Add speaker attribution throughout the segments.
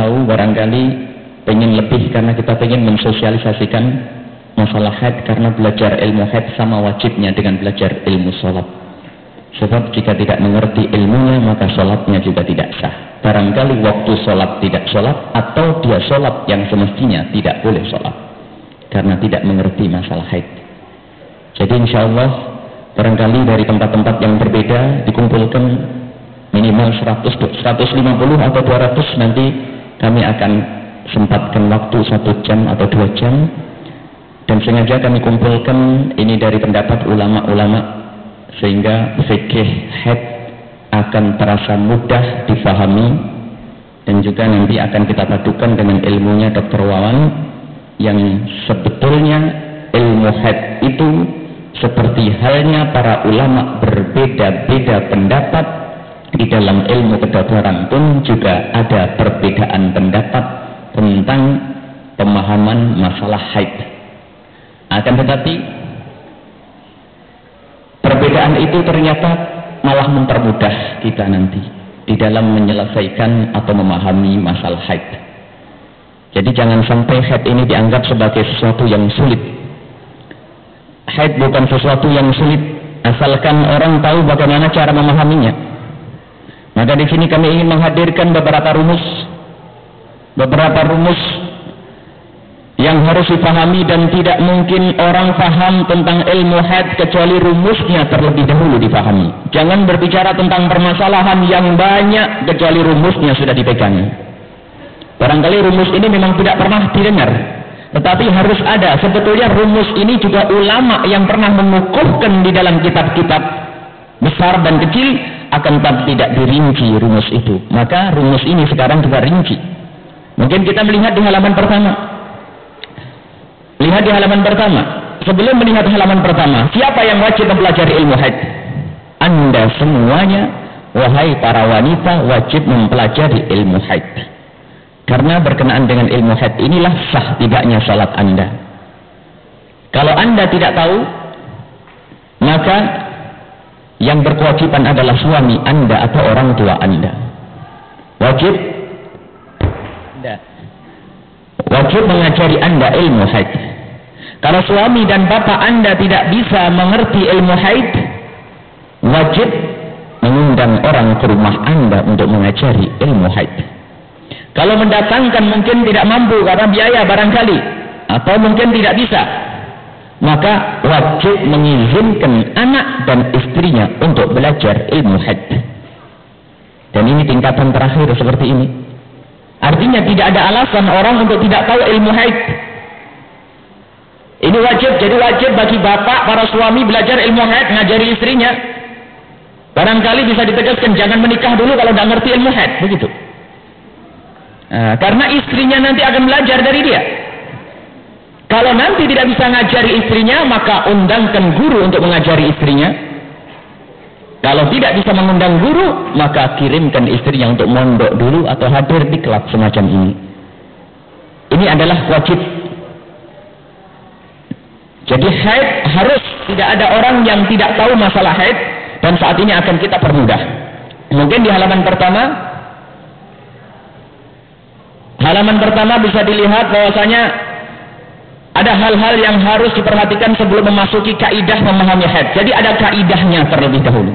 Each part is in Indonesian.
Speaker 1: tahu barangkali pengen lebih karena kita pengen mensosialisasikan masalah haid karena belajar ilmu haid sama wajibnya dengan belajar ilmu sholat. Sebab jika tidak mengerti ilmunya maka sholatnya juga tidak sah. Barangkali waktu sholat tidak sholat atau dia sholat yang semestinya tidak boleh sholat. Karena tidak mengerti masalah haid. Jadi insya Allah barangkali dari tempat-tempat yang berbeda dikumpulkan minimal 100, 150 atau 200 nanti kami akan sempatkan waktu satu jam atau dua jam dan sengaja kami kumpulkan ini dari pendapat ulama-ulama sehingga fikih head akan terasa mudah difahami dan juga nanti akan kita padukan dengan ilmunya Dr. Wawan yang sebetulnya ilmu head itu seperti halnya para ulama berbeda-beda pendapat di dalam ilmu kedokteran pun juga ada perbedaan pendapat tentang pemahaman masalah haid. Akan tetapi perbedaan itu ternyata malah mempermudah kita nanti di dalam menyelesaikan atau memahami masalah haid. Jadi jangan sampai haid ini dianggap sebagai sesuatu yang sulit. Haid bukan sesuatu yang sulit asalkan orang tahu bagaimana cara memahaminya. Maka di sini kami ingin menghadirkan beberapa rumus beberapa rumus yang harus dipahami dan tidak mungkin orang paham tentang ilmu had kecuali rumusnya terlebih dahulu dipahami. Jangan berbicara tentang permasalahan yang banyak kecuali rumusnya sudah dipegang. Barangkali rumus ini memang tidak pernah didengar. Tetapi harus ada. Sebetulnya rumus ini juga ulama yang pernah mengukuhkan di dalam kitab-kitab besar dan kecil akan tidak dirinci rumus itu. Maka rumus ini sekarang juga rinci. Mungkin kita melihat di halaman pertama. Lihat di halaman pertama. Sebelum melihat halaman pertama, siapa yang wajib mempelajari ilmu haid? Anda semuanya, wahai para wanita, wajib mempelajari ilmu haid. Karena berkenaan dengan ilmu haid inilah sah tidaknya salat Anda. Kalau Anda tidak tahu, maka yang berkewajiban adalah suami Anda atau orang tua Anda. Wajib wajib mengajari anda ilmu haid. Kalau suami dan bapak anda tidak bisa mengerti ilmu haid, wajib mengundang orang ke rumah anda untuk mengajari ilmu haid. Kalau mendatangkan mungkin tidak mampu karena biaya barangkali, atau mungkin tidak bisa, maka wajib mengizinkan anak dan istrinya untuk belajar ilmu haid. Dan ini tingkatan terakhir seperti ini. Artinya tidak ada alasan orang untuk tidak tahu ilmu haid. Ini wajib, jadi wajib bagi bapak, para suami belajar ilmu haid, ngajari istrinya. Barangkali bisa ditegaskan, jangan menikah dulu kalau tidak ngerti ilmu haid. Begitu. Nah, karena istrinya nanti akan belajar dari dia. Kalau nanti tidak bisa ngajari istrinya, maka undangkan guru untuk mengajari istrinya. Kalau tidak bisa mengundang guru, maka kirimkan istrinya untuk mondok dulu atau hadir di kelab semacam ini. Ini adalah wajib. Jadi haid harus tidak ada orang yang tidak tahu masalah haid dan saat ini akan kita permudah. Mungkin di halaman pertama halaman pertama bisa dilihat bahwasanya ada hal-hal yang harus diperhatikan sebelum memasuki kaidah memahami haid. Jadi ada kaidahnya terlebih dahulu.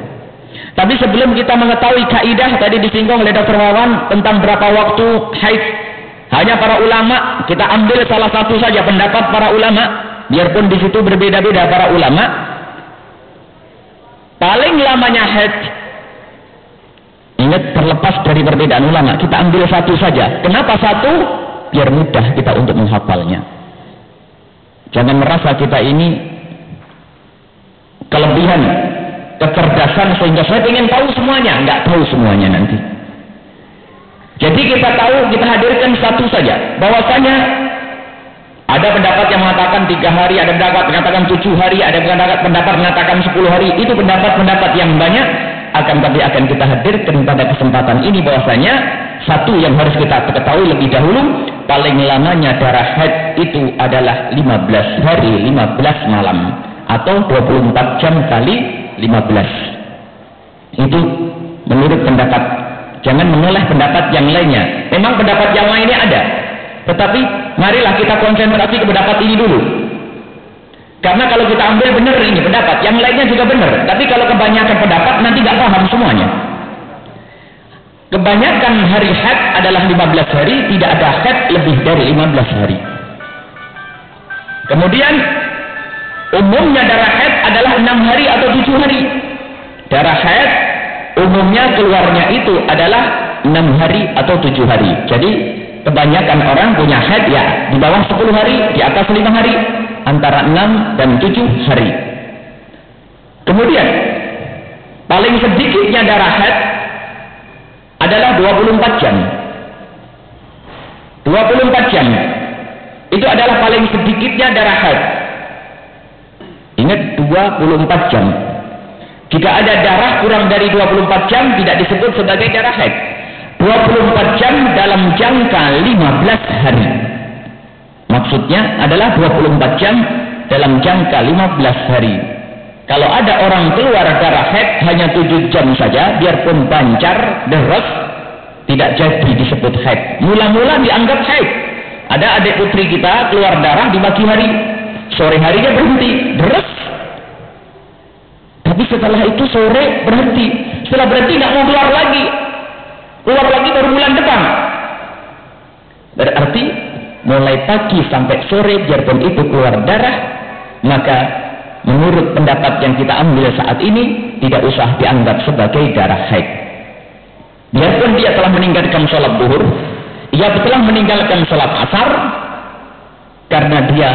Speaker 1: Tapi sebelum kita mengetahui kaidah tadi disinggung oleh Dr. Wawan tentang berapa waktu haid. Hanya para ulama, kita ambil salah satu saja pendapat para ulama, biarpun di situ berbeda-beda para ulama. Paling lamanya haid Ingat terlepas dari perbedaan ulama, kita ambil satu saja. Kenapa satu? Biar mudah kita untuk menghafalnya. Jangan merasa kita ini kelebihan kecerdasan sehingga saya ingin tahu semuanya. Enggak tahu semuanya nanti. Jadi kita tahu, kita hadirkan satu saja. Bahwasanya ada pendapat yang mengatakan tiga hari, ada pendapat mengatakan tujuh hari, ada pendapat pendapat mengatakan sepuluh hari. Itu pendapat-pendapat yang banyak. Akan tapi akan kita hadirkan pada kesempatan ini bahwasanya satu yang harus kita ketahui lebih dahulu, paling lamanya darah haid itu adalah 15 hari, 15 malam atau 24 jam kali 15. Itu menurut pendapat. Jangan menoleh pendapat yang lainnya. Memang pendapat yang lainnya ada. Tetapi marilah kita konsentrasi ke pendapat ini dulu. Karena kalau kita ambil benar ini pendapat, yang lainnya juga benar. Tapi kalau kebanyakan pendapat nanti nggak paham semuanya. Kebanyakan hari haid adalah 15 hari, tidak ada haid lebih dari 15 hari. Kemudian umumnya darah haid adalah 6 hari atau 7 hari. Darah haid umumnya keluarnya itu adalah enam hari atau tujuh hari. Jadi kebanyakan orang punya haid ya di bawah sepuluh hari, di atas lima hari, antara enam dan tujuh hari. Kemudian paling sedikitnya darah haid adalah 24 jam. 24 jam itu adalah paling sedikitnya darah haid. Ingat 24 jam. Jika ada darah kurang dari 24 jam tidak disebut sebagai darah haid. 24 jam dalam jangka 15 hari. Maksudnya adalah 24 jam dalam jangka 15 hari. Kalau ada orang keluar darah haid hanya 7 jam saja, biarpun pancar, deras, tidak jadi disebut haid. Mula-mula dianggap haid. Ada adik putri kita keluar darah di pagi hari. Sore harinya berhenti, deras, tapi setelah itu sore berhenti. Setelah berhenti nggak mau keluar lagi. Keluar lagi baru bulan depan. Berarti mulai pagi sampai sore biarpun itu keluar darah, maka menurut pendapat yang kita ambil saat ini tidak usah dianggap sebagai darah haid. Biarpun dia telah meninggalkan sholat duhur, ia telah meninggalkan sholat asar, karena dia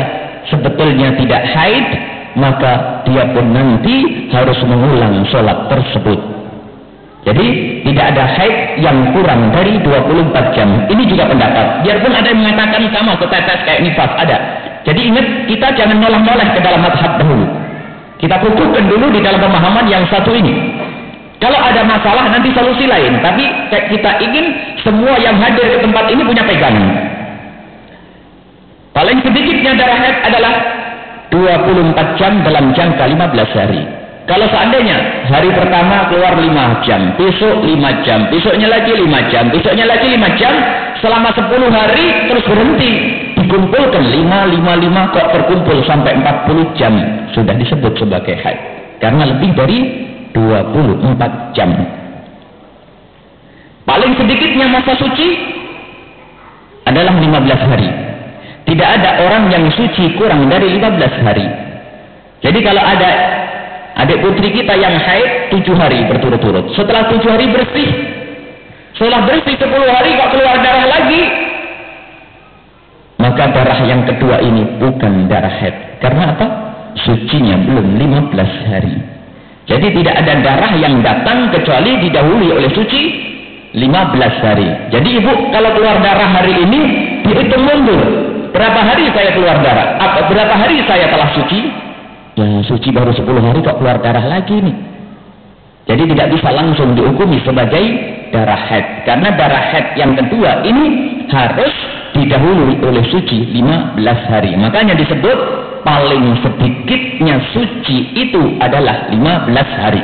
Speaker 1: sebetulnya tidak haid, maka dia pun nanti harus mengulang sholat tersebut. Jadi tidak ada haid yang kurang dari 24 jam. Ini juga pendapat. Biarpun ada yang mengatakan sama ketetes kayak nifas ada. Jadi ingat kita jangan noleh-noleh ke dalam madhab dahulu. Kita kukuhkan dulu di dalam pemahaman yang satu ini. Kalau ada masalah nanti solusi lain. Tapi kita ingin semua yang hadir ke tempat ini punya pegangan. Paling sedikitnya darah haid adalah 24 jam dalam jangka 15 hari. Kalau seandainya hari pertama keluar 5 jam, besok 5 jam, besoknya lagi 5 jam, besoknya lagi 5 jam, selama 10 hari terus berhenti. Dikumpulkan 5, 5, 5 kok terkumpul sampai 40 jam. Sudah disebut sebagai haid. Karena lebih dari 24 jam. Paling sedikitnya masa suci adalah 15 hari. Tidak ada orang yang suci kurang dari 15 hari. Jadi kalau ada adik putri kita yang haid 7 hari berturut-turut. Setelah 7 hari bersih. Setelah bersih 10 hari kok keluar darah lagi. Maka darah yang kedua ini bukan darah haid. Karena apa? Sucinya belum 15 hari. Jadi tidak ada darah yang datang kecuali didahului oleh suci 15 hari. Jadi ibu kalau keluar darah hari ini dihitung mundur. Berapa hari saya keluar darah? Apa, berapa hari saya telah suci? Ya suci baru 10 hari kok keluar darah lagi nih. Jadi tidak bisa langsung dihukumi sebagai darah haid. Karena darah haid yang kedua ini harus didahului oleh suci 15 hari. Makanya disebut paling sedikitnya suci itu adalah 15 hari.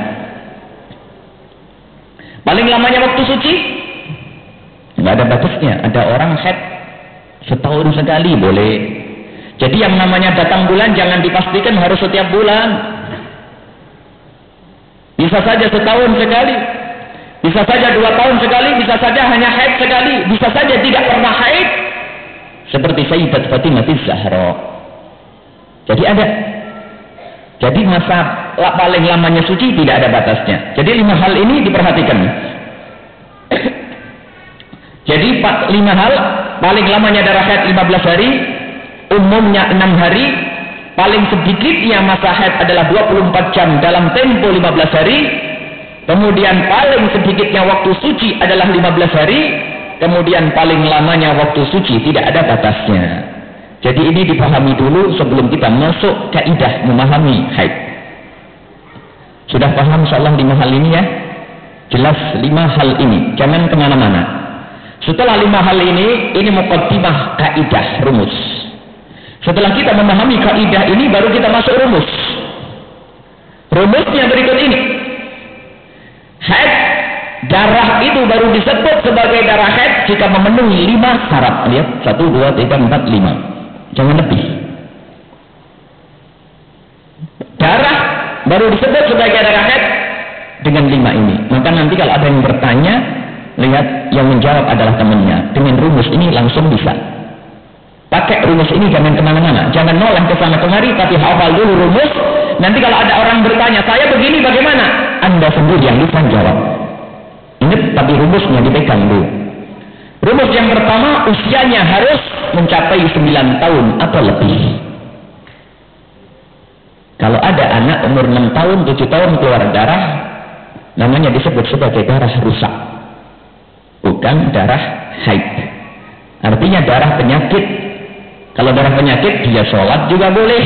Speaker 1: Paling lamanya waktu suci? Tidak ada batasnya. Ada orang haid Setahun sekali boleh. Jadi yang namanya datang bulan jangan dipastikan harus setiap bulan. Bisa saja setahun sekali. Bisa saja dua tahun sekali. Bisa saja hanya haid sekali. Bisa saja tidak pernah haid. Seperti Sayyidat Fatimah Zahra. Jadi ada. Jadi masa paling lamanya suci tidak ada batasnya. Jadi lima hal ini diperhatikan. Jadi lima hal paling lamanya darah haid 15 hari, umumnya 6 hari, paling sedikitnya masa haid adalah 24 jam dalam tempo 15 hari, kemudian paling sedikitnya waktu suci adalah 15 hari, kemudian paling lamanya waktu suci tidak ada batasnya. Jadi ini dipahami dulu sebelum kita masuk kaidah memahami haid. Sudah paham insyaallah lima hal ini ya? Jelas lima hal ini, jangan ke mana-mana. Setelah lima hal ini, ini mukaddimah kaidah rumus. Setelah kita memahami kaidah ini, baru kita masuk rumus. Rumusnya berikut ini. Haid darah itu baru disebut sebagai darah haid jika memenuhi lima syarat. Lihat, satu, dua, tiga, empat, lima. Jangan lebih. Darah baru disebut sebagai darah haid dengan lima ini. Maka nanti kalau ada yang bertanya, lihat yang menjawab adalah temannya. Dengan rumus ini langsung bisa. Pakai rumus ini jangan ke mana-mana. Jangan noleh ke sana kemari, tapi hafal dulu rumus. Nanti kalau ada orang bertanya, saya begini bagaimana? Anda sendiri yang bisa jawab. Ingat, tapi rumusnya dipegang dulu. Rumus yang pertama, usianya harus mencapai 9 tahun atau lebih. Kalau ada anak umur 6 tahun, 7 tahun keluar darah, namanya disebut sebagai darah rusak bukan darah haid artinya darah penyakit kalau darah penyakit dia sholat juga boleh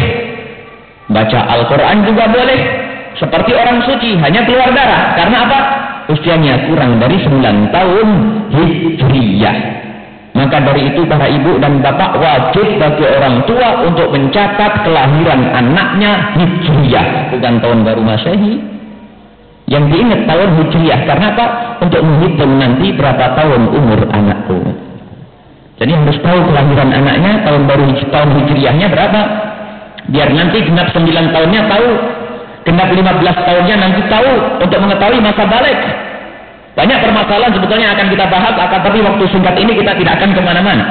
Speaker 1: baca Al-Quran juga boleh seperti orang suci hanya keluar darah karena apa? Usianya kurang dari 9 tahun hijriyah maka dari itu para ibu dan bapak wajib bagi orang tua untuk mencatat kelahiran anaknya hijriyah bukan tahun baru masehi yang diingat tahun hijriah karena apa? Untuk menghitung nanti berapa tahun umur anakku. Jadi harus tahu kelahiran anaknya tahun baru tahun hijriahnya berapa. Biar nanti genap 9 tahunnya tahu, genap 15 tahunnya nanti tahu untuk mengetahui masa balik. Banyak permasalahan sebetulnya akan kita bahas, akan tapi waktu singkat ini kita tidak akan ke mana-mana.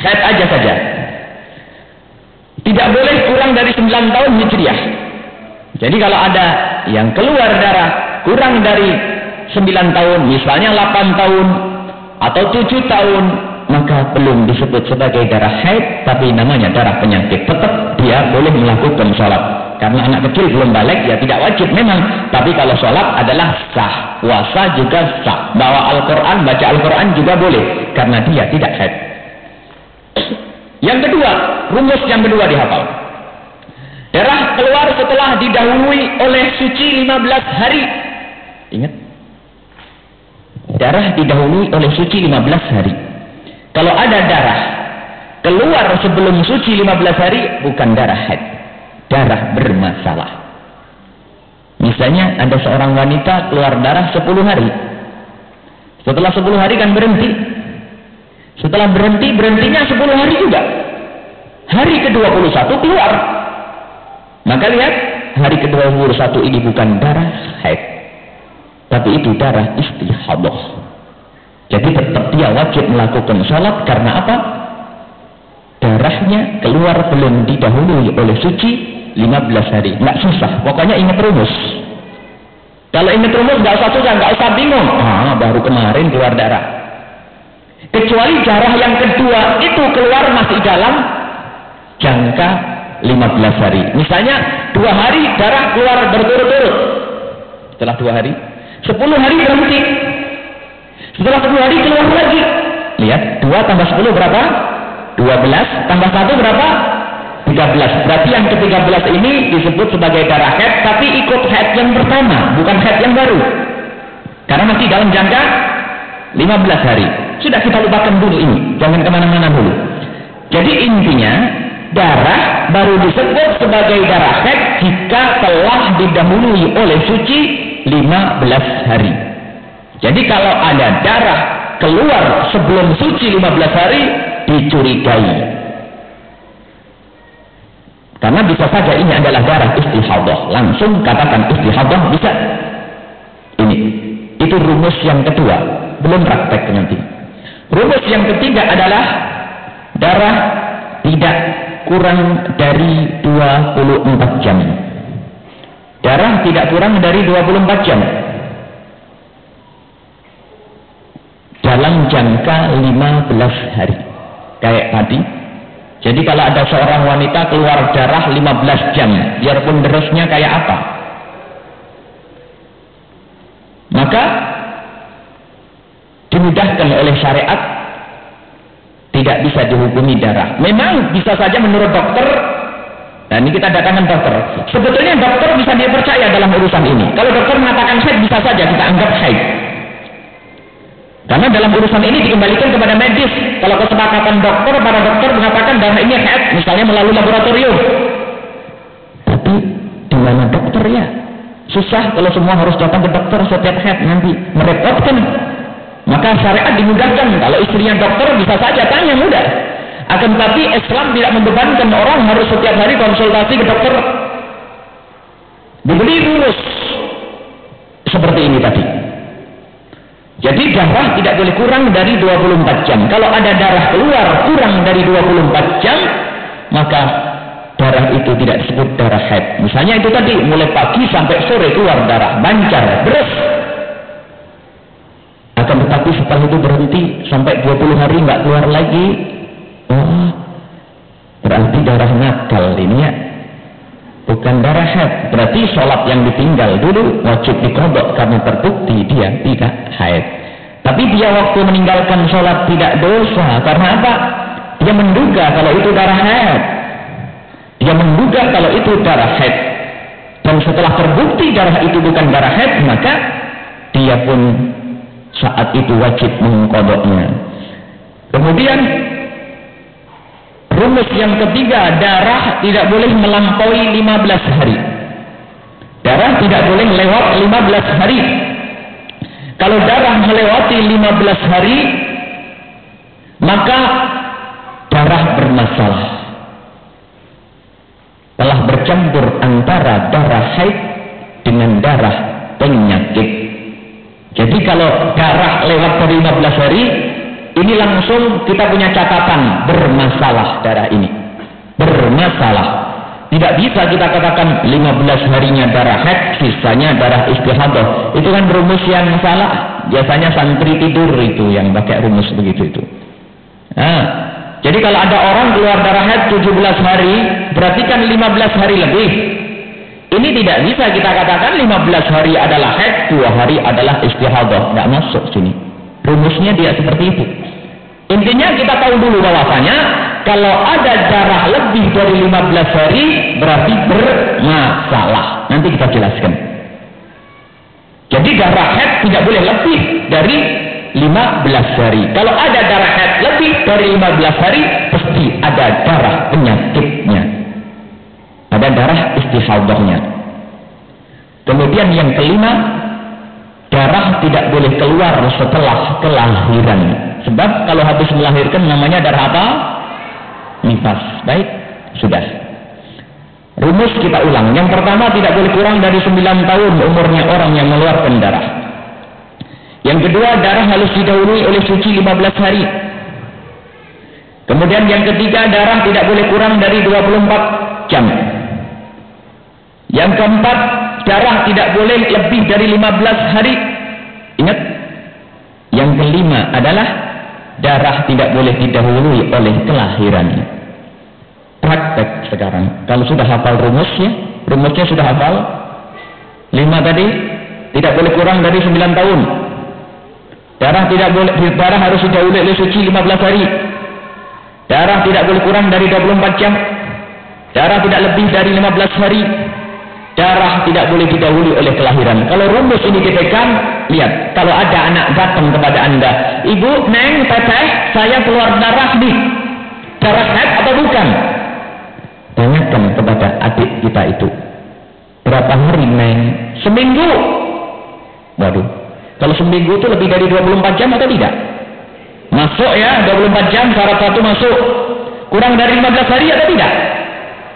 Speaker 1: Head aja saja. Tidak boleh kurang dari 9 tahun hijriah. Jadi kalau ada yang keluar darah kurang dari 9 tahun, misalnya 8 tahun atau 7 tahun, maka belum disebut sebagai darah haid, tapi namanya darah penyakit. Tetap dia boleh melakukan sholat. Karena anak kecil belum balik, ya tidak wajib memang. Tapi kalau sholat adalah sah. Puasa juga sah. Bawa Al-Quran, baca Al-Quran juga boleh. Karena dia tidak haid. Yang kedua, rumus yang kedua dihafal. Darah keluar setelah didahului oleh suci 15 hari. Ingat. Darah didahului oleh suci 15 hari. Kalau ada darah keluar sebelum suci 15 hari, bukan darah haid. Darah bermasalah. Misalnya ada seorang wanita keluar darah 10 hari. Setelah 10 hari kan berhenti. Setelah berhenti, berhentinya 10 hari juga. Hari ke-21 keluar maka lihat, hari ke-21 ini bukan darah haid. Tapi itu darah istihadah. Jadi tetap dia wajib melakukan sholat karena apa? Darahnya keluar belum didahului oleh suci 15 hari. Nggak susah, pokoknya ingat rumus. Kalau ingat rumus nggak usah susah, nggak usah bingung. Ah, baru kemarin keluar darah. Kecuali darah yang kedua itu keluar masih dalam jangka 15 hari. Misalnya dua hari darah keluar berturut-turut. Setelah dua hari, 10 hari berhenti. Setelah 10 hari keluar lagi. Lihat, 2 tambah 10 berapa? 12 tambah 1 berapa? 13. Berarti yang ke-13 ini disebut sebagai darah head, tapi ikut head yang pertama, bukan head yang baru. Karena masih dalam jangka 15 hari. Sudah kita lupakan dulu ini, jangan ke mana-mana dulu. Jadi intinya, darah baru disebut sebagai darah haid jika telah didahului oleh suci 15 hari. Jadi kalau ada darah keluar sebelum suci 15 hari dicurigai. Karena bisa saja ini adalah darah istihadah. Langsung katakan istihadah bisa. Ini. Itu rumus yang kedua. Belum praktek nanti. Rumus yang ketiga adalah darah tidak kurang dari 24 jam. Darah tidak kurang dari 24 jam. Dalam jangka 15 hari. Kayak tadi. Jadi kalau ada seorang wanita keluar darah 15 jam. Biarpun derasnya kayak apa. Maka dimudahkan oleh syariat tidak bisa dihukumi darah. Memang bisa saja menurut dokter dan ini kita datangkan dokter. Sebetulnya dokter bisa dipercaya dalam urusan ini. Kalau dokter mengatakan haid bisa saja kita anggap haid. Karena dalam urusan ini dikembalikan kepada medis. Kalau kesepakatan dokter, para dokter mengatakan darah ini haid, misalnya melalui laboratorium. Tapi di mana dokter ya? Susah kalau semua harus datang ke dokter setiap haid nanti merepotkan. Maka syariat dimudahkan. Kalau istrinya dokter bisa saja tanya mudah. Akan tetapi Islam tidak membebankan orang harus setiap hari konsultasi ke dokter. Diberi rumus seperti ini tadi. Jadi darah tidak boleh kurang dari 24 jam. Kalau ada darah keluar kurang dari 24 jam, maka darah itu tidak disebut darah haid. Misalnya itu tadi, mulai pagi sampai sore keluar darah, bancar, beres. Akan tetapi setelah itu berhenti, sampai 20 hari nggak keluar lagi. Oh, berarti darah nakal ini ya. Bukan darah haid. Berarti sholat yang ditinggal dulu wajib dikodok karena terbukti dia tidak haid. Tapi dia waktu meninggalkan sholat tidak dosa. Karena apa? Dia menduga kalau itu darah haid. Dia menduga kalau itu darah haid. Dan setelah terbukti darah itu bukan darah haid, maka dia pun saat itu wajib mengkodoknya. Kemudian Rumus yang ketiga, darah tidak boleh melampaui 15 hari. Darah tidak boleh lewat 15 hari. Kalau darah melewati 15 hari, maka darah bermasalah. Telah bercampur antara darah haid dengan darah penyakit. Jadi kalau darah lewat dari 15 hari, ini langsung kita punya catatan bermasalah darah ini. Bermasalah. Tidak bisa kita katakan 15 harinya darah haid, sisanya darah istihadah. Itu kan rumus yang salah. Biasanya santri tidur itu yang pakai rumus begitu itu. Nah, jadi kalau ada orang keluar darah haid 17 hari, berarti kan 15 hari lebih. Ini tidak bisa kita katakan 15 hari adalah haid, 2 hari adalah istihadah. Tidak masuk sini. Rumusnya dia seperti itu. Intinya kita tahu dulu bahwasanya kalau ada darah lebih dari 15 hari berarti bermasalah. Nanti kita jelaskan. Jadi darah head tidak boleh lebih dari 15 hari. Kalau ada darah head lebih dari 15 hari pasti ada darah penyakitnya. Ada darah istihadahnya. Kemudian yang kelima, darah tidak boleh keluar setelah kelahiran. Sebab kalau habis melahirkan namanya darah apa? Nifas. Baik, sudah. Rumus kita ulang. Yang pertama tidak boleh kurang dari 9 tahun umurnya orang yang mengeluarkan darah. Yang kedua darah harus didahului oleh suci 15 hari. Kemudian yang ketiga darah tidak boleh kurang dari 24 jam. Yang keempat darah tidak boleh lebih dari 15 hari. Ingat. Yang kelima adalah darah tidak boleh didahului oleh kelahirannya. Praktek sekarang. Kalau sudah hafal rumusnya, rumusnya sudah hafal. Lima tadi, tidak boleh kurang dari sembilan tahun. Darah tidak boleh, darah harus didahului oleh suci lima belas hari. Darah tidak boleh kurang dari dua puluh empat jam. Darah tidak lebih dari lima belas hari darah tidak boleh didahului oleh kelahiran. Kalau rumus ini dipegang, lihat. Kalau ada anak datang kepada anda, ibu, neng, teteh, saya keluar darah nih. Darah head atau bukan? Tanyakan kepada adik kita itu. Berapa hari neng? Seminggu. Waduh. Kalau seminggu itu lebih dari 24 jam atau tidak? Masuk ya, 24 jam, syarat satu masuk. Kurang dari 15 hari atau tidak?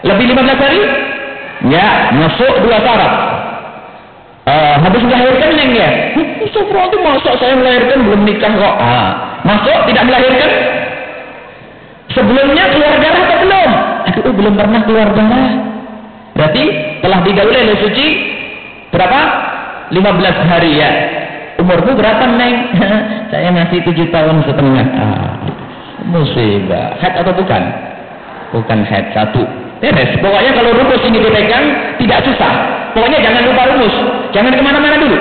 Speaker 1: Lebih 15 hari? Ya, masuk dua syarat. Uh, habis melahirkan neng ya. Astagfirullah itu masuk saya melahirkan belum nikah kok. Ah, masuk tidak melahirkan? Sebelumnya keluar darah atau belum? Aduh, belum pernah keluar darah. Berarti telah didahului oleh suci berapa? 15 hari ya. Umurku berapa neng? saya masih 7 tahun setengah. Ah, musibah. Head atau bukan? Bukan head satu. Beres. Pokoknya kalau rumus ini dipegang, tidak susah. Pokoknya jangan lupa rumus. Jangan ke mana-mana dulu.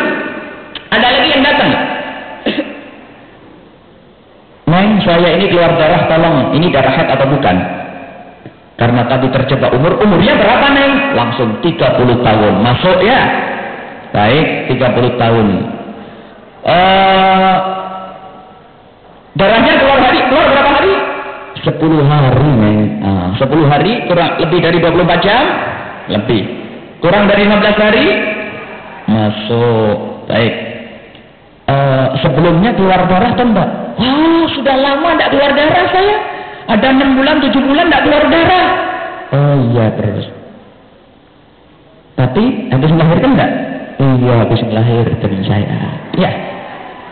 Speaker 1: Ada lagi yang datang. saya ini keluar darah, tolong, ini darah head atau bukan? Karena tadi terjebak umur, umurnya berapa Neng? Langsung 30 tahun. Masuk ya? Baik, 30 tahun. Uh, darahnya keluar hari, keluar berapa? 10 hari Neng. Uh, 10 hari kurang lebih dari 24 jam? Lebih. Kurang dari 15 hari? Masuk. Baik. Uh, sebelumnya keluar darah atau enggak? Wah, sudah lama enggak keluar darah saya. Ada 6 bulan, 7 bulan enggak keluar darah. Oh iya terus. Tapi habis melahirkan enggak? Iya habis melahirkan saya. Ya.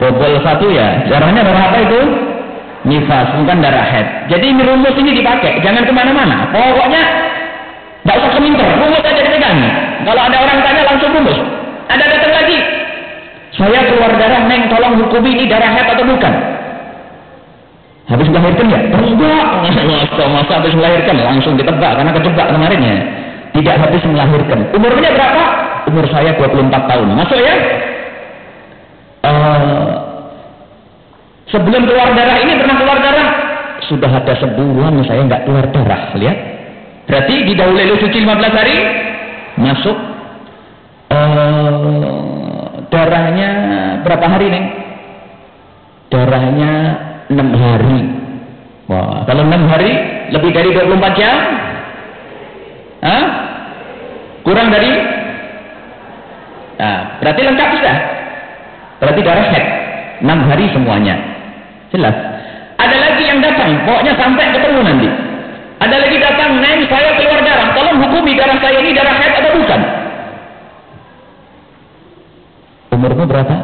Speaker 1: Bobol satu ya. Darahnya darah apa itu? Nifas, bukan darah head. Jadi ini rumus ini dipakai. Jangan ke mana-mana. Pokoknya tidak usah keminter. Rumus aja dipegang. Kalau ada orang tanya langsung rumus. Ada datang lagi. Saya keluar darah, Neng, tolong hukumi ini darah head atau bukan? Habis melahirkan ya? Enggak. Masa, masa habis melahirkan langsung ditebak karena kejebak kemarin ya. Tidak habis melahirkan. Umurnya berapa? Umur saya 24 tahun. Masuk ya? Uh, sebelum keluar darah ini pernah keluar darah? Sudah ada sebulan saya nggak keluar darah. Lihat. Berarti didahului suci 15 hari masuk uh, darahnya berapa hari nih? Darahnya 6 hari. Wah, kalau 6 hari lebih dari 24 jam? Hah? Kurang dari? Nah, berarti lengkap sudah. Berarti darah head. 6 hari semuanya. Jelas. Ada lagi yang datang, pokoknya sampai ketemu nanti. Ada lagi datang, neng saya keluar darah, tolong hukumi darah saya ini darah head atau bukan? Umurmu berapa?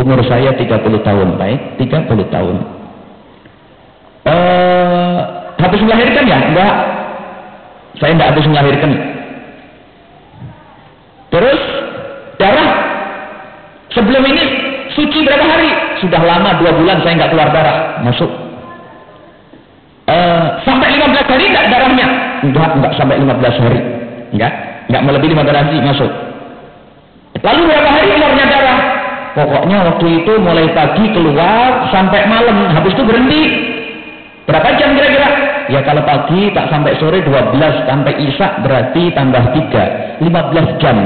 Speaker 1: Umur saya 30 tahun, baik, 30 tahun. Uh, habis melahirkan ya? Enggak. Saya enggak habis melahirkan. Terus darah sebelum ini suci berapa hari? Sudah lama dua bulan saya enggak keluar darah, masuk. Uh, sampai 15 hari enggak darahnya? Enggak, enggak sampai 15 hari. Enggak, enggak melebihi 15 hari masuk. Lalu berapa hari keluarnya darah? Pokoknya waktu itu mulai pagi keluar sampai malam. Habis itu berhenti. Berapa jam kira-kira? Ya kalau pagi tak sampai sore 12 sampai isak berarti tambah 3. 15 jam.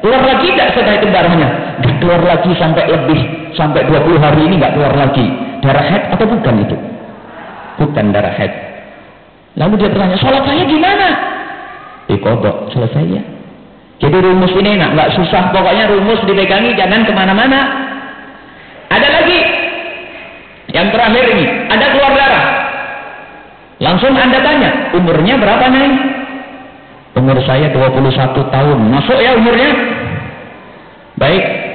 Speaker 1: Keluar lagi tidak setelah itu darahnya? Gak keluar lagi sampai lebih. Sampai 20 hari ini gak keluar lagi. Darah head atau bukan itu? Bukan darah head. Lalu dia bertanya, sholat saya gimana? Dikodok, selesai ya. Jadi rumus ini enak, nggak susah. Pokoknya rumus dipegangi, jangan ke mana-mana. Ada lagi. Yang terakhir ini, ada keluar darah. Langsung anda tanya, umurnya berapa nih? Umur saya 21 tahun. Masuk ya umurnya? Baik.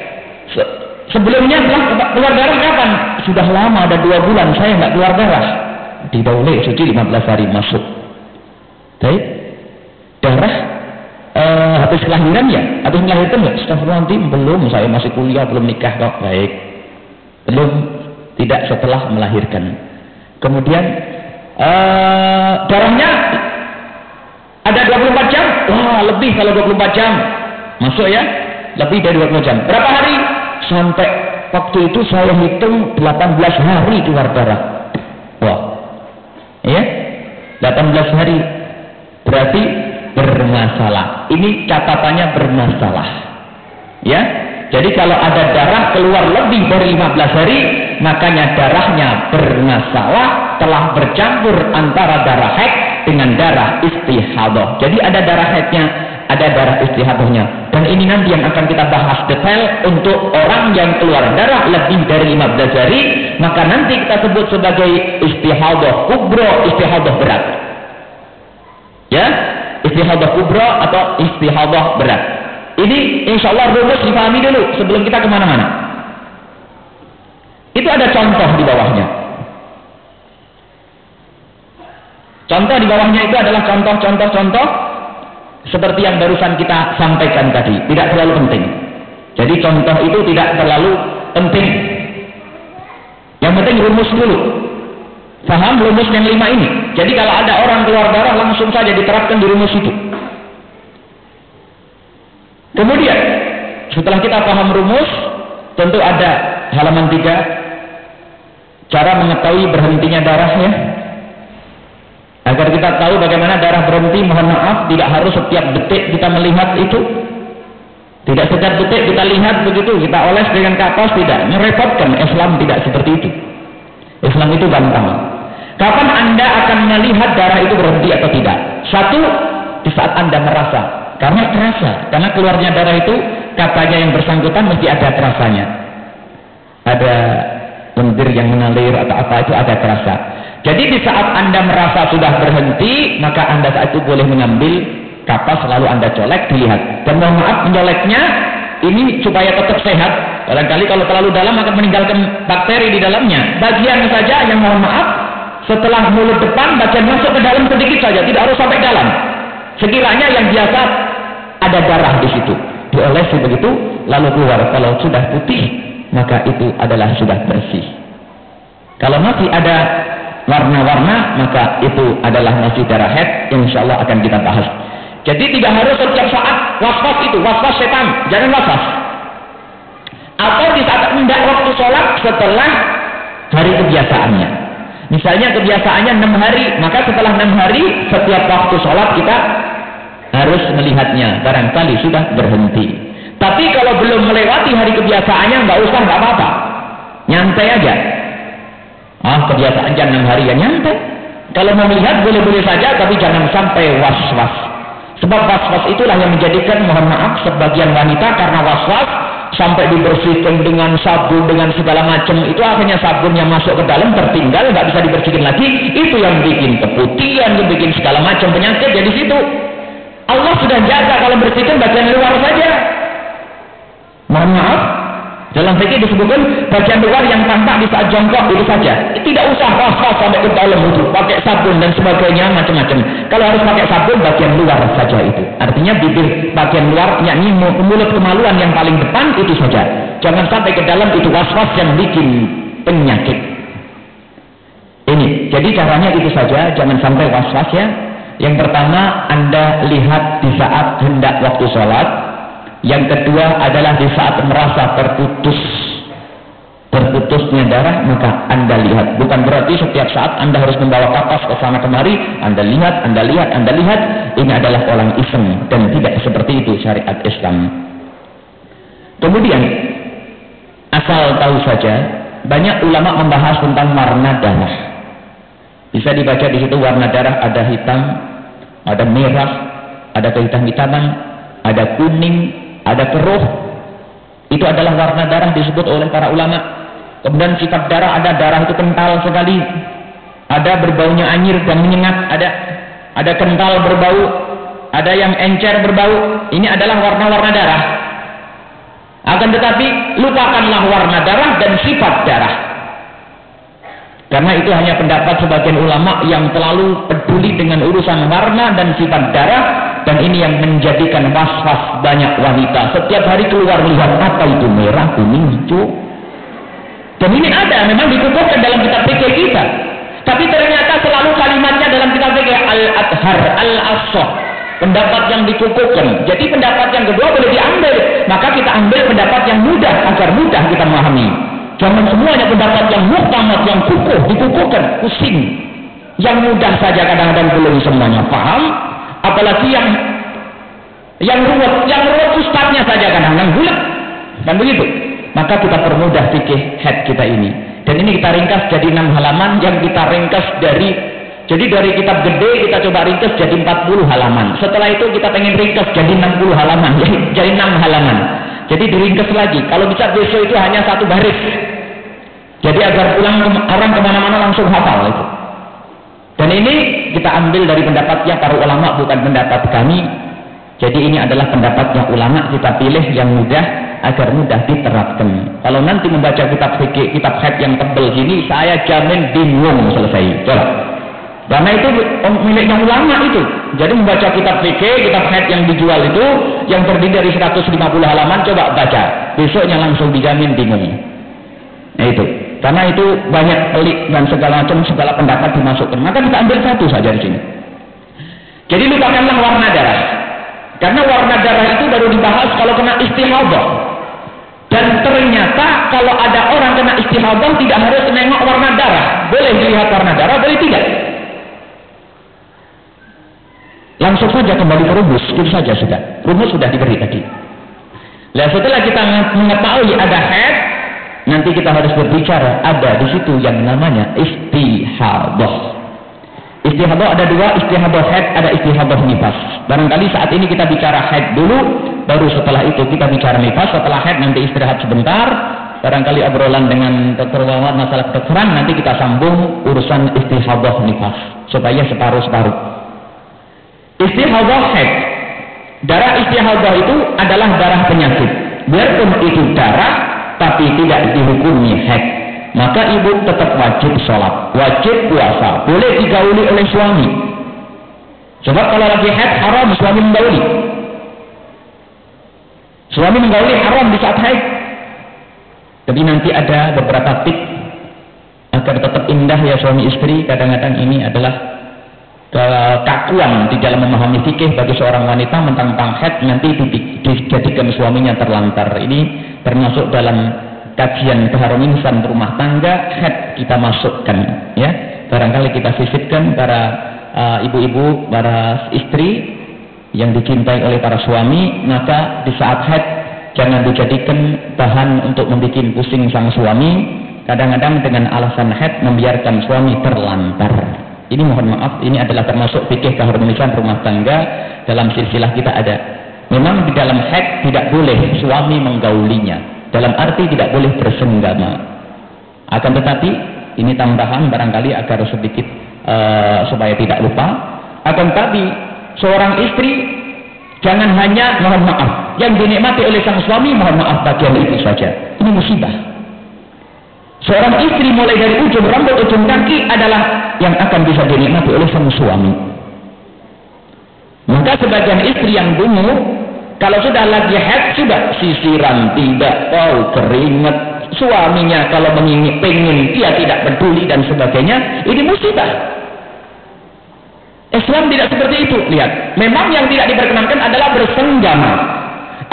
Speaker 1: Se sebelumnya telah keluar darah kapan? Sudah lama, ada dua bulan. Saya nggak keluar darah. Didahului suci 15 hari masuk. Baik. Darah uh, habis kelahiran ya? Habis melahirkan ya? Nanti belum. Saya masih kuliah belum nikah kok. Baik. Belum. Tidak setelah melahirkan. Kemudian uh, darahnya ada 24 jam? Wah lebih kalau 24 jam. Masuk ya? Lebih dari 24 jam. Berapa hari sampai waktu itu saya hitung 18 hari keluar darah wah ya 18 hari berarti bermasalah. Ini catatannya bermasalah. Ya. Jadi kalau ada darah keluar lebih dari 15 hari, makanya darahnya bermasalah telah bercampur antara darah haid dengan darah istihadah. Jadi ada darah haidnya, ada darah istihadahnya. Dan ini nanti yang akan kita bahas detail untuk orang yang keluar darah lebih dari 15 hari, maka nanti kita sebut sebagai istihadah kubro, istihadah berat. Ya, istihadah kubra atau istihadah berat. Ini insya Allah rumus dipahami dulu sebelum kita ke mana-mana. Itu ada contoh di bawahnya. Contoh di bawahnya itu adalah contoh-contoh-contoh seperti yang barusan kita sampaikan tadi. Tidak terlalu penting. Jadi contoh itu tidak terlalu penting. Yang penting rumus dulu. Faham rumus yang lima ini? Jadi kalau ada orang keluar darah langsung saja diterapkan di rumus itu. Kemudian setelah kita paham rumus, tentu ada halaman tiga cara mengetahui berhentinya darahnya agar kita tahu bagaimana darah berhenti mohon maaf tidak harus setiap detik kita melihat itu. Tidak setiap detik kita lihat begitu kita oles dengan kapas tidak. Merepotkan Islam tidak seperti itu. Islam itu gampang. Kapan anda akan melihat darah itu berhenti atau tidak? Satu di saat anda merasa. Karena terasa. Karena keluarnya darah itu katanya yang bersangkutan mesti ada terasanya. Ada lendir yang mengalir atau apa itu ada terasa jadi di saat Anda merasa sudah berhenti, maka Anda saat itu boleh mengambil kapas lalu Anda colek dilihat. Dan mohon maaf menyoleknya ini supaya tetap sehat. Barangkali kalau terlalu dalam akan meninggalkan bakteri di dalamnya. Bagian saja yang mohon maaf setelah mulut depan bagian masuk ke dalam sedikit saja, tidak harus sampai dalam. Sekiranya yang biasa ada darah di situ. Diolesi begitu lalu keluar. Kalau sudah putih maka itu adalah sudah bersih. Kalau masih ada warna-warna maka itu adalah masih darah head insya Allah akan kita bahas. Jadi tidak harus setiap saat waswas itu waswas setan jangan waswas. Atau di saat hendak waktu sholat setelah hari kebiasaannya. Misalnya kebiasaannya enam hari maka setelah enam hari setiap waktu sholat kita harus melihatnya. Barangkali sudah berhenti. Tapi kalau belum melewati hari kebiasaannya nggak usah nggak apa-apa. Nyantai aja Ah, kebiasaan jam 6 hari ya nyampe. Kalau mau melihat boleh-boleh saja, tapi jangan sampai was-was. Sebab was-was itulah yang menjadikan, mohon maaf, sebagian wanita karena was-was, sampai dibersihkan dengan sabun, dengan segala macam, itu akhirnya sabunnya masuk ke dalam, tertinggal, nggak bisa dibersihkan lagi. Itu yang bikin keputihan, yang bikin segala macam penyakit, jadi situ. Allah sudah jaga kalau bersihkan bagian luar saja. Mohon maaf, dalam fikih disebutkan bagian luar yang tampak di saat jongkok itu saja. Tidak usah was sampai ke dalam itu. Pakai sabun dan sebagainya macam-macam. Kalau harus pakai sabun bagian luar saja itu. Artinya bibir bagian luar yakni mulut kemaluan yang paling depan itu saja. Jangan sampai ke dalam itu was-was yang bikin penyakit. Ini. Jadi caranya itu saja. Jangan sampai was-was ya. Yang pertama Anda lihat di saat hendak waktu sholat yang kedua adalah di saat merasa terputus terputusnya darah maka anda lihat. Bukan berarti setiap saat anda harus membawa kapas ke sana kemari anda lihat, anda lihat, anda lihat. Ini adalah orang iseng dan tidak seperti itu syariat Islam. Kemudian asal tahu saja banyak ulama membahas tentang warna darah. Bisa dibaca di situ warna darah ada hitam ada merah ada kehitam-hitaman ada kuning ada keruh, itu adalah warna darah disebut oleh para ulama. Kemudian sifat darah ada darah itu kental sekali, ada berbaunya anyir dan menyengat, ada ada kental berbau, ada yang encer berbau. Ini adalah warna-warna darah. Akan tetapi lupakanlah warna darah dan sifat darah. Karena itu hanya pendapat sebagian ulama yang terlalu peduli dengan urusan warna dan sifat darah dan ini yang menjadikan was-was banyak wanita. Setiap hari keluar melihat apa itu merah, kuning, hijau. Dan ini ada, memang dikukuhkan dalam kitab fikih kita. Tapi ternyata selalu kalimatnya dalam kitab fikih al-adhar, al-asah. Pendapat yang dikukuhkan. Jadi pendapat yang kedua boleh diambil. Maka kita ambil pendapat yang mudah agar mudah kita memahami. Jangan semuanya pendapat yang muhtamat, yang kukuh, dikukuhkan, pusing. Yang mudah saja kadang-kadang belum semuanya paham, apalagi yang yang ruwet, yang ruwet ustadznya saja kadang-kadang bulat. Dan begitu. Maka kita permudah fikih head kita ini. Dan ini kita ringkas jadi enam halaman yang kita ringkas dari jadi dari kitab gede kita coba ringkas jadi 40 halaman. Setelah itu kita pengen ringkas jadi 60 halaman, jadi jadi 6 halaman. Jadi diringkas lagi. Kalau bisa besok itu hanya satu baris. Jadi agar pulang orang ke mana-mana langsung hafal itu. Dan ini kita ambil dari pendapatnya para ulama bukan pendapat kami. Jadi ini adalah pendapatnya ulama kita pilih yang mudah agar mudah diterapkan. Kalau nanti membaca kitab fikih, kitab hadis yang tebal gini, saya jamin bingung selesai. Coba. Karena itu miliknya ulama itu. Jadi membaca kitab fikih, kitab hadis yang dijual itu yang terdiri dari 150 halaman coba baca. Besoknya langsung dijamin bingung. Nah itu. Karena itu banyak pelik dan segala macam segala pendapat dimasukkan. Maka kita ambil satu saja di sini. Jadi lupakanlah warna darah. Karena warna darah itu baru dibahas kalau kena istihadah. Dan ternyata kalau ada orang kena istihadah tidak harus menengok warna darah. Boleh dilihat warna darah, boleh tidak. Langsung saja kembali ke rumus, itu saja sudah. Rumus sudah diberi tadi. Nah setelah kita mengetahui ada head, nanti kita harus berbicara ada di situ yang namanya istihadah. Istihadah ada dua, istihadah head, ada istihadah nifas. Barangkali saat ini kita bicara head dulu, baru setelah itu kita bicara nifas. Setelah head nanti istirahat sebentar. Barangkali obrolan dengan dokter Wawan masalah kedokteran, nanti kita sambung urusan istihadah nifas. Supaya separuh-separuh. Istihadah head. Darah istihadah itu adalah darah penyakit. Biarpun itu darah, tapi tidak dihukumi head maka ibu tetap wajib sholat, wajib puasa, boleh digauli oleh suami. Sebab kalau lagi haid haram suami menggauli. Suami menggauli haram di saat haid. Tapi nanti ada beberapa tip agar tetap indah ya suami istri. Kadang-kadang ini adalah kekakuan di dalam memahami fikih bagi seorang wanita mentang-mentang haid nanti dijadikan suaminya terlantar. Ini termasuk dalam kajian keharmonisan rumah tangga head kita masukkan ya. Barangkali kita sisipkan para uh, ibu-ibu uh, para istri yang dicintai oleh para suami maka di saat head jangan dijadikan bahan untuk membuat pusing sang suami. Kadang-kadang dengan alasan head membiarkan suami terlantar ini mohon maaf ini adalah termasuk fikih keharmonisan rumah tangga dalam silsilah kita ada memang di dalam head tidak boleh suami menggaulinya dalam arti tidak boleh bersenggama. Akan tetapi ini tambahan barangkali agar sedikit uh, supaya tidak lupa. Akan tetapi seorang istri jangan hanya mohon maaf yang dinikmati oleh sang suami mohon maaf bagian itu saja. Ini musibah. Seorang istri mulai dari ujung rambut ujung kaki adalah yang akan bisa dinikmati oleh sang suami. Maka sebagian istri yang bungu kalau sudah lagi head sudah sisiran tidak tahu keringat suaminya kalau mengingat pengen dia tidak peduli dan sebagainya ini musibah. Islam tidak seperti itu. Lihat, memang yang tidak diperkenankan adalah bersenggama.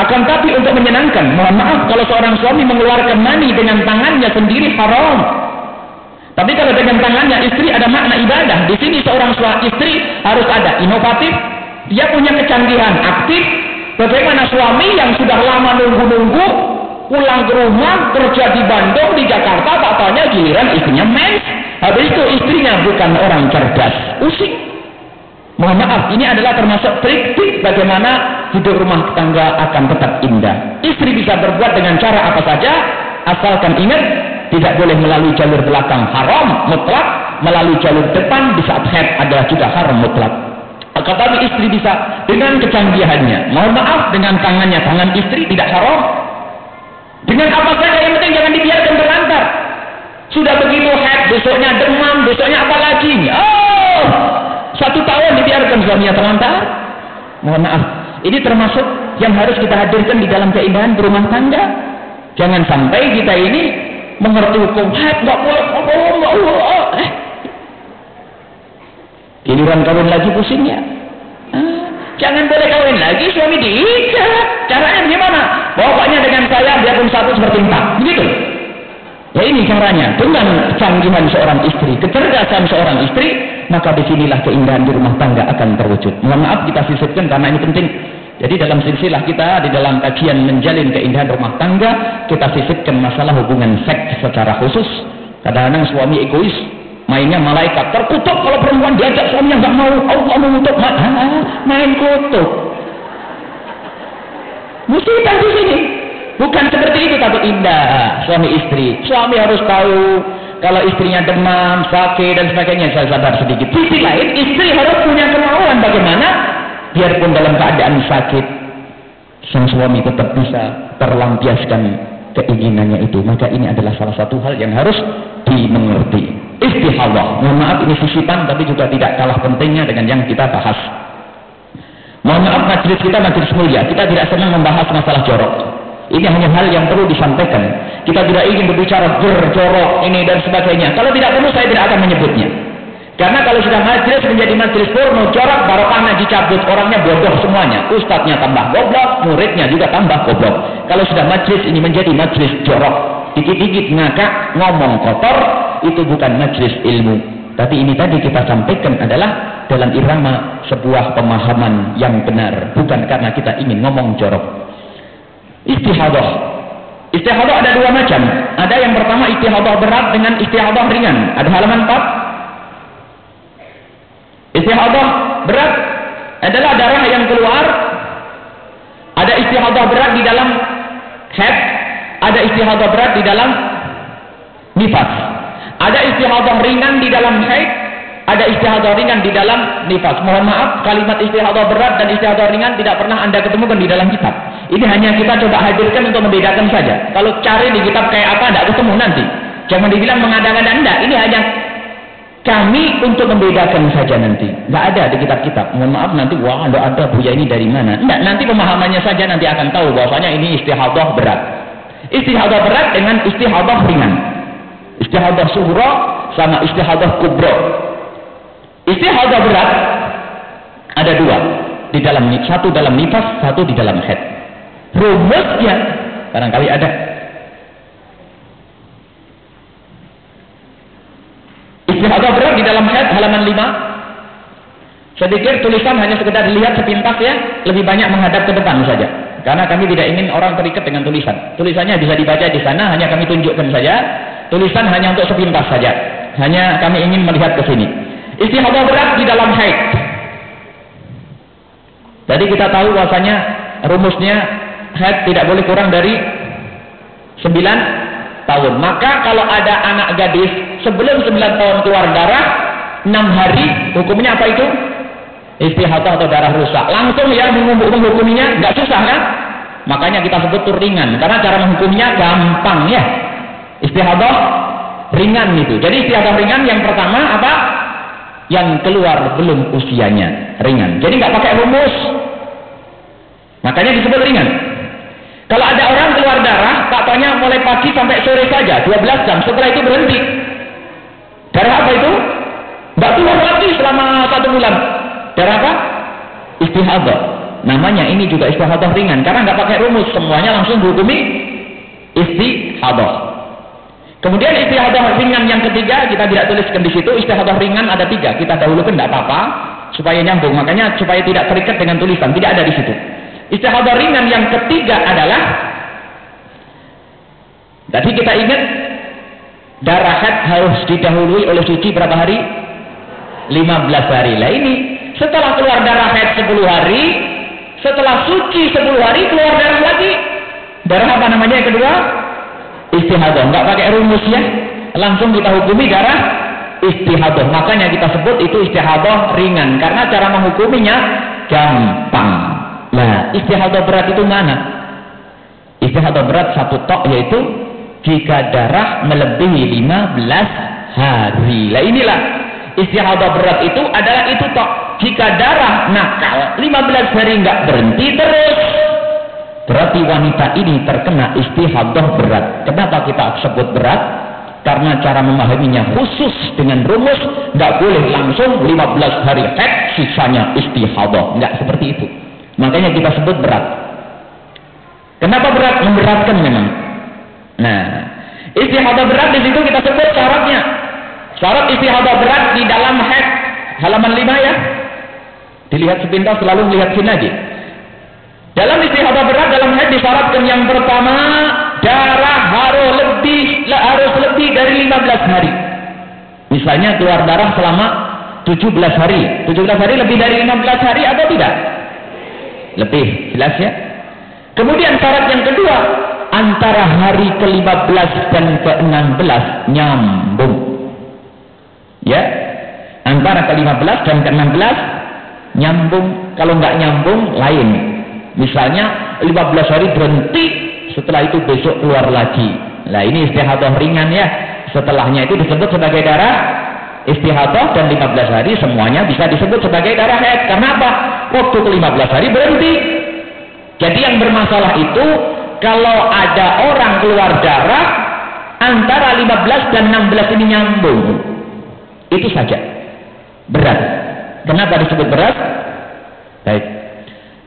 Speaker 1: Akan tapi untuk menyenangkan, mohon maaf kalau seorang suami mengeluarkan mani dengan tangannya sendiri haram. Tapi kalau dengan tangannya istri ada makna ibadah. Di sini seorang suami istri harus ada inovatif, dia punya kecanggihan aktif, Bagaimana suami yang sudah lama nunggu-nunggu pulang ke rumah kerja di Bandung di Jakarta tak tanya giliran istrinya mens habis itu istrinya bukan orang cerdas usik mohon maaf ini adalah termasuk trik-trik bagaimana hidup rumah tangga akan tetap indah istri bisa berbuat dengan cara apa saja asalkan ingat tidak boleh melalui jalur belakang haram mutlak melalui jalur depan di saat head adalah juga haram mutlak tetapi istri bisa dengan kecanggihannya. Mohon maaf dengan tangannya, tangan istri tidak haram. Dengan apa saja yang penting jangan dibiarkan terlantar. Sudah begitu head, besoknya demam, besoknya apa lagi? Oh, satu tahun dibiarkan suaminya terlantar. Mohon maaf, ini termasuk yang harus kita hadirkan di dalam keindahan berumah tangga. Jangan sampai kita ini mengerti hukum head, nggak boleh, nggak nggak boleh. Eh, Giliran kawin lagi pusingnya. Ah, jangan boleh kawin lagi, suami diikat. Caranya gimana? Pokoknya dengan saya biarpun satu seperti empat. Begitu. Ya ini caranya. Dengan canggihan seorang istri, kecerdasan seorang istri, maka di sinilah keindahan di rumah tangga akan terwujud. Mohon maaf kita sisipkan karena ini penting. Jadi dalam silsilah kita, di dalam kajian menjalin keindahan rumah tangga, kita sisipkan masalah hubungan seks secara khusus. Kadang-kadang suami egois, mainnya malaikat terkutuk kalau perempuan diajak suaminya nggak mau Allah mengutuk main kutuk musibah di sini bukan seperti itu tapi indah suami istri suami harus tahu kalau istrinya demam sakit dan sebagainya saya sabar sedikit sisi lain istri harus punya kemauan bagaimana biarpun dalam keadaan sakit sang suami tetap bisa terlampiaskan keinginannya itu maka ini adalah salah satu hal yang harus dimengerti istihadah. Mohon maaf ini sisipan tapi juga tidak kalah pentingnya dengan yang kita bahas. Mohon maaf majelis kita majelis mulia. Kita tidak senang membahas masalah jorok. Ini hanya hal yang perlu disampaikan. Kita tidak ingin berbicara jorok ini dan sebagainya. Kalau tidak perlu saya tidak akan menyebutnya. Karena kalau sudah majelis menjadi majelis porno, jorok barokahnya dicabut, orangnya bodoh semuanya. Ustadznya tambah goblok, muridnya juga tambah goblok. Kalau sudah majelis ini menjadi majelis jorok, dikit-dikit ngakak, ngomong kotor, itu bukan majlis ilmu. Tapi ini tadi kita sampaikan adalah dalam irama sebuah pemahaman yang benar. Bukan karena kita ingin ngomong jorok. Istihadah. Istihadah ada dua macam. Ada yang pertama istihadah berat dengan istihadah ringan. Ada halaman 4. Istihadah berat adalah darah yang keluar. Ada istihadah berat di dalam head. Ada istihadah berat di dalam nifas. Ada istihadah ringan di dalam haid, ada istihadah ringan di dalam nifas. Mohon maaf, kalimat istihadah berat dan istihadah ringan tidak pernah Anda ketemukan di dalam kitab. Ini hanya kita coba hadirkan untuk membedakan saja. Kalau cari di kitab kayak apa, tidak ketemu nanti. Jangan dibilang mengada-ngada, enggak. Ini hanya kami untuk membedakan saja nanti. Enggak ada di kitab-kitab. Mohon maaf nanti, wah enggak ada buya ini dari mana. Enggak, nanti pemahamannya saja nanti akan tahu bahwasanya ini istihadah berat. Istihadah berat dengan istihadah ringan. Istihadah suhra sama istihadah kubro. Istihadah berat ada dua. Di dalam satu dalam nifas, satu di dalam head. Rumusnya barangkali ada. Istihadah berat di dalam head halaman 5. Saya pikir tulisan hanya sekedar dilihat sepintas ya, lebih banyak menghadap ke depan saja. Karena kami tidak ingin orang terikat dengan tulisan. Tulisannya bisa dibaca di sana, hanya kami tunjukkan saja Tulisan hanya untuk sepintas saja. Hanya kami ingin melihat ke sini. Istihadah berat di dalam haid. Jadi kita tahu bahwasanya rumusnya haid tidak boleh kurang dari 9 tahun. Maka kalau ada anak gadis sebelum 9 tahun keluar darah, 6 hari hukumnya apa itu? Istihadah atau darah rusak. Langsung ya menghukuminya, nggak susah kan? Makanya kita sebut itu ringan. Karena cara menghukumnya gampang ya. Istihadah ringan itu. Jadi istihadah ringan yang pertama apa? Yang keluar belum usianya ringan. Jadi nggak pakai rumus. Makanya disebut ringan. Kalau ada orang keluar darah, katanya mulai pagi sampai sore saja, 12 jam. Setelah itu berhenti. Darah apa itu? Nggak keluar lagi selama satu bulan. Darah apa? Istihadah. Namanya ini juga istihadah ringan. Karena nggak pakai rumus. Semuanya langsung dihukumi istihadah. Kemudian istihadah ringan yang ketiga kita tidak tuliskan di situ. Istihadah ringan ada tiga. Kita dahulukan tidak apa-apa supaya nyambung. Makanya supaya tidak terikat dengan tulisan tidak ada di situ. Istihadah ringan yang ketiga adalah tadi kita ingat darah haid harus didahului oleh suci berapa hari? 15 hari. Lah ini setelah keluar darah haid 10 hari, setelah suci 10 hari keluar darah lagi. Darah apa namanya yang kedua? istihadah nggak pakai rumus ya langsung kita hukumi darah istihadah makanya kita sebut itu istihadah ringan karena cara menghukuminya gampang nah istihadah berat itu mana istihadah berat satu tok yaitu jika darah melebihi 15 hari lah inilah istihadah berat itu adalah itu tok jika darah nakal 15 hari nggak berhenti terus Berarti wanita ini terkena istihadah berat. Kenapa kita sebut berat? Karena cara memahaminya khusus dengan rumus, nggak boleh langsung 15 hari haid, sisanya istihadah. Nggak seperti itu. Makanya kita sebut berat. Kenapa berat? Memberatkan memang. Nah, istihadah berat di situ kita sebut syaratnya. Syarat istihadah berat di dalam haid halaman 5 ya. Dilihat sepintas selalu melihat lagi. Dalam istihadah berat dalam haid disyaratkan yang pertama darah harus lebih harus lebih dari 15 hari. Misalnya keluar darah selama 17 hari. 17 hari lebih dari 15 hari atau tidak? Lebih, jelas ya? Kemudian syarat yang kedua, antara hari ke-15 dan ke-16 nyambung. Ya. Antara ke-15 dan ke-16 nyambung. Kalau nggak nyambung lain. Misalnya 15 hari berhenti, setelah itu besok keluar lagi. Nah ini istihadah ringan ya. Setelahnya itu disebut sebagai darah istihadah dan 15 hari semuanya bisa disebut sebagai darah haid. Karena apa? Waktu ke 15 hari berhenti. Jadi yang bermasalah itu kalau ada orang keluar darah antara 15 dan 16 ini nyambung. Itu saja. Berat. Kenapa disebut berat? Baik.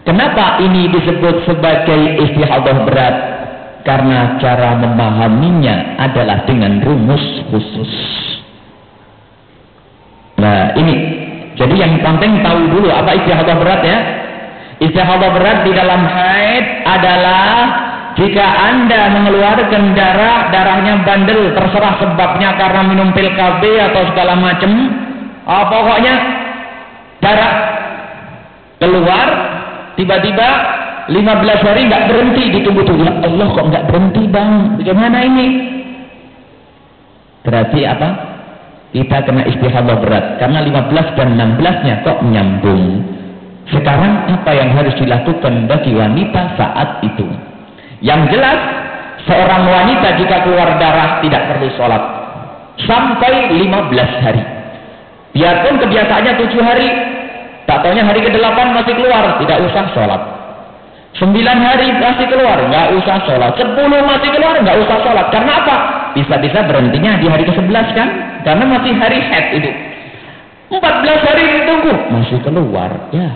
Speaker 1: Kenapa ini disebut sebagai istihadah berat? Karena cara memahaminya adalah dengan rumus khusus. Nah ini, jadi yang penting tahu dulu apa istihadah berat ya. Istihadah berat di dalam haid adalah jika anda mengeluarkan darah, darahnya bandel, terserah sebabnya karena minum pil KB atau segala macam. Oh, pokoknya darah keluar, tiba-tiba 15 hari nggak berhenti ditunggu-tunggu. Ya Allah kok nggak berhenti bang? Bagaimana ini? Berarti apa? Kita kena istihadah berat. Karena 15 dan 16-nya kok nyambung. Sekarang apa yang harus dilakukan bagi wanita saat itu? Yang jelas, seorang wanita jika keluar darah tidak perlu sholat. Sampai 15 hari. Biarpun kebiasaannya 7 hari. Tak taunya hari ke-8 masih keluar. Tidak usah sholat. Sembilan hari masih keluar, nggak usah sholat. Sepuluh masih keluar, nggak usah sholat. Karena apa? Bisa-bisa berhentinya di hari ke-11 kan? Karena masih hari head itu. Empat belas hari ditunggu, masih keluar. Ya.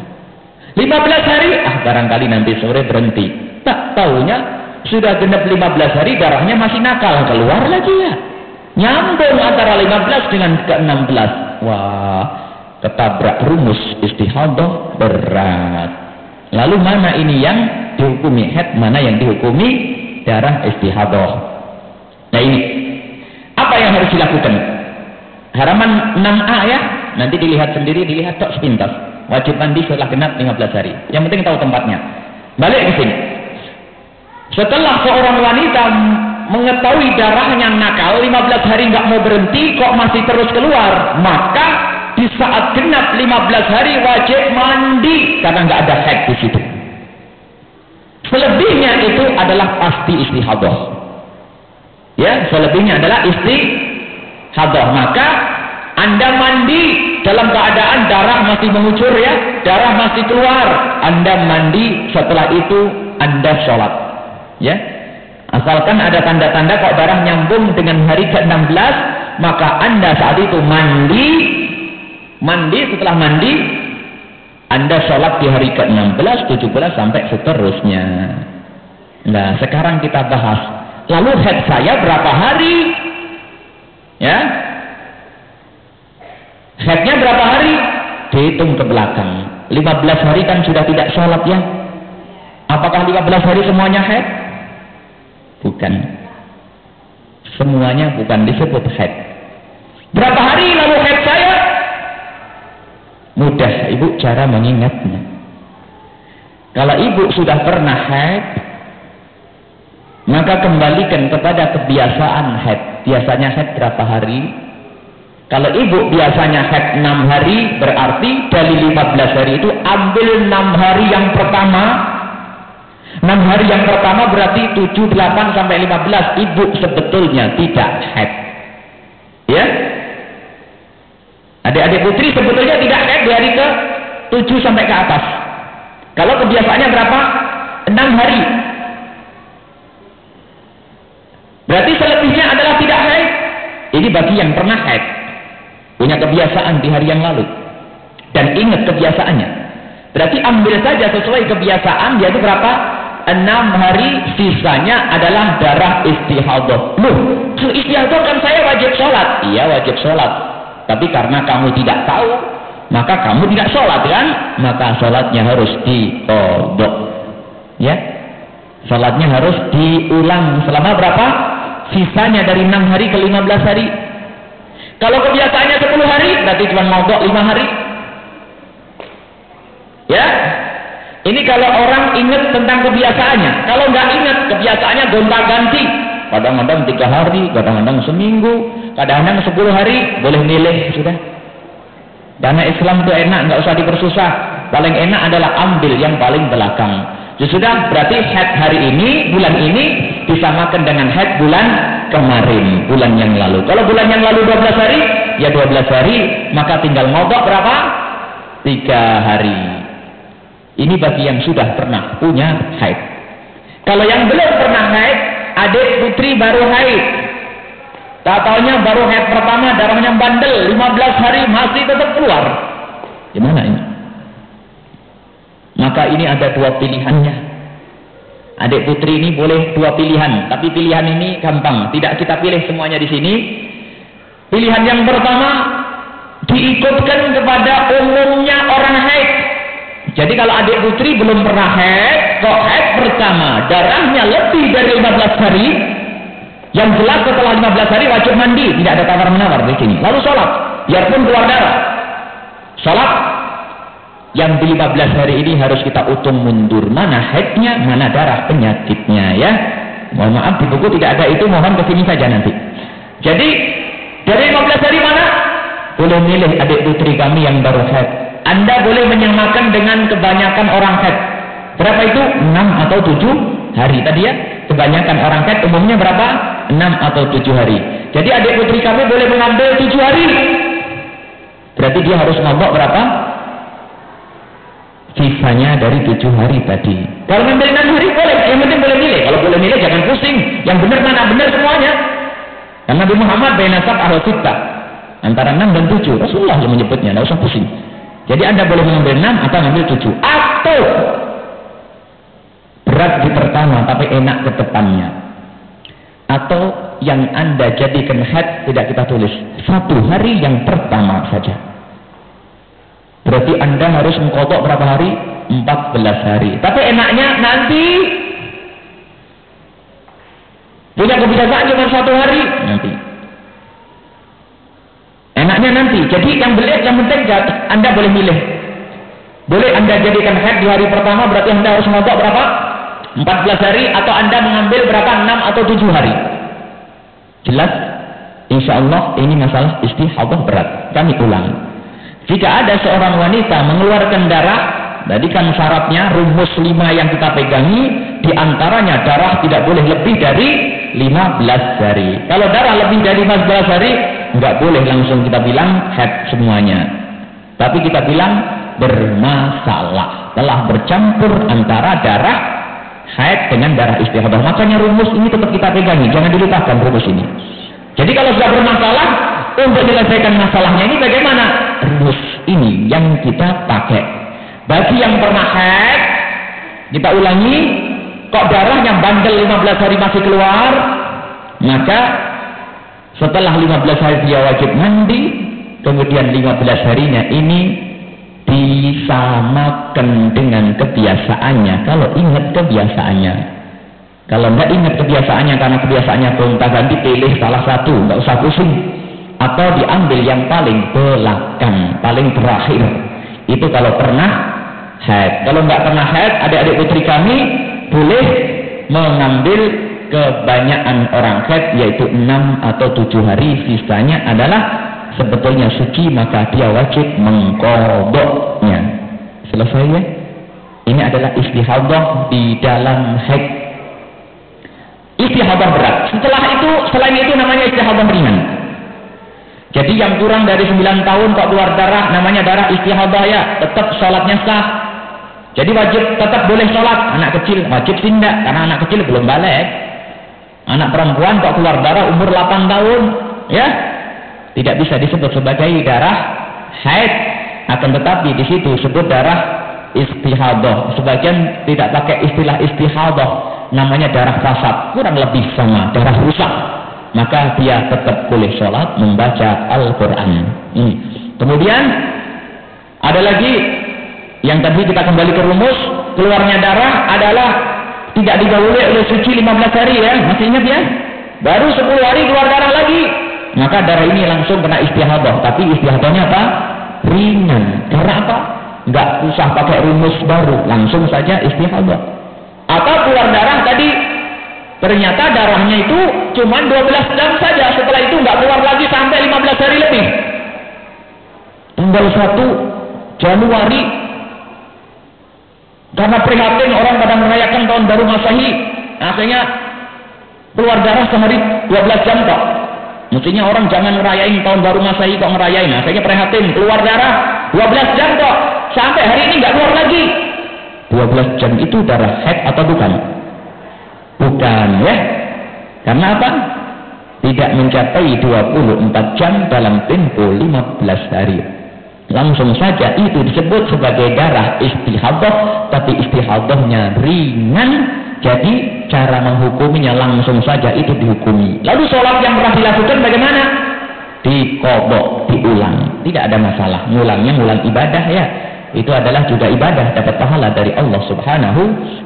Speaker 1: Lima belas hari, ah barangkali nanti sore berhenti. Tak tahunya sudah genap lima belas hari darahnya masih nakal, keluar lagi ya. Nyambung antara lima belas dengan ke-16. Wah, ketabrak rumus istihadah berat. Lalu mana ini yang dihukumi head, mana yang dihukumi darah istihadah. Nah ini, apa yang harus dilakukan? Haraman 6A ya, nanti dilihat sendiri, dilihat tok sepintas. Wajib mandi setelah genap 15 hari. Yang penting tahu tempatnya. Balik ke sini. Setelah seorang wanita mengetahui darahnya nakal, 15 hari nggak mau berhenti, kok masih terus keluar, maka di saat genap 15 hari wajib mandi karena nggak ada haid di situ. Selebihnya itu adalah pasti istihadah. Ya, selebihnya adalah istihadah. Maka Anda mandi dalam keadaan darah masih mengucur ya, darah masih keluar. Anda mandi setelah itu Anda sholat. Ya, asalkan ada tanda-tanda kok darah nyambung dengan hari ke-16, maka Anda saat itu mandi Mandi setelah mandi, Anda sholat di hari ke-16, 17 sampai seterusnya. Nah, sekarang kita bahas. Lalu head saya berapa hari? Ya. Headnya berapa hari? Dihitung ke belakang. 15 hari kan sudah tidak sholat ya. Apakah 15 hari semuanya head? Bukan. Semuanya bukan disebut head. Berapa hari lalu head saya? Mudah ibu cara mengingatnya. Kalau ibu sudah pernah haid, maka kembalikan kepada kebiasaan haid. Biasanya haid berapa hari? Kalau ibu biasanya haid 6 hari, berarti dari 15 hari itu ambil 6 hari yang pertama. 6 hari yang pertama berarti 7, 8 sampai 15. Ibu sebetulnya tidak haid. Ya? Adik-adik putri sebetulnya tidak haid di hari ke 7 sampai ke atas. Kalau kebiasaannya berapa? 6 hari. Berarti selebihnya adalah tidak haid. Ini bagi yang pernah haid. Punya kebiasaan di hari yang lalu. Dan ingat kebiasaannya. Berarti ambil saja sesuai kebiasaan yaitu berapa? 6 hari sisanya adalah darah istihadah. Loh, istihadah kan saya wajib sholat. Iya wajib sholat. Tapi karena kamu tidak tahu, maka kamu tidak sholat kan? Maka sholatnya harus dikodok. Ya, sholatnya harus diulang selama berapa? Sisanya dari 6 hari ke 15 hari. Kalau kebiasaannya 10 hari, berarti cuma mogok 5 hari. Ya, ini kalau orang ingat tentang kebiasaannya. Kalau nggak ingat, kebiasaannya gonta-ganti. Kadang-kadang tiga hari, kadang-kadang seminggu, kadang-kadang sepuluh hari, boleh milih sudah. Dana Islam itu enak, nggak usah dipersusah. Paling enak adalah ambil yang paling belakang. Ya sudah, berarti head hari ini, bulan ini disamakan dengan head bulan kemarin, bulan yang lalu. Kalau bulan yang lalu 12 hari, ya 12 hari, maka tinggal ngobok berapa? Tiga hari. Ini bagi yang sudah pernah punya haid. Kalau yang belum pernah haid, adik putri baru haid. Tak taunya baru haid pertama darahnya bandel, 15 hari masih tetap keluar. Gimana ini? Maka ini ada dua pilihannya. Adik putri ini boleh dua pilihan, tapi pilihan ini gampang. Tidak kita pilih semuanya di sini. Pilihan yang pertama diikutkan kepada umumnya orang haid. Jadi kalau adik putri belum pernah haid, kok haid pertama, darahnya lebih dari 15 hari, yang jelas setelah 15 hari wajib mandi, tidak ada tawar-menawar di sini. Lalu sholat, biarpun keluar darah. Sholat yang di 15 hari ini harus kita utung mundur. Mana haidnya, mana darah penyakitnya ya. Mohon maaf di buku tidak ada itu, mohon ke sini saja nanti. Jadi dari 15 hari mana? Boleh milih adik putri kami yang baru haid. Anda boleh menyamakan dengan kebanyakan orang haid. Berapa itu? 6 atau 7 hari tadi ya. Kebanyakan orang haid umumnya berapa? 6 atau 7 hari. Jadi adik putri kami boleh mengambil 7 hari. Berarti dia harus ngobok berapa? Sisanya dari tujuh hari tadi. Kalau ngambil enam hari boleh, yang penting boleh milih. Kalau boleh milih jangan pusing. Yang benar mana benar semuanya. Karena Nabi Muhammad benasab ahal sita. Antara enam dan tujuh. Rasulullah yang menyebutnya, tidak usah pusing. Jadi anda boleh mengambil enam atau mengambil tujuh. Atau berat di pertama tapi enak ke depannya. Atau yang anda jadikan head tidak kita tulis. Satu hari yang pertama saja. Berarti Anda harus mengkodok berapa hari? 14 hari. Tapi enaknya nanti punya kebiasaan cuma satu hari nanti. Enaknya nanti. Jadi yang beli yang penting Anda boleh milih. Boleh Anda jadikan head di hari pertama berarti Anda harus mengkodok berapa? 14 hari atau Anda mengambil berapa? 6 atau 7 hari. Jelas? Insya Allah ini masalah istihadah berat. Kami ulang. Jika ada seorang wanita mengeluarkan darah, tadi kan syaratnya rumus lima yang kita pegangi, di antaranya darah tidak boleh lebih dari 15 hari. Kalau darah lebih dari 15 hari, nggak boleh langsung kita bilang head semuanya. Tapi kita bilang bermasalah. Telah bercampur antara darah haid dengan darah istihadah. Makanya rumus ini tetap kita pegangi, jangan dilupakan rumus ini. Jadi kalau sudah bermasalah, untuk menyelesaikan masalahnya ini bagaimana? Rumus ini yang kita pakai. Bagi yang pernah haid, kita ulangi, kok darah yang bandel 15 hari masih keluar, maka setelah 15 hari dia wajib mandi, kemudian 15 harinya ini disamakan dengan kebiasaannya. Kalau ingat kebiasaannya. Kalau tidak ingat kebiasaannya karena kebiasaannya gonta ganti pilih salah satu, nggak usah pusing atau diambil yang paling belakang, paling terakhir. Itu kalau pernah haid. Kalau nggak pernah haid, adik-adik putri kami boleh mengambil kebanyakan orang haid yaitu 6 atau 7 hari sisanya adalah sebetulnya suci maka dia wajib mengkodoknya. Selesai ya? Ini adalah istihadah di dalam haid. Istihadah berat. Setelah itu, selain itu namanya istihadah ringan. Jadi yang kurang dari 9 tahun kok keluar darah, namanya darah istihadah ya, tetap sholatnya sah. Jadi wajib tetap boleh sholat. Anak kecil wajib tindak, karena anak kecil belum balik. Anak perempuan kok keluar darah umur 8 tahun, ya tidak bisa disebut sebagai darah haid. Akan tetapi di situ sebut darah istihadah. Sebagian tidak pakai istilah istihadah, namanya darah fasad. Kurang lebih sama, darah rusak maka dia tetap boleh sholat membaca Al-Quran. Ini. Kemudian ada lagi yang tadi kita kembali ke rumus keluarnya darah adalah tidak digauli oleh suci 15 hari ya. Masih ingat ya? Baru 10 hari keluar darah lagi. Maka darah ini langsung kena istihadah. Tapi istihadahnya apa? Ringan. Karena apa? Nggak usah pakai rumus baru. Langsung saja istihadah. Atau keluar darah tadi Ternyata darahnya itu cuma 12 jam saja. Setelah itu nggak keluar lagi sampai 15 hari lebih. Tanggal 1 Januari karena prihatin orang pada merayakan tahun baru Masehi, akhirnya keluar darah sehari 12 jam kok. Mestinya orang jangan ngerayain tahun baru Masehi kok ngerayain. Akhirnya prihatin, keluar darah 12 jam kok. Sampai hari ini nggak keluar lagi. 12 jam itu darah head atau bukan? Bukan ya. Karena apa? Tidak mencapai 24 jam dalam tempo 15 hari. Langsung saja itu disebut sebagai darah istihadah, tapi istihadahnya ringan Jadi cara menghukuminya langsung saja itu dihukumi. Lalu sholat yang pernah dilakukan bagaimana? Dikobok, diulang. Tidak ada masalah. Ngulangnya ngulang ibadah ya. Itu adalah juga ibadah dapat pahala dari Allah Subhanahu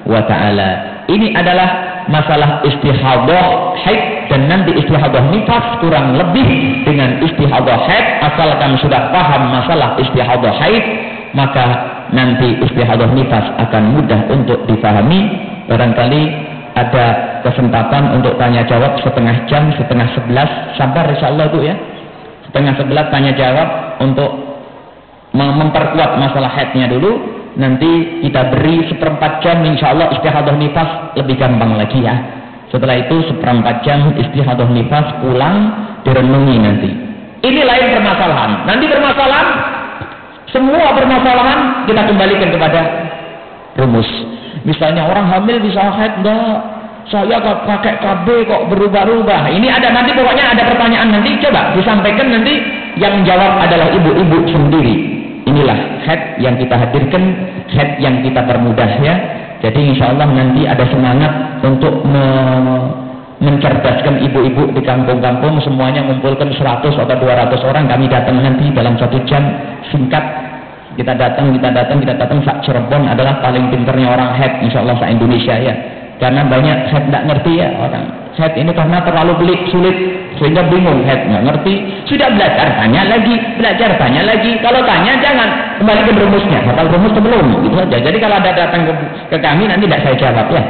Speaker 1: wa taala. Ini adalah masalah istihadah haid dan nanti istihadah nifas kurang lebih dengan istihadah haid. Asalkan sudah paham masalah istihadah haid maka nanti istihadah nifas akan mudah untuk difahami. Barangkali ada kesempatan untuk tanya jawab setengah jam setengah sebelas. Sabar insya Allah itu ya. Setengah sebelas tanya jawab untuk memperkuat masalah haidnya dulu nanti kita beri seperempat jam insya Allah istihadah nifas lebih gampang lagi ya setelah itu seperempat jam istihadah nifas pulang direnungi nanti ini lain permasalahan nanti permasalahan semua permasalahan kita kembalikan kepada rumus misalnya orang hamil bisa haid enggak saya kok pakai KB kok berubah-ubah. Ini ada nanti pokoknya ada pertanyaan nanti coba disampaikan nanti yang jawab adalah ibu-ibu sendiri. Inilah head yang kita hadirkan, head yang kita permudah ya. Jadi insya Allah nanti ada semangat untuk me mencerdaskan ibu-ibu di kampung-kampung semuanya mengumpulkan 100 atau 200 orang. Kami datang nanti dalam satu jam singkat. Kita datang kita datang kita datang. Sak Cirebon adalah paling pinternya orang head insya Allah sa Indonesia ya karena banyak head tidak ngerti ya orang. Head ini karena terlalu pelik, sulit. Sehingga bingung. Head nggak ngerti. Sudah belajar, tanya lagi. Belajar, tanya lagi. Kalau tanya, jangan. Kembali ke rumusnya. Batal rumus sebelum. Gitu saja. Jadi kalau ada datang ke, ke kami, nanti tidak saya jawab ya.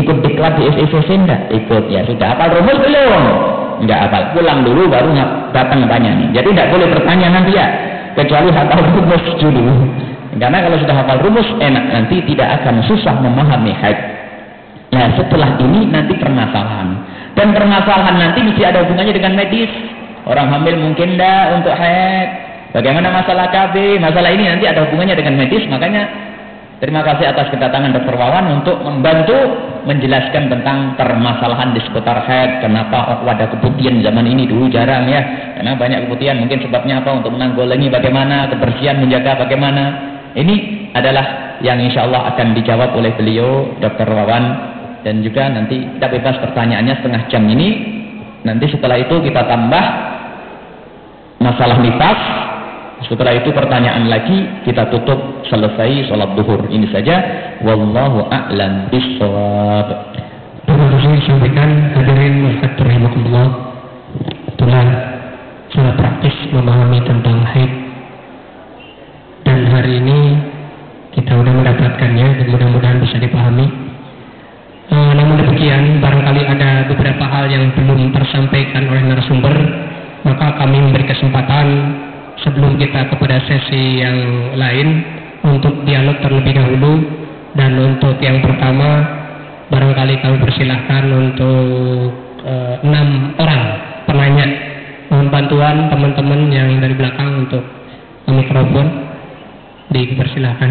Speaker 1: Ikut diklat di SECC enggak? Ikut. Ya sudah. Hafal rumus belum? Enggak hafal. Pulang dulu baru datang tanya nih. Jadi tidak boleh bertanya nanti ya. Kecuali hafal rumus dulu. Karena kalau sudah hafal rumus enak nanti tidak akan susah memahami haid. Nah setelah ini nanti permasalahan. Dan permasalahan nanti mesti ada hubungannya dengan medis. Orang hamil mungkin tidak untuk haid. Bagaimana masalah KB? Masalah ini nanti ada hubungannya dengan medis. Makanya terima kasih atas kedatangan Dr. Wawan untuk membantu menjelaskan tentang permasalahan di seputar haid. Kenapa oh, ada keputihan zaman ini dulu jarang ya. Karena banyak keputihan. Mungkin sebabnya apa? Untuk menanggulangi bagaimana, kebersihan menjaga bagaimana. Ini adalah yang insya Allah akan dijawab oleh beliau Dr. Wawan dan juga nanti kita bebas pertanyaannya setengah jam ini. Nanti setelah itu kita tambah masalah nifas. Setelah itu pertanyaan lagi kita tutup selesai sholat duhur. Ini saja. Wallahu a'lam bishawab.
Speaker 2: Terima kasih sampaikan hadirin rahimakumullah. Itulah cara praktis memahami tentang haid. Dan hari ini kita sudah mendapatkannya dan mudah-mudahan bisa dipahami Uh, namun demikian, barangkali ada beberapa hal yang belum tersampaikan oleh narasumber, maka kami memberi kesempatan sebelum kita kepada sesi yang lain untuk dialog terlebih dahulu. Dan untuk yang pertama barangkali kami persilahkan untuk uh, enam orang penanya. Mohon bantuan teman-teman yang dari belakang untuk mikrofon. Dipersilahkan.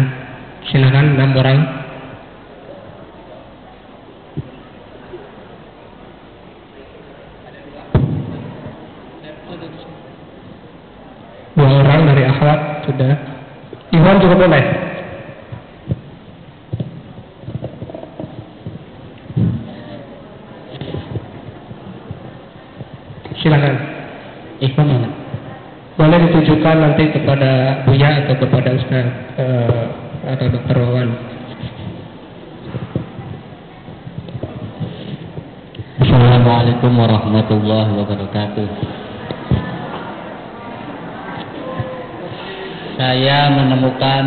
Speaker 2: Silakan enam orang dua orang dari sudah Iwan juga boleh. Silakan. Ikhwan mana? Boleh ditujukan nanti kepada Buya atau kepada Ustaz uh, atau Dokter Wawan.
Speaker 3: Assalamualaikum warahmatullahi wabarakatuh saya menemukan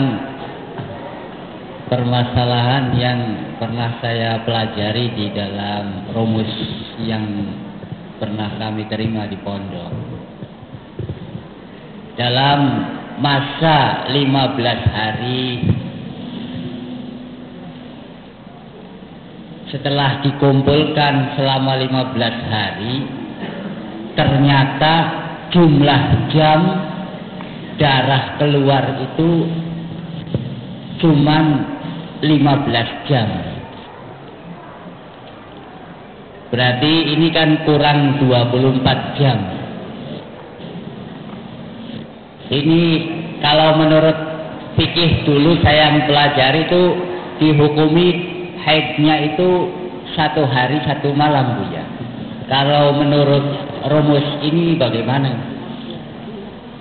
Speaker 3: permasalahan yang pernah saya pelajari di dalam rumus yang pernah kami terima di pondok. Dalam masa 15 hari setelah dikumpulkan selama 15 hari ternyata jumlah jam darah keluar itu cuman 15 jam. Berarti ini kan kurang 24 jam. Ini kalau menurut fikih dulu saya mempelajari itu dihukumi haidnya itu satu hari satu malam Bu ya. Kalau menurut rumus ini bagaimana?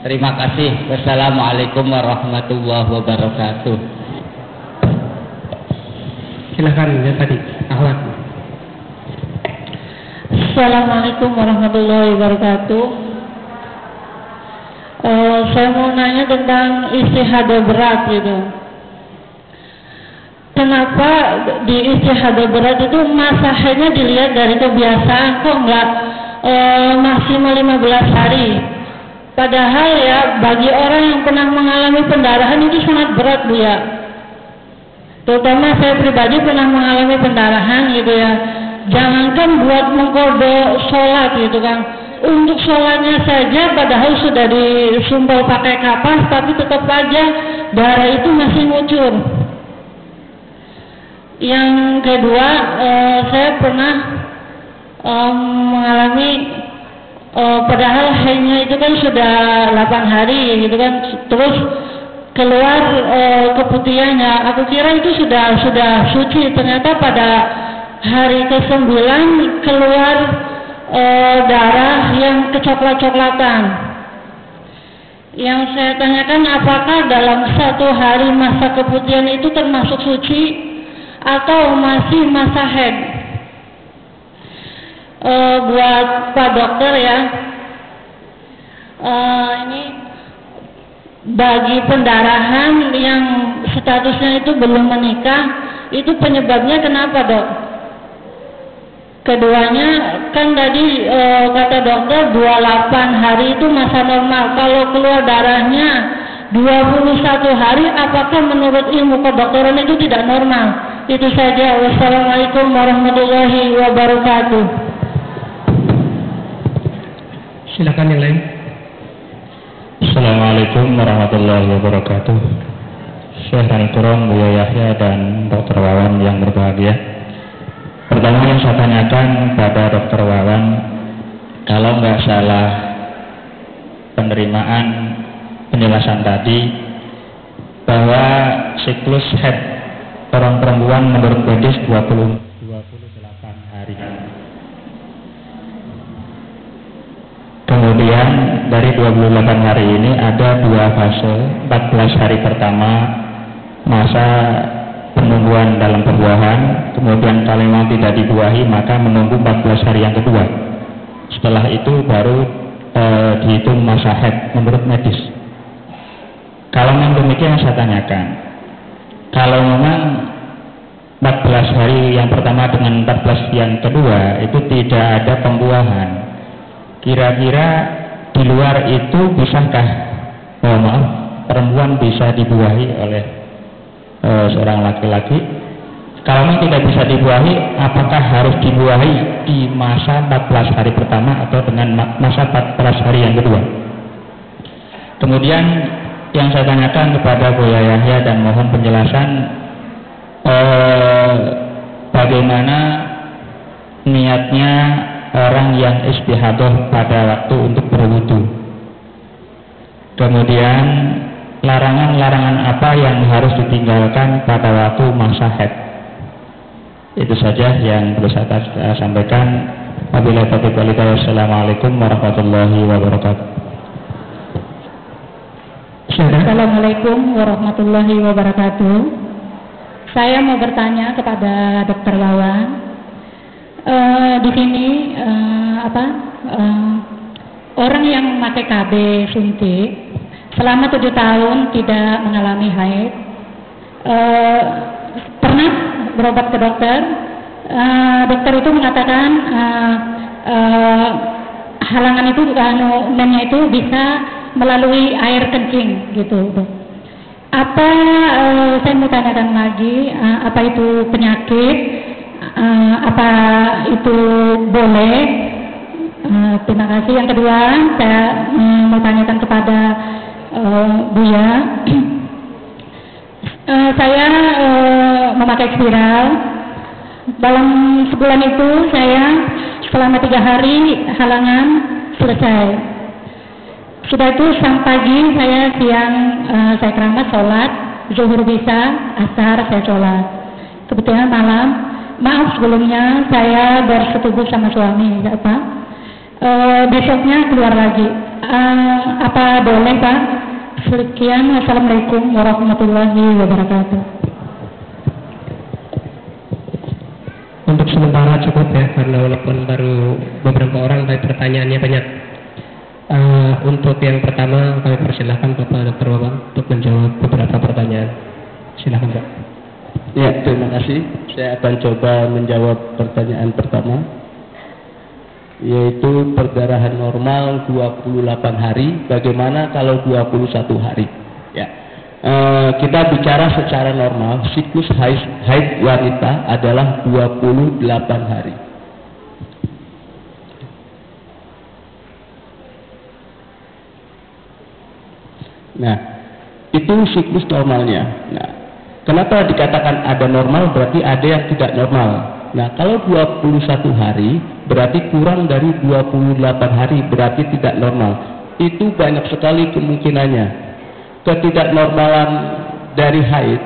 Speaker 3: Terima kasih. Wassalamualaikum warahmatullahi wabarakatuh.
Speaker 2: Silakan ya tadi, Ahmad.
Speaker 4: Assalamualaikum warahmatullahi wabarakatuh. Uh, saya mau nanya tentang istihadah berat gitu. Kenapa di istihadah berat itu masahnya dilihat dari kebiasaan kok nggak uh, maksimal 15 hari? Padahal ya bagi orang yang pernah mengalami pendarahan itu sangat berat bu ya. Terutama saya pribadi pernah mengalami pendarahan gitu ya. Jangankan buat mengkode sholat gitu kan. Untuk sholatnya saja padahal sudah disumpel pakai kapas tapi tetap aja darah itu masih ngucur. Yang kedua eh, saya pernah eh, mengalami Oh, padahal hanya itu kan sudah 8 hari gitu kan. Terus keluar uh, keputihannya. Aku kira itu sudah sudah suci. Ternyata pada hari ke-9 keluar uh, darah yang kecoklat-coklatan. Yang saya tanyakan apakah dalam satu hari masa keputihan itu termasuk suci atau masih masa head uh, buat Pak Dokter ya. Uh, ini bagi pendarahan yang statusnya itu belum menikah, itu penyebabnya kenapa dok? Keduanya kan tadi e, kata dokter 28 hari itu masa normal. Kalau keluar darahnya 21 hari, apakah menurut ilmu kedokteran itu tidak normal? Itu saja. Wassalamualaikum warahmatullahi wabarakatuh.
Speaker 2: Silakan yang lain.
Speaker 5: Assalamualaikum warahmatullahi wabarakatuh. Syekh dan Kurang, Buya Yahya dan Dr. Wawan yang berbahagia. Pertama yang saya tanyakan pada Dr. Wawan, kalau nggak salah penerimaan penjelasan tadi bahwa siklus head orang perempuan menurut medis 20 28 hari. Kemudian dari 28 hari ini ada dua fase, 14 hari pertama masa penungguan dalam perbuahan, kemudian kalau memang tidak dibuahi maka menunggu 14 hari yang kedua. Setelah itu baru e, dihitung masa head menurut medis. Kalau memang demikian saya tanyakan, kalau memang 14 hari yang pertama dengan 14 yang kedua itu tidak ada pembuahan, Kira-kira di luar itu bisakah, oh maaf, perempuan bisa dibuahi oleh e, seorang laki-laki? Kalau memang tidak bisa dibuahi, apakah harus dibuahi di masa 14 hari pertama atau dengan masa 14 hari yang kedua? Kemudian yang saya tanyakan kepada Buya Yahya dan mohon penjelasan eh, bagaimana niatnya orang yang istihadah pada waktu untuk berwudu. Kemudian larangan-larangan apa yang harus ditinggalkan pada waktu masa haid. Itu saja yang perlu saya sampaikan. Wassalamualaikum warahmatullahi wabarakatuh.
Speaker 4: Assalamualaikum warahmatullahi wabarakatuh. Saya mau bertanya kepada Dokter Wawan uh, di sini uh, apa uh, orang yang memakai KB suntik selama tujuh tahun tidak mengalami haid. Uh, pernah berobat ke dokter. Uh, dokter itu mengatakan uh, uh, halangan itu anu itu bisa melalui air kencing gitu apa uh, saya mau tanyakan lagi uh, apa itu penyakit uh, apa itu boleh? Uh, terima kasih. Yang kedua, saya um, tanyakan kepada uh, Buya. uh, saya uh, memakai spiral. Dalam sebulan itu saya selama tiga hari halangan selesai. Sudah itu sang pagi saya siang uh, saya keramat sholat, zuhur bisa, asar saya sholat. kebetulan malam. Maaf sebelumnya saya bersetubuh sama suami, apa? E, besoknya keluar lagi. E, apa boleh Pak? Sekian, Assalamualaikum warahmatullahi wabarakatuh.
Speaker 2: Untuk sementara cukup ya, karena walaupun baru beberapa orang, tapi pertanyaannya banyak. Uh, untuk yang pertama, kami persilahkan Bapak Dokter Bapak untuk menjawab beberapa pertanyaan. Silahkan Pak.
Speaker 6: Ya, terima kasih. Saya akan coba menjawab pertanyaan pertama yaitu perdarahan normal 28 hari, bagaimana kalau 21 hari? Ya. E, kita bicara secara normal, siklus haid, wanita adalah 28 hari. Nah, itu siklus normalnya. Nah, Kenapa dikatakan ada normal berarti ada yang tidak normal. Nah, kalau 21 hari berarti kurang dari 28 hari berarti tidak normal. Itu banyak sekali kemungkinannya. Ketidaknormalan dari haid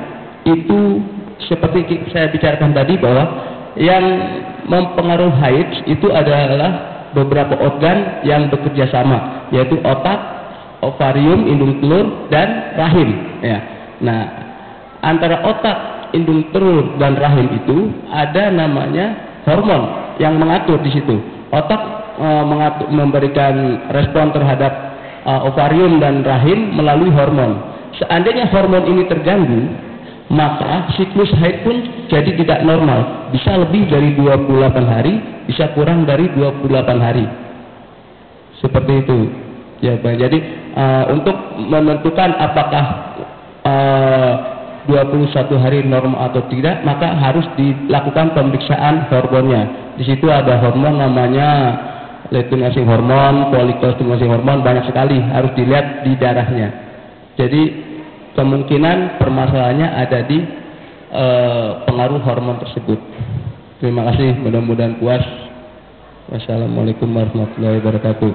Speaker 6: itu seperti saya bicarakan tadi bahwa yang mempengaruhi haid itu adalah beberapa organ yang bekerja sama, yaitu otak, ovarium, indung telur, dan rahim. Ya. Nah, antara otak, indung telur dan rahim itu ada namanya hormon yang mengatur di situ. Otak e, mengatur, memberikan respon terhadap e, ovarium dan rahim melalui hormon. Seandainya hormon ini terganggu, maka siklus haid pun jadi tidak normal. Bisa lebih dari 28 hari, bisa kurang dari 28 hari. Seperti itu. Ya, Jadi uh, untuk menentukan apakah uh, 21 hari normal atau tidak, maka harus dilakukan pemeriksaan hormonnya. Di situ ada hormon namanya luteinizing hormon, polikostimulasi hormon, banyak sekali harus dilihat di darahnya. Jadi kemungkinan permasalahannya ada di e, pengaruh hormon tersebut. Terima kasih, mudah-mudahan puas. Wassalamualaikum warahmatullahi wabarakatuh.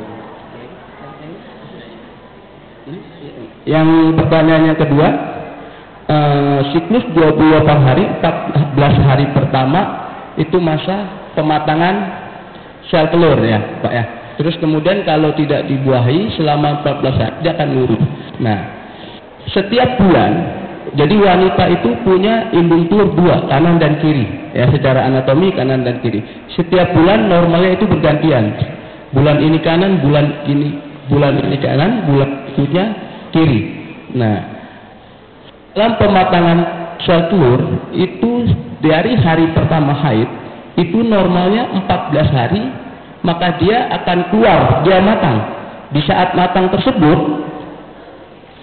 Speaker 6: Yang pertanyaannya kedua, uh, siklus 28 hari 14 hari pertama itu masa pematangan sel telur ya Pak ya. Terus kemudian kalau tidak dibuahi selama 14 hari dia akan nurut. Nah setiap bulan jadi wanita itu punya indung telur dua kanan dan kiri ya secara anatomi kanan dan kiri. Setiap bulan normalnya itu bergantian. Bulan ini kanan bulan ini bulan ini kanan bulan berikutnya kiri. Nah dalam pematangan sel telur itu dari hari pertama haid itu normalnya 14 hari maka dia akan keluar dia matang. Di saat matang tersebut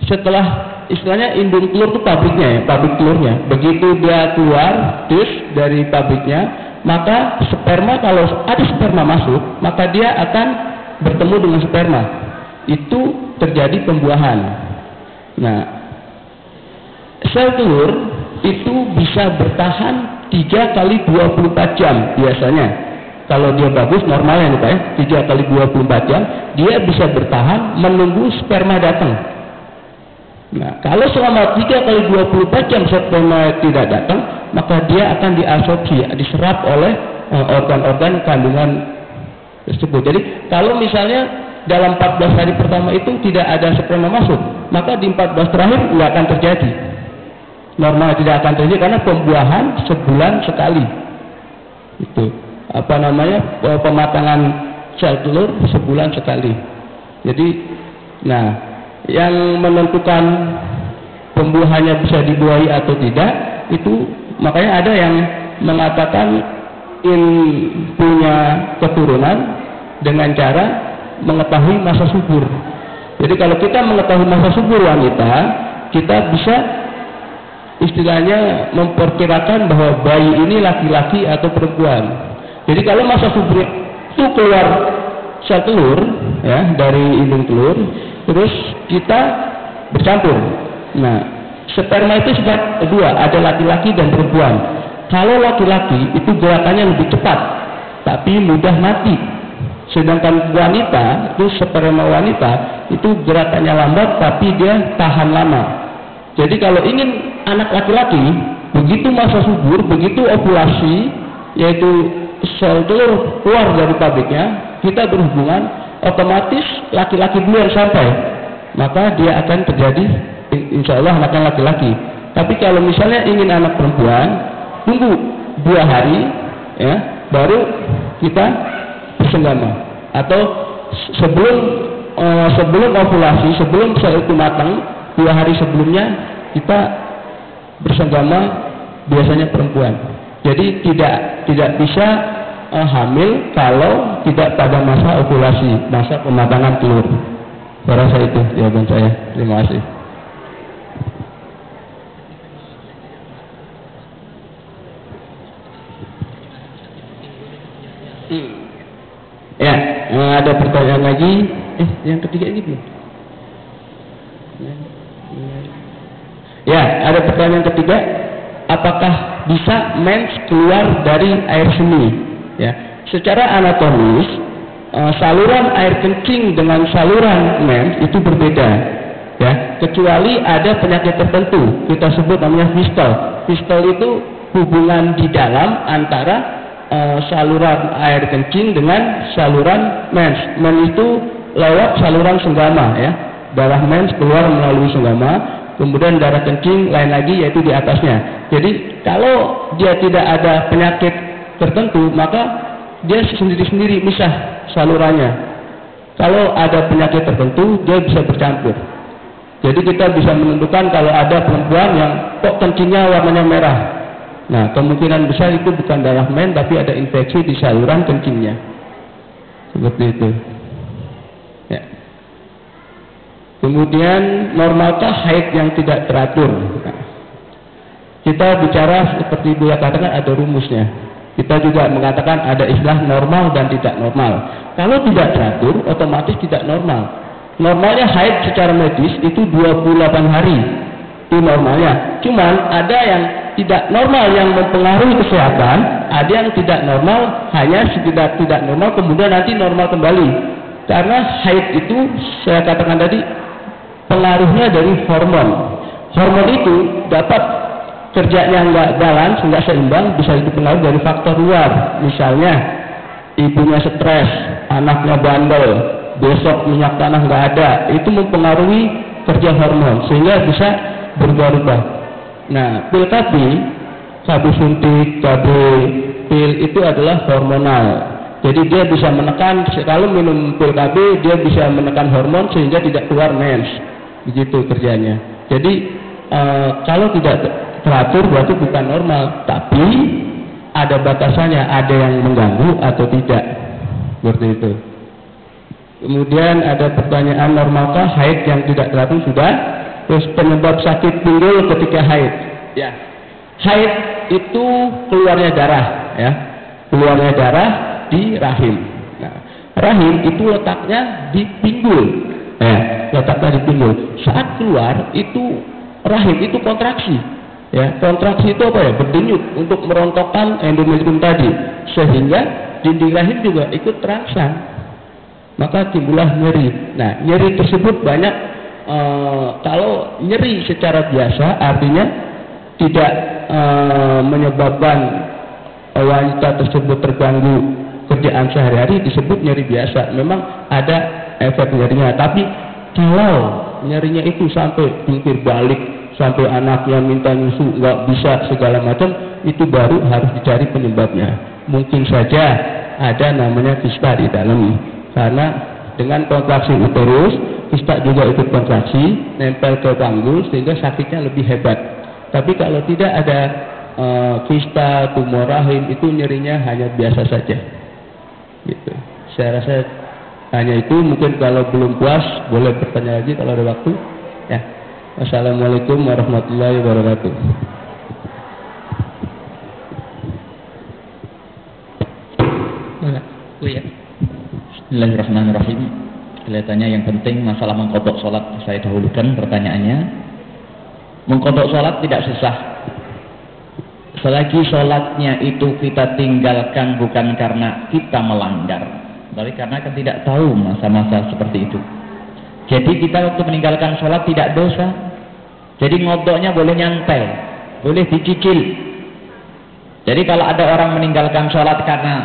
Speaker 6: setelah istilahnya indung telur itu pabriknya ya pabrik telurnya. Begitu dia keluar dus dari pabriknya maka sperma kalau ada sperma masuk maka dia akan bertemu dengan sperma. Itu terjadi pembuahan. Nah sel telur itu bisa bertahan 3 kali 24 jam biasanya. Kalau dia bagus normalnya nih Pak ya, 3 kali 24 jam, dia bisa bertahan menunggu sperma datang. Nah, kalau selama 3 kali 24 jam sperma tidak datang, maka dia akan diabsorpsi, diserap oleh eh, organ-organ kandungan tersebut. Jadi, kalau misalnya dalam 14 hari pertama itu tidak ada sperma masuk, maka di 14 terakhir nggak akan terjadi normal tidak akan terjadi karena pembuahan sebulan sekali. Itu apa namanya eh, pematangan sel telur sebulan sekali. Jadi, nah yang menentukan pembuahannya bisa dibuahi atau tidak itu makanya ada yang mengatakan in punya keturunan dengan cara mengetahui masa subur. Jadi kalau kita mengetahui masa subur wanita, kita bisa istilahnya memperkirakan bahwa bayi ini laki-laki atau perempuan. Jadi kalau masa subur itu keluar sel telur ya dari indung telur, terus kita bercampur. Nah, sperma itu sudah dua, ada laki-laki dan perempuan. Kalau laki-laki itu gerakannya lebih cepat, tapi mudah mati. Sedangkan wanita itu sperma wanita itu gerakannya lambat, tapi dia tahan lama. Jadi kalau ingin anak laki-laki Begitu masa subur, begitu ovulasi, yaitu sel telur keluar dari pabriknya, kita berhubungan, otomatis laki-laki dulu yang sampai. Maka dia akan terjadi, insya Allah akan laki-laki. Tapi kalau misalnya ingin anak perempuan, tunggu dua hari, ya, baru kita bersenggama. Atau sebelum uh, sebelum ovulasi, sebelum sel itu matang, dua hari sebelumnya kita bersenggama biasanya perempuan. Jadi tidak tidak bisa uh, hamil kalau tidak pada masa ovulasi, masa pematangan telur. Saya rasa itu jawaban saya. Terima kasih. Hmm. Ya, eh, ada pertanyaan lagi. Eh, yang ketiga ini belum? Ya, ada pertanyaan ketiga. Apakah bisa mens keluar dari air seni? Ya, secara anatomis uh, saluran air kencing dengan saluran mens itu berbeda. Ya, kecuali ada penyakit tertentu kita sebut namanya fistel. Fistel itu hubungan di dalam antara uh, saluran air kencing dengan saluran mens. Mens itu lewat saluran senggama ya. Darah mens keluar melalui senggama kemudian darah kencing lain lagi yaitu di atasnya. Jadi kalau dia tidak ada penyakit tertentu maka dia sendiri-sendiri bisa salurannya. Kalau ada penyakit tertentu dia bisa bercampur. Jadi kita bisa menentukan kalau ada perempuan yang kok kencingnya warnanya merah. Nah kemungkinan besar itu bukan darah men tapi ada infeksi di saluran kencingnya. Seperti itu. Kemudian normalkah haid yang tidak teratur? Kita bicara seperti Buya katakan ada rumusnya. Kita juga mengatakan ada istilah normal dan tidak normal. Kalau tidak teratur, otomatis tidak normal. Normalnya haid secara medis itu 28 hari. Itu normalnya. Cuman ada yang tidak normal yang mempengaruhi kesehatan, ada yang tidak normal hanya tidak tidak normal kemudian nanti normal kembali. Karena haid itu saya katakan tadi pengaruhnya dari hormon. Hormon itu dapat kerjanya nggak balance, nggak seimbang, bisa dipengaruhi dari faktor luar. Misalnya, ibunya stres, anaknya bandel, besok minyak tanah nggak ada, itu mempengaruhi kerja hormon, sehingga bisa berubah-ubah. Nah, pil KB, KB suntik, KB pil itu adalah hormonal. Jadi dia bisa menekan, kalau minum pil KB, dia bisa menekan hormon sehingga tidak keluar mens begitu kerjanya. Jadi e, kalau tidak teratur berarti bukan normal, tapi ada batasannya, ada yang mengganggu atau tidak. Seperti itu. Kemudian ada pertanyaan normalkah haid yang tidak teratur sudah? Terus penyebab sakit pinggul ketika haid. Ya. Haid itu keluarnya darah, ya. Keluarnya darah di rahim. Nah, rahim itu letaknya di pinggul. Ya, letaknya di pinggul. Saat keluar itu rahim itu kontraksi. Ya, kontraksi itu apa ya? Berdenyut untuk merontokkan endometrium tadi sehingga dinding rahim juga ikut terangsang. Maka timbullah nyeri. Nah, nyeri tersebut banyak e, kalau nyeri secara biasa artinya tidak e, menyebabkan wanita tersebut terganggu kerjaan sehari-hari disebut nyeri biasa. Memang ada efek nyerinya. Tapi kalau nyerinya itu sampai jungkir balik, sampai anaknya minta nyusu nggak bisa segala macam, itu baru harus dicari penyebabnya. Mungkin saja ada namanya kista di dalam, karena dengan kontraksi uterus, kista juga ikut kontraksi, nempel ke panggul sehingga sakitnya lebih hebat. Tapi kalau tidak ada e, kista, tumor rahim, itu nyerinya hanya biasa saja. Gitu. Saya rasa hanya itu mungkin kalau belum puas boleh bertanya lagi kalau ada waktu. Ya. Wassalamualaikum warahmatullahi wabarakatuh.
Speaker 1: ya. Bismillahirrahmanirrahim. Kelihatannya yang penting masalah mengkodok sholat saya dahulukan pertanyaannya. Mengkodok sholat tidak susah. Selagi sholatnya itu kita tinggalkan bukan karena kita melanggar tapi karena kan tidak tahu masa-masa seperti itu. Jadi kita waktu meninggalkan sholat tidak dosa. Jadi ngodoknya boleh nyantai. boleh dicicil. Jadi kalau ada orang meninggalkan sholat karena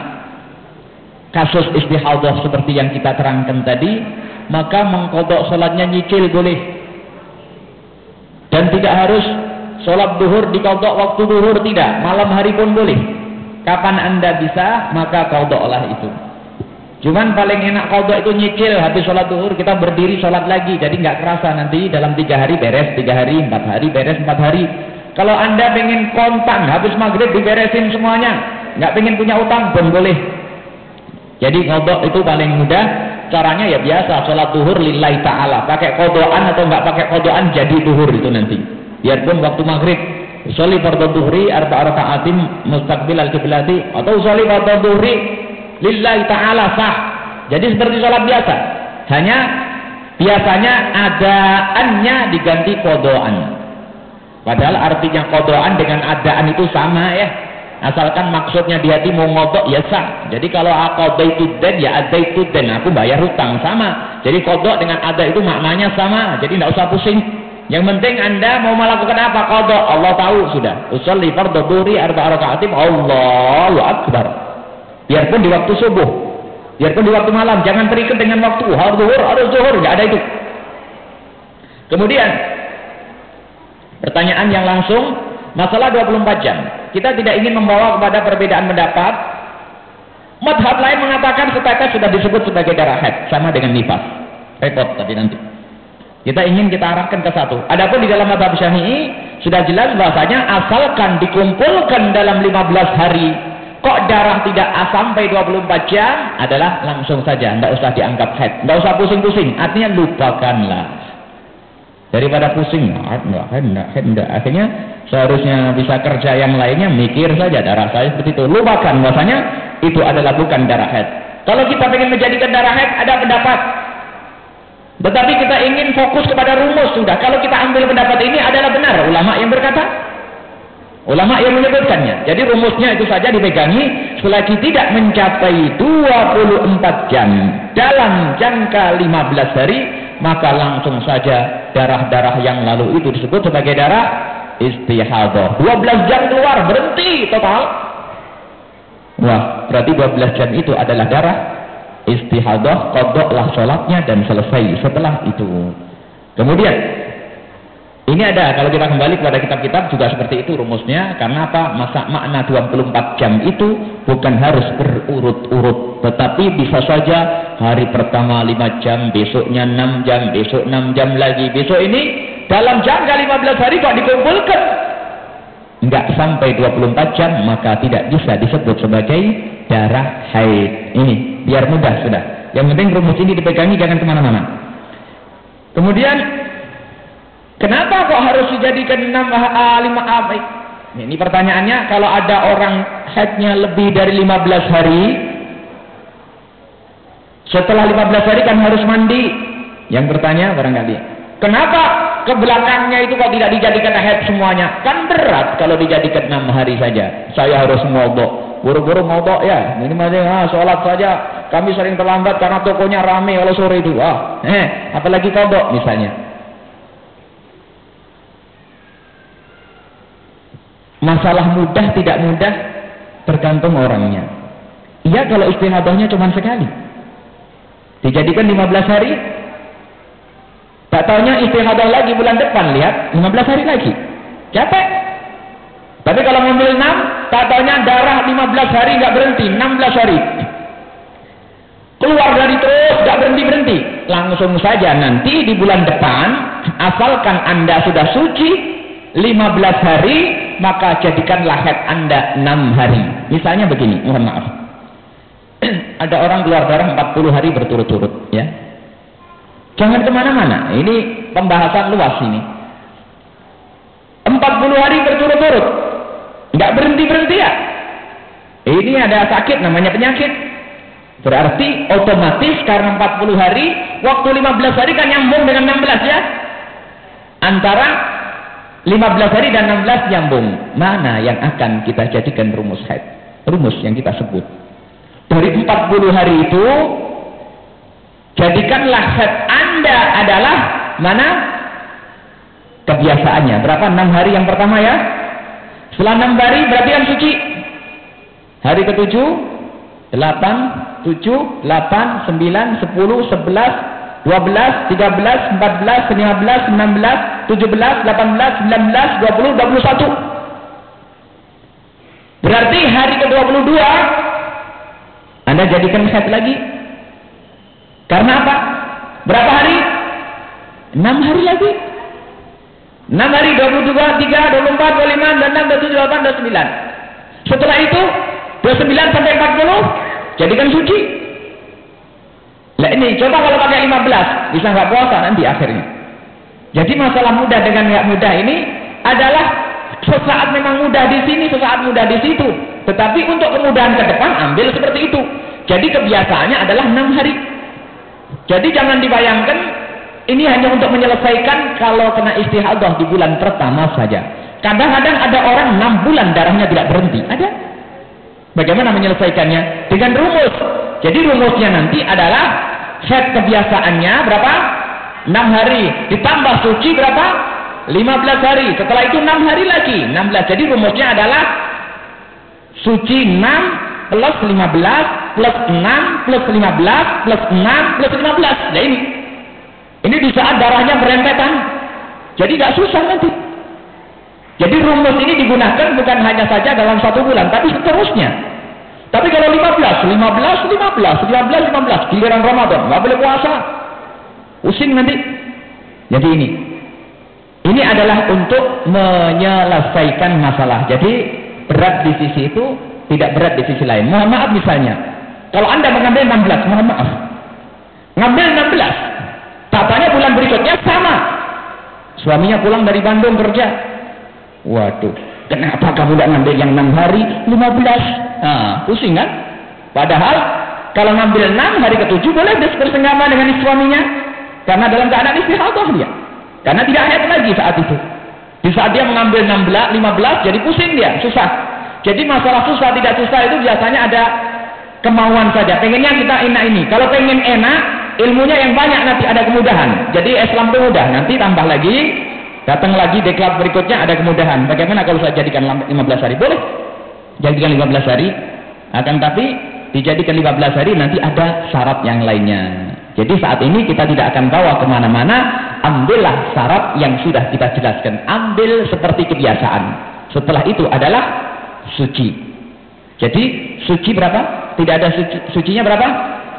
Speaker 1: kasus istihadah seperti yang kita terangkan tadi, maka mengkodok sholatnya nyicil boleh. Dan tidak harus sholat duhur dikodok waktu duhur tidak, malam hari pun boleh. Kapan anda bisa, maka kodoklah itu. Cuman paling enak kodok itu nyicil habis sholat duhur kita berdiri sholat lagi. Jadi nggak kerasa nanti dalam tiga hari beres tiga hari empat hari beres empat hari. Kalau anda pengen kontan habis maghrib diberesin semuanya. Nggak pengen punya utang pun boleh. Jadi kodok itu paling mudah. Caranya ya biasa sholat duhur lillahi ta'ala. Pakai kodokan atau nggak pakai kodokan jadi duhur itu nanti. Biarpun waktu maghrib. Usolli fardhu duhri arba'a raka'atin mustaqbil al-qiblati atau usolli fardhu duhri lillahi ta'ala sah. Jadi seperti sholat biasa. Hanya biasanya adaannya diganti kodoan. Padahal artinya kodoan dengan adaan itu sama ya. Asalkan maksudnya di hati mau ngodok ya sah. Jadi kalau aku itu den ya ada itu den. Aku bayar hutang sama. Jadi kodok dengan ada itu maknanya sama. Jadi tidak usah pusing. Yang penting anda mau melakukan apa? Kodok. Allah tahu sudah. Usolli fardhu duri arba. Allahu akbar. Biarpun di waktu subuh. Biarpun di waktu malam. Jangan terikat dengan waktu. Harus zuhur, harus zuhur. Tidak ada itu. Kemudian. Pertanyaan yang langsung. Masalah 24 jam. Kita tidak ingin membawa kepada perbedaan pendapat. Madhab lain mengatakan setetes sudah disebut sebagai darah head. Sama dengan nifas. Repot tadi nanti. Kita ingin kita arahkan ke satu. Adapun di dalam madhab syafi'i sudah jelas bahasanya asalkan dikumpulkan dalam 15 hari kok darah tidak sampai 24 jam? Adalah langsung saja tidak usah dianggap head. Tidak usah pusing-pusing artinya lupakanlah. Daripada pusing enggak head enggak akhirnya seharusnya bisa kerja yang lainnya mikir saja darah saya seperti itu. Lupakan bahasanya itu adalah bukan darah head. Kalau kita ingin menjadikan darah head ada pendapat. Tetapi kita ingin fokus kepada rumus sudah. Kalau kita ambil pendapat ini adalah benar. Ulama yang berkata Ulama yang menyebutkannya. Jadi rumusnya itu saja dipegangi selagi tidak mencapai 24 jam dalam jangka 15 hari maka langsung saja darah-darah yang lalu itu disebut sebagai darah istihadah. 12 jam keluar berhenti total. Wah, berarti 12 jam itu adalah darah istihadah, kodoklah sholatnya dan selesai setelah itu. Kemudian ini ada, kalau kita kembali kepada kitab-kitab juga seperti itu rumusnya. Karena apa? Masa makna 24 jam itu bukan harus berurut-urut. Tetapi bisa saja hari pertama 5 jam, besoknya 6 jam, besok 6 jam lagi. Besok ini dalam jangka 15 hari kok dikumpulkan. Enggak sampai 24 jam, maka tidak bisa disebut sebagai darah haid. Ini, biar mudah sudah. Yang penting rumus ini dipegangi, jangan ke mana-mana. Kemudian Kenapa kok harus dijadikan enam lima baik? Ini pertanyaannya, kalau ada orang haidnya lebih dari 15 hari, setelah 15 hari kan harus mandi. Yang bertanya barangkali, kenapa ke belakangnya itu kok tidak dijadikan haid semuanya? Kan berat kalau dijadikan enam hari saja. Saya harus ngobok. Buru-buru ngobok ya. Ini masih ah, sholat saja. Kami sering terlambat karena tokonya rame kalau sore itu. Ah, eh, apalagi kodok misalnya. Masalah mudah tidak mudah tergantung orangnya. Iya kalau istihadahnya cuma sekali. Dijadikan 15 hari. Tak tahunya istihadah lagi bulan depan. Lihat 15 hari lagi. Capek. Tapi kalau ngambil 6, tak tahunya darah 15 hari nggak berhenti. 16 hari. Keluar dari terus, nggak berhenti-berhenti. Langsung saja nanti di bulan depan, asalkan Anda sudah suci, 15 hari maka jadikanlah head anda 6 hari. Misalnya begini mohon maaf. Ada orang keluar darah 40 hari berturut-turut ya. Jangan ke mana-mana. Ini pembahasan luas ini. 40 hari berturut-turut. Nggak berhenti-berhenti ya. Ini ada sakit namanya penyakit. Berarti otomatis karena 40 hari waktu 15 hari kan nyambung dengan 16 ya. Antara 15 hari dan 16 nyambung. Mana yang akan kita jadikan rumus haid? Rumus yang kita sebut. Dari 40 hari itu, jadikanlah haid Anda adalah mana? Kebiasaannya. Berapa? 6 hari yang pertama ya? Setelah enam hari berarti kan suci. Hari ketujuh, delapan, tujuh, delapan, sembilan, sepuluh, sebelas, dua belas, tiga belas, empat belas, lima belas, enam belas, tujuh belas, delapan belas, sembilan belas, dua puluh, dua puluh satu. Berarti hari ke-22 Anda jadikan head lagi. Karena apa? Berapa hari? 6 hari lagi. 6 hari 22, 3, 24, 25, 26, 27, 28, 29. Setelah itu 29 sampai 40 jadikan suci. Lah ini coba kalau pakai 15 bisa nggak puasa nanti akhirnya. Jadi masalah mudah dengan nggak mudah ini adalah sesaat memang mudah di sini, sesaat mudah di situ. Tetapi untuk kemudahan ke depan ambil seperti itu. Jadi kebiasaannya adalah enam hari. Jadi jangan dibayangkan ini hanya untuk menyelesaikan kalau kena istihadah di bulan pertama saja. Kadang-kadang ada orang enam bulan darahnya tidak berhenti. Ada. Bagaimana menyelesaikannya? Dengan rumus. Jadi rumusnya nanti adalah set kebiasaannya berapa? 6 hari. Ditambah suci berapa? 15 hari. Setelah itu 6 hari lagi. 16. Jadi rumusnya adalah suci 6 plus 15 plus 6 plus 15 plus 6 plus 15. Nah ini. Ini di saat darahnya berempetan. Jadi gak susah nanti. Jadi rumus ini digunakan bukan hanya saja dalam satu bulan, tapi seterusnya. Tapi kalau 15, 15, 15, 15, 15, giliran Ramadan, nggak boleh puasa. Pusing nanti. Jadi ini. Ini adalah untuk menyelesaikan masalah. Jadi berat di sisi itu tidak berat di sisi lain. Mohon maaf misalnya. Kalau Anda mengambil 16, mohon maaf. Ngambil 16. Tatanya bulan berikutnya sama. Suaminya pulang dari Bandung kerja. Waduh, kenapa kamu tidak ngambil yang 6 hari, 15? Nah, pusing kan? Padahal, kalau ngambil 6 hari ke-7 boleh bersenggama dengan suaminya. Karena dalam keadaan istihadah dia. Karena tidak haid lagi saat itu. Di saat dia mengambil 16, 15, jadi pusing dia, susah. Jadi masalah susah tidak susah itu biasanya ada kemauan saja. Pengennya kita enak ini. Kalau pengen enak, ilmunya yang banyak nanti ada kemudahan. Jadi Islam itu mudah. Nanti tambah lagi Datang lagi deklar berikutnya ada kemudahan. Bagaimana kalau saya jadikan 15 hari? Boleh. Jadikan 15 hari. Akan tapi dijadikan 15 hari nanti ada syarat yang lainnya. Jadi saat ini kita tidak akan bawa ke mana-mana. Ambillah syarat yang sudah kita jelaskan. Ambil seperti kebiasaan. Setelah itu adalah suci. Jadi suci berapa? Tidak ada suci, sucinya berapa?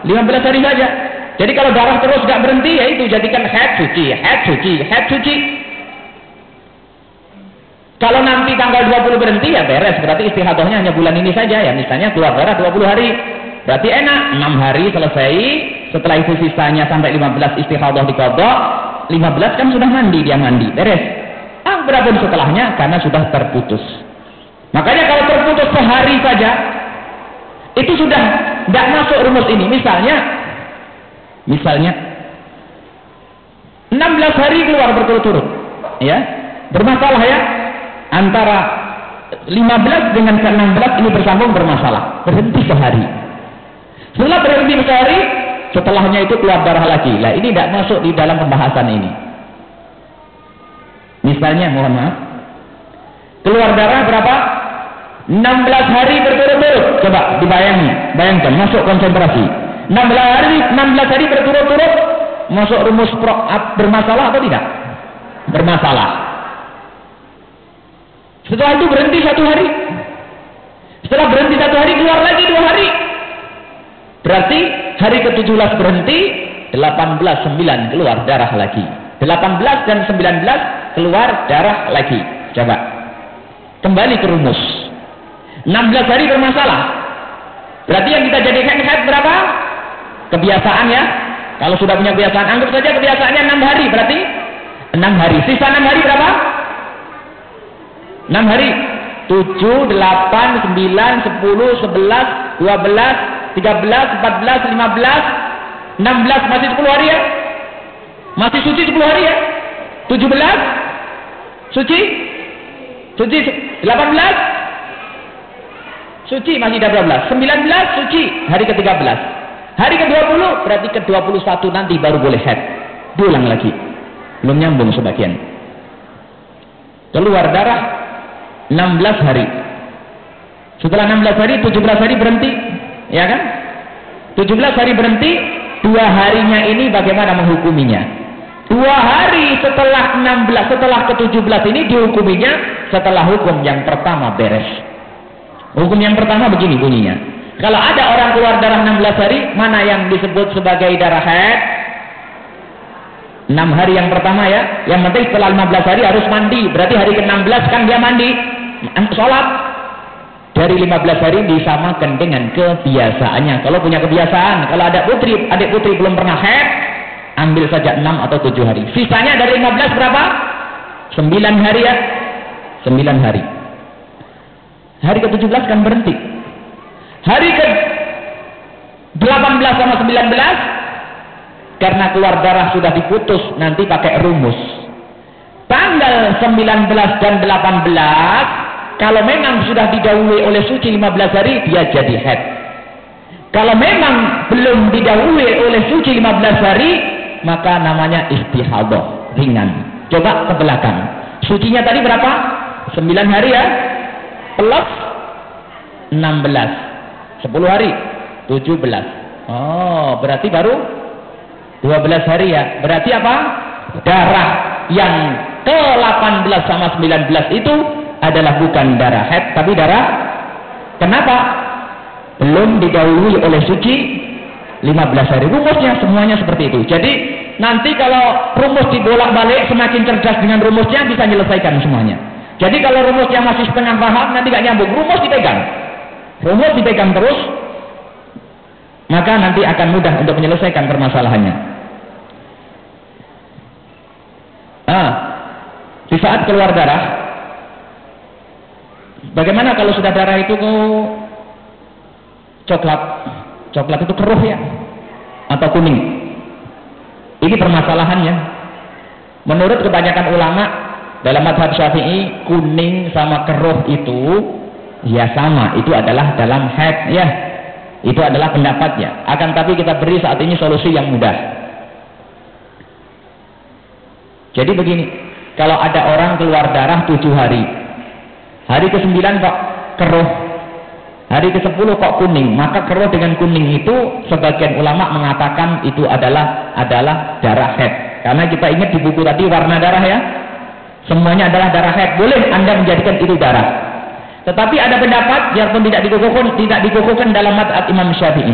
Speaker 1: 15 hari saja. Jadi kalau darah terus gak berhenti ya itu jadikan head suci, head suci, head suci. Kalau nanti tanggal 20 berhenti ya beres. Berarti istihadahnya hanya bulan ini saja ya. Misalnya keluar darah 20 hari. Berarti enak. 6 hari selesai. Setelah itu sisanya sampai 15 istihadah dikodok. 15 kan sudah mandi. Dia mandi. Beres. Ah, berapun setelahnya karena sudah terputus. Makanya kalau terputus sehari saja. Itu sudah tidak masuk rumus ini. Misalnya. Misalnya. 16 hari keluar berturut-turut. Ya. Bermasalah ya antara 15 dengan ke-16 ini bersambung bermasalah. Berhenti sehari. Setelah berhenti sehari, setelahnya itu keluar darah lagi. Lah ini tidak masuk di dalam pembahasan ini. Misalnya, mohon maaf. Keluar darah berapa? 16 hari berturut-turut. Coba dibayangi, bayangkan, masuk konsentrasi. 16 hari, 16 hari berturut-turut masuk rumus pro, bermasalah atau tidak? Bermasalah. Setelah itu berhenti satu hari. Setelah berhenti satu hari, keluar lagi dua hari. Berarti hari ke-17 berhenti, 18, 9 keluar darah lagi. 18 dan 19 keluar darah lagi. Coba. Kembali ke rumus. 16 hari bermasalah. Berarti yang kita jadikan head berapa? Kebiasaan ya. Kalau sudah punya kebiasaan, anggap saja kebiasaannya 6 hari. Berarti 6 hari. Sisa 6 hari berapa? 6 hari. 7, 8, 9, 10, 11, 12, 13, 14, 15 16 masih 10 hari ya? Masih suci 10 hari ya? 17 suci? Suci 18 suci masih ada 12 19 suci hari ke-13 hari ke-20 berarti ke-21 nanti baru boleh head diulang lagi. Belum nyambung sebagian. Keluar darah 16 hari. Setelah 16 hari, 17 hari berhenti. Ya kan? 17 hari berhenti, dua harinya ini bagaimana menghukuminya? Dua hari setelah 16, setelah ke-17 ini dihukuminya setelah hukum yang pertama beres. Hukum yang pertama begini bunyinya. Kalau ada orang keluar darah 16 hari, mana yang disebut sebagai darah haid? 6 hari yang pertama ya. Yang penting setelah 15 hari harus mandi. Berarti hari ke-16 kan dia mandi. Sholat. Dari 15 hari disamakan dengan kebiasaannya. Kalau punya kebiasaan. Kalau ada putri, adik putri belum pernah haid, ambil saja 6 atau 7 hari. Sisanya dari 15 berapa? 9 hari ya. 9 hari. Hari ke-17 kan berhenti. Hari ke 18 sama 19 karena keluar darah sudah diputus nanti pakai rumus. Tanggal 19 dan 18 kalau memang sudah didahului oleh suci 15 hari dia jadi head. Kalau memang belum didahului oleh suci 15 hari maka namanya istihadah ringan. Coba ke belakang. Sucinya tadi berapa? 9 hari ya. Plus 16. 10 hari 17 oh berarti baru 12 hari ya. Berarti apa? Darah. Yang ke 18 sama 19 itu adalah bukan darah head tapi darah. Kenapa? Belum didahului oleh suci 15 hari. Rumusnya semuanya seperti itu. Jadi nanti kalau rumus dibolak balik semakin cerdas dengan rumusnya bisa menyelesaikan semuanya. Jadi kalau rumusnya masih setengah paham nanti gak nyambung. Rumus dipegang. Rumus dipegang terus, maka nanti akan mudah untuk menyelesaikan permasalahannya. Ah, di saat keluar darah, bagaimana kalau sudah darah itu coklat, coklat itu keruh ya, atau kuning? Ini permasalahannya. Menurut kebanyakan ulama dalam madhab syafi'i, kuning sama keruh itu Ya sama, itu adalah dalam haid ya. Itu adalah pendapatnya. Akan tapi kita beri saat ini solusi yang mudah. Jadi begini, kalau ada orang keluar darah tujuh hari, hari ke sembilan kok keruh, hari ke sepuluh kok kuning, maka keruh dengan kuning itu sebagian ulama mengatakan itu adalah adalah darah haid. Karena kita ingat di buku tadi warna darah ya, semuanya adalah darah haid. Boleh Anda menjadikan itu darah. Tetapi ada pendapat biarpun tidak dikukuhkan tidak dikukuhkan dalam madhab Imam Syafi'i.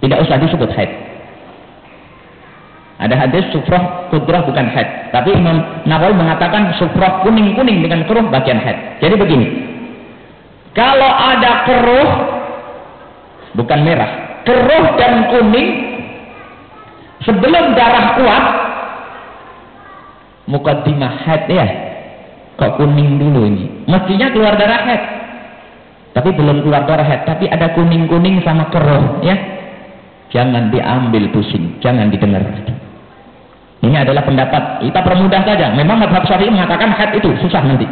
Speaker 1: Tidak usah disebut haid. Ada hadis sufrah kudrah bukan haid. Tapi Imam Nawawi mengatakan sufrah kuning-kuning dengan keruh bagian haid. Jadi begini. Kalau ada keruh bukan merah, keruh dan kuning sebelum darah kuat mukaddimah haid ya kok kuning dulu ini? Mestinya keluar darah head. Tapi belum keluar darah head tapi ada kuning-kuning sama keruh ya. Jangan diambil pusing jangan didengar. Ini adalah pendapat kita permudah saja. Memang madhab syafi'i mengatakan head itu susah nanti.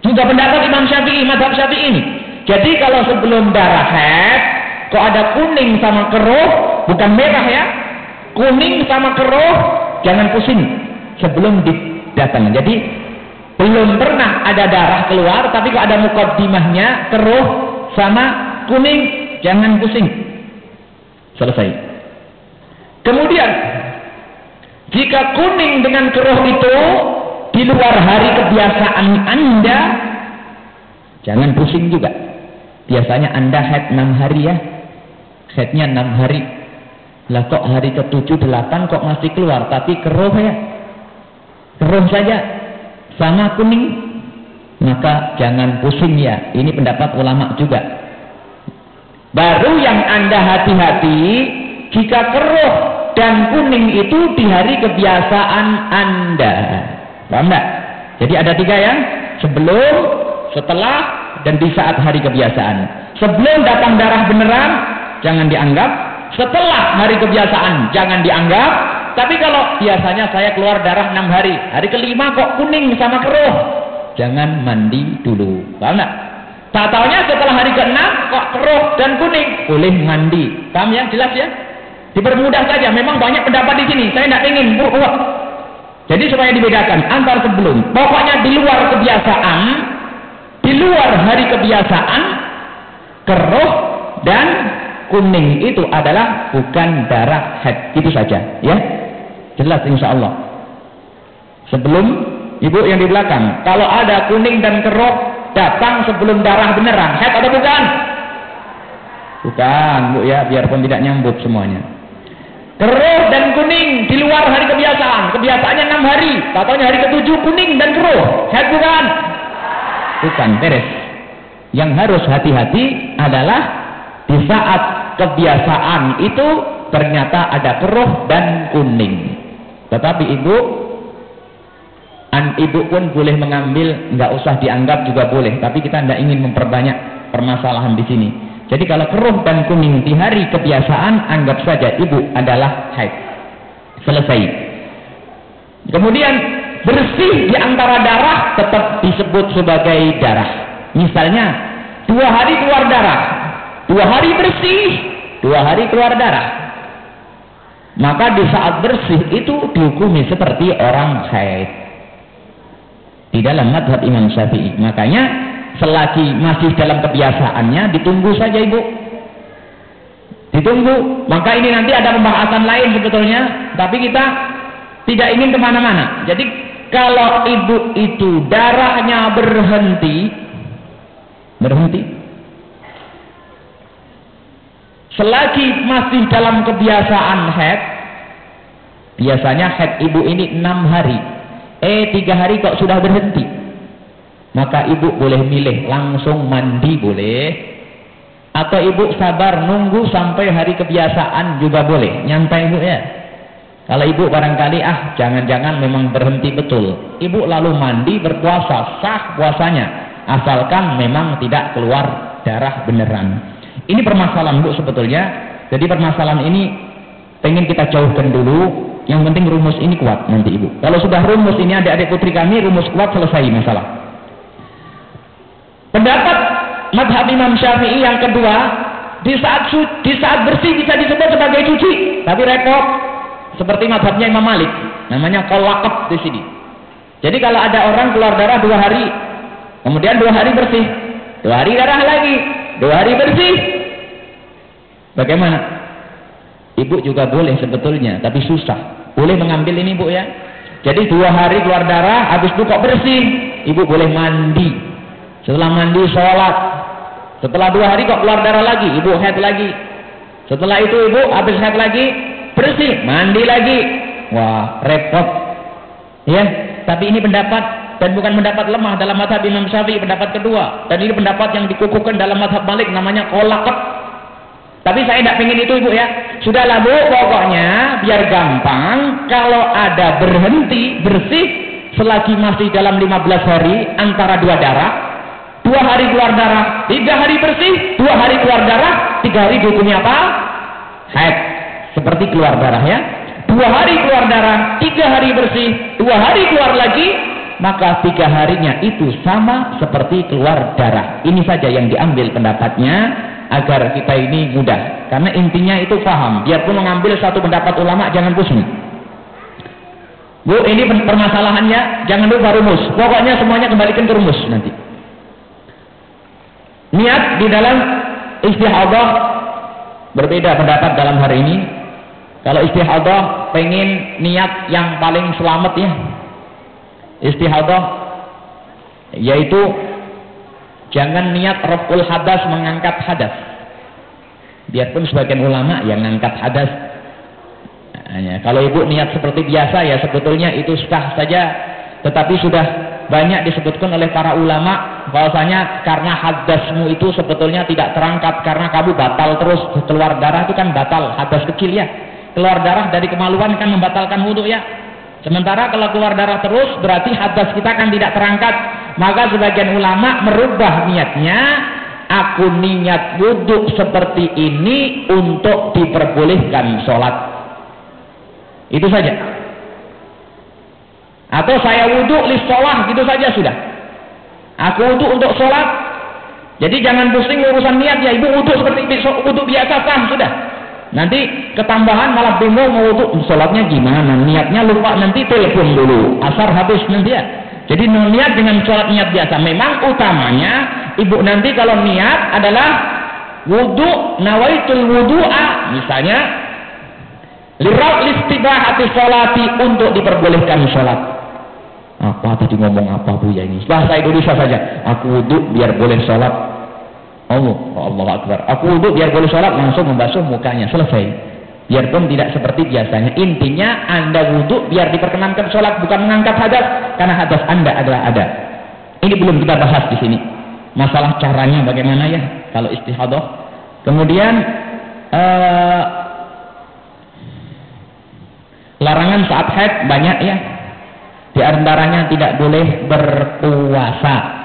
Speaker 1: Juga pendapat Imam Syafi'i madhab syafi'i ini. Jadi kalau sebelum darah head kok ada kuning sama keruh bukan merah ya. Kuning sama keruh jangan pusing. Sebelum didatang jadi belum pernah ada darah keluar, tapi kalau ada mukaddimahnya, keruh sama kuning, jangan pusing. Selesai. Kemudian, jika kuning dengan keruh itu di luar hari kebiasaan Anda, jangan pusing juga. Biasanya Anda head 6 hari ya. Headnya 6 hari. Lah kok hari ke-7, 8 kok masih keluar, tapi keruh ya. Keruh saja sama kuning maka jangan pusing ya. Ini pendapat ulama juga. Baru yang anda hati-hati jika keruh dan kuning itu di hari kebiasaan anda. Paham enggak? jadi ada tiga ya sebelum setelah dan di saat hari kebiasaan. Sebelum datang darah beneran jangan dianggap. Setelah hari kebiasaan jangan dianggap tapi kalau biasanya saya keluar darah enam hari, hari kelima kok kuning sama keruh, jangan mandi dulu. Paham taunya setelah hari keenam kok keruh dan kuning, boleh mandi. Paham ya? Jelas ya? Dipermudah saja. Memang banyak pendapat di sini. Saya tidak ingin buat. Jadi supaya dibedakan antar sebelum. Pokoknya di luar kebiasaan, di luar hari kebiasaan, keruh dan kuning itu adalah bukan darah head. Itu saja, ya. Jelas insya Allah. Sebelum ibu yang di belakang, kalau ada kuning dan keruh datang sebelum darah beneran, head atau bukan? Bukan, bu ya, biarpun tidak nyambut semuanya. Keruh dan kuning di luar hari kebiasaan. Kebiasaannya enam hari. Katanya hari ketujuh kuning dan keruh. Head bukan? Bukan, beres. Yang harus hati-hati adalah di saat kebiasaan itu ternyata ada keruh dan kuning. Tetapi ibu, an ibu pun boleh mengambil, nggak usah dianggap juga boleh. Tapi kita tidak ingin memperbanyak permasalahan di sini. Jadi kalau keruh dan kuning di hari kebiasaan, anggap saja ibu adalah haid. Selesai. Kemudian bersih di antara darah tetap disebut sebagai darah. Misalnya, dua hari keluar darah. Dua hari bersih, dua hari keluar darah. Maka di saat bersih itu dihukumi seperti orang haid. Di dalam madhab Imam Syafi'i. Makanya selagi masih dalam kebiasaannya ditunggu saja ibu ditunggu maka ini nanti ada pembahasan lain sebetulnya tapi kita tidak ingin ke mana-mana jadi kalau ibu itu darahnya berhenti berhenti selagi masih dalam kebiasaan head biasanya head ibu ini enam hari. Eh tiga hari kok sudah berhenti. Maka ibu boleh milih langsung mandi boleh. Atau ibu sabar nunggu sampai hari kebiasaan juga boleh. Nyantai ibu ya. Kalau ibu barangkali ah jangan-jangan memang berhenti betul. Ibu lalu mandi berpuasa sah puasanya. Asalkan memang tidak keluar darah beneran ini permasalahan ibu sebetulnya. Jadi permasalahan ini pengen kita jauhkan dulu. Yang penting rumus ini kuat nanti ibu. Kalau sudah rumus ini adik-adik putri kami rumus kuat selesai masalah. Pendapat madhab Imam Syafi'i yang kedua, di saat di saat bersih bisa disebut sebagai cuci, tapi repot. Seperti madhabnya Imam Malik, namanya kolakot di sini. Jadi kalau ada orang keluar darah dua hari, kemudian dua hari bersih, dua hari darah lagi, dua hari bersih, bagaimana? Ibu juga boleh sebetulnya, tapi susah. Boleh mengambil ini bu ya. Jadi dua hari keluar darah, habis itu kok bersih, ibu boleh mandi setelah mandi sholat. Setelah dua hari kok keluar darah lagi, ibu head lagi. Setelah itu ibu habis head lagi, bersih, mandi lagi. Wah, repot. Ya, tapi ini pendapat dan bukan pendapat lemah dalam mazhab Imam Syafi'i pendapat kedua dan ini pendapat yang dikukuhkan dalam mazhab Malik namanya kolakot tapi saya tidak ingin itu ibu ya sudahlah bu pokoknya biar gampang kalau ada berhenti bersih selagi masih dalam 15 hari antara dua darah dua hari keluar darah, tiga hari bersih, dua hari keluar darah, tiga hari dihukumi apa? Haid. Seperti keluar darah ya. Dua hari keluar darah, tiga hari bersih, dua hari keluar lagi, maka tiga harinya itu sama seperti keluar darah. Ini saja yang diambil pendapatnya agar kita ini mudah. Karena intinya itu paham. Biarpun mengambil satu pendapat ulama jangan pusing. Bu, ini permasalahannya jangan lupa rumus. Pokoknya semuanya kembalikan ke rumus nanti. Niat di dalam istihadah berbeda pendapat dalam hari ini. Kalau istihadah pengen niat yang paling selamat ya. Istihadah yaitu jangan niat raful hadas mengangkat hadas. Biarpun sebagian ulama yang mengangkat hadas. Nah, kalau ibu niat seperti biasa ya sebetulnya itu sah saja. Tetapi sudah banyak disebutkan oleh para ulama bahwasanya karena hadasmu itu sebetulnya tidak terangkat karena kamu batal terus keluar darah itu kan batal hadas kecil ya keluar darah dari kemaluan kan membatalkan wudhu ya sementara kalau keluar darah terus berarti hadas kita kan tidak terangkat maka sebagian ulama merubah niatnya aku niat wudhu seperti ini untuk diperbolehkan sholat itu saja atau saya wudhu lis sholat gitu saja sudah. Aku wudhu untuk sholat. Jadi jangan pusing urusan niat ya. Ibu wudhu seperti wudhu biasa sah sudah. Nanti ketambahan malah bingung mau wudhu, sholatnya gimana? Niatnya lupa nanti telepon dulu. Asar habis nanti ya. Jadi niat dengan sholat niat biasa. Memang utamanya ibu nanti kalau niat adalah wudhu nawaitul wudhu'a misalnya lirau hati sholati untuk diperbolehkan sholat. Apa tadi ngomong apa bu ya ini? Bahasa Indonesia saja. Aku wudhu biar boleh sholat. Allah, oh, Allah Akbar. Aku wudhu biar boleh sholat langsung membasuh mukanya. Selesai. Biarpun tidak seperti biasanya. Intinya anda wudhu biar diperkenankan sholat bukan mengangkat hadas. Karena hadas anda adalah ada. Ini belum kita bahas di sini. Masalah caranya bagaimana ya kalau istihadah. Kemudian uh, larangan saat haid banyak ya di antaranya tidak boleh berpuasa.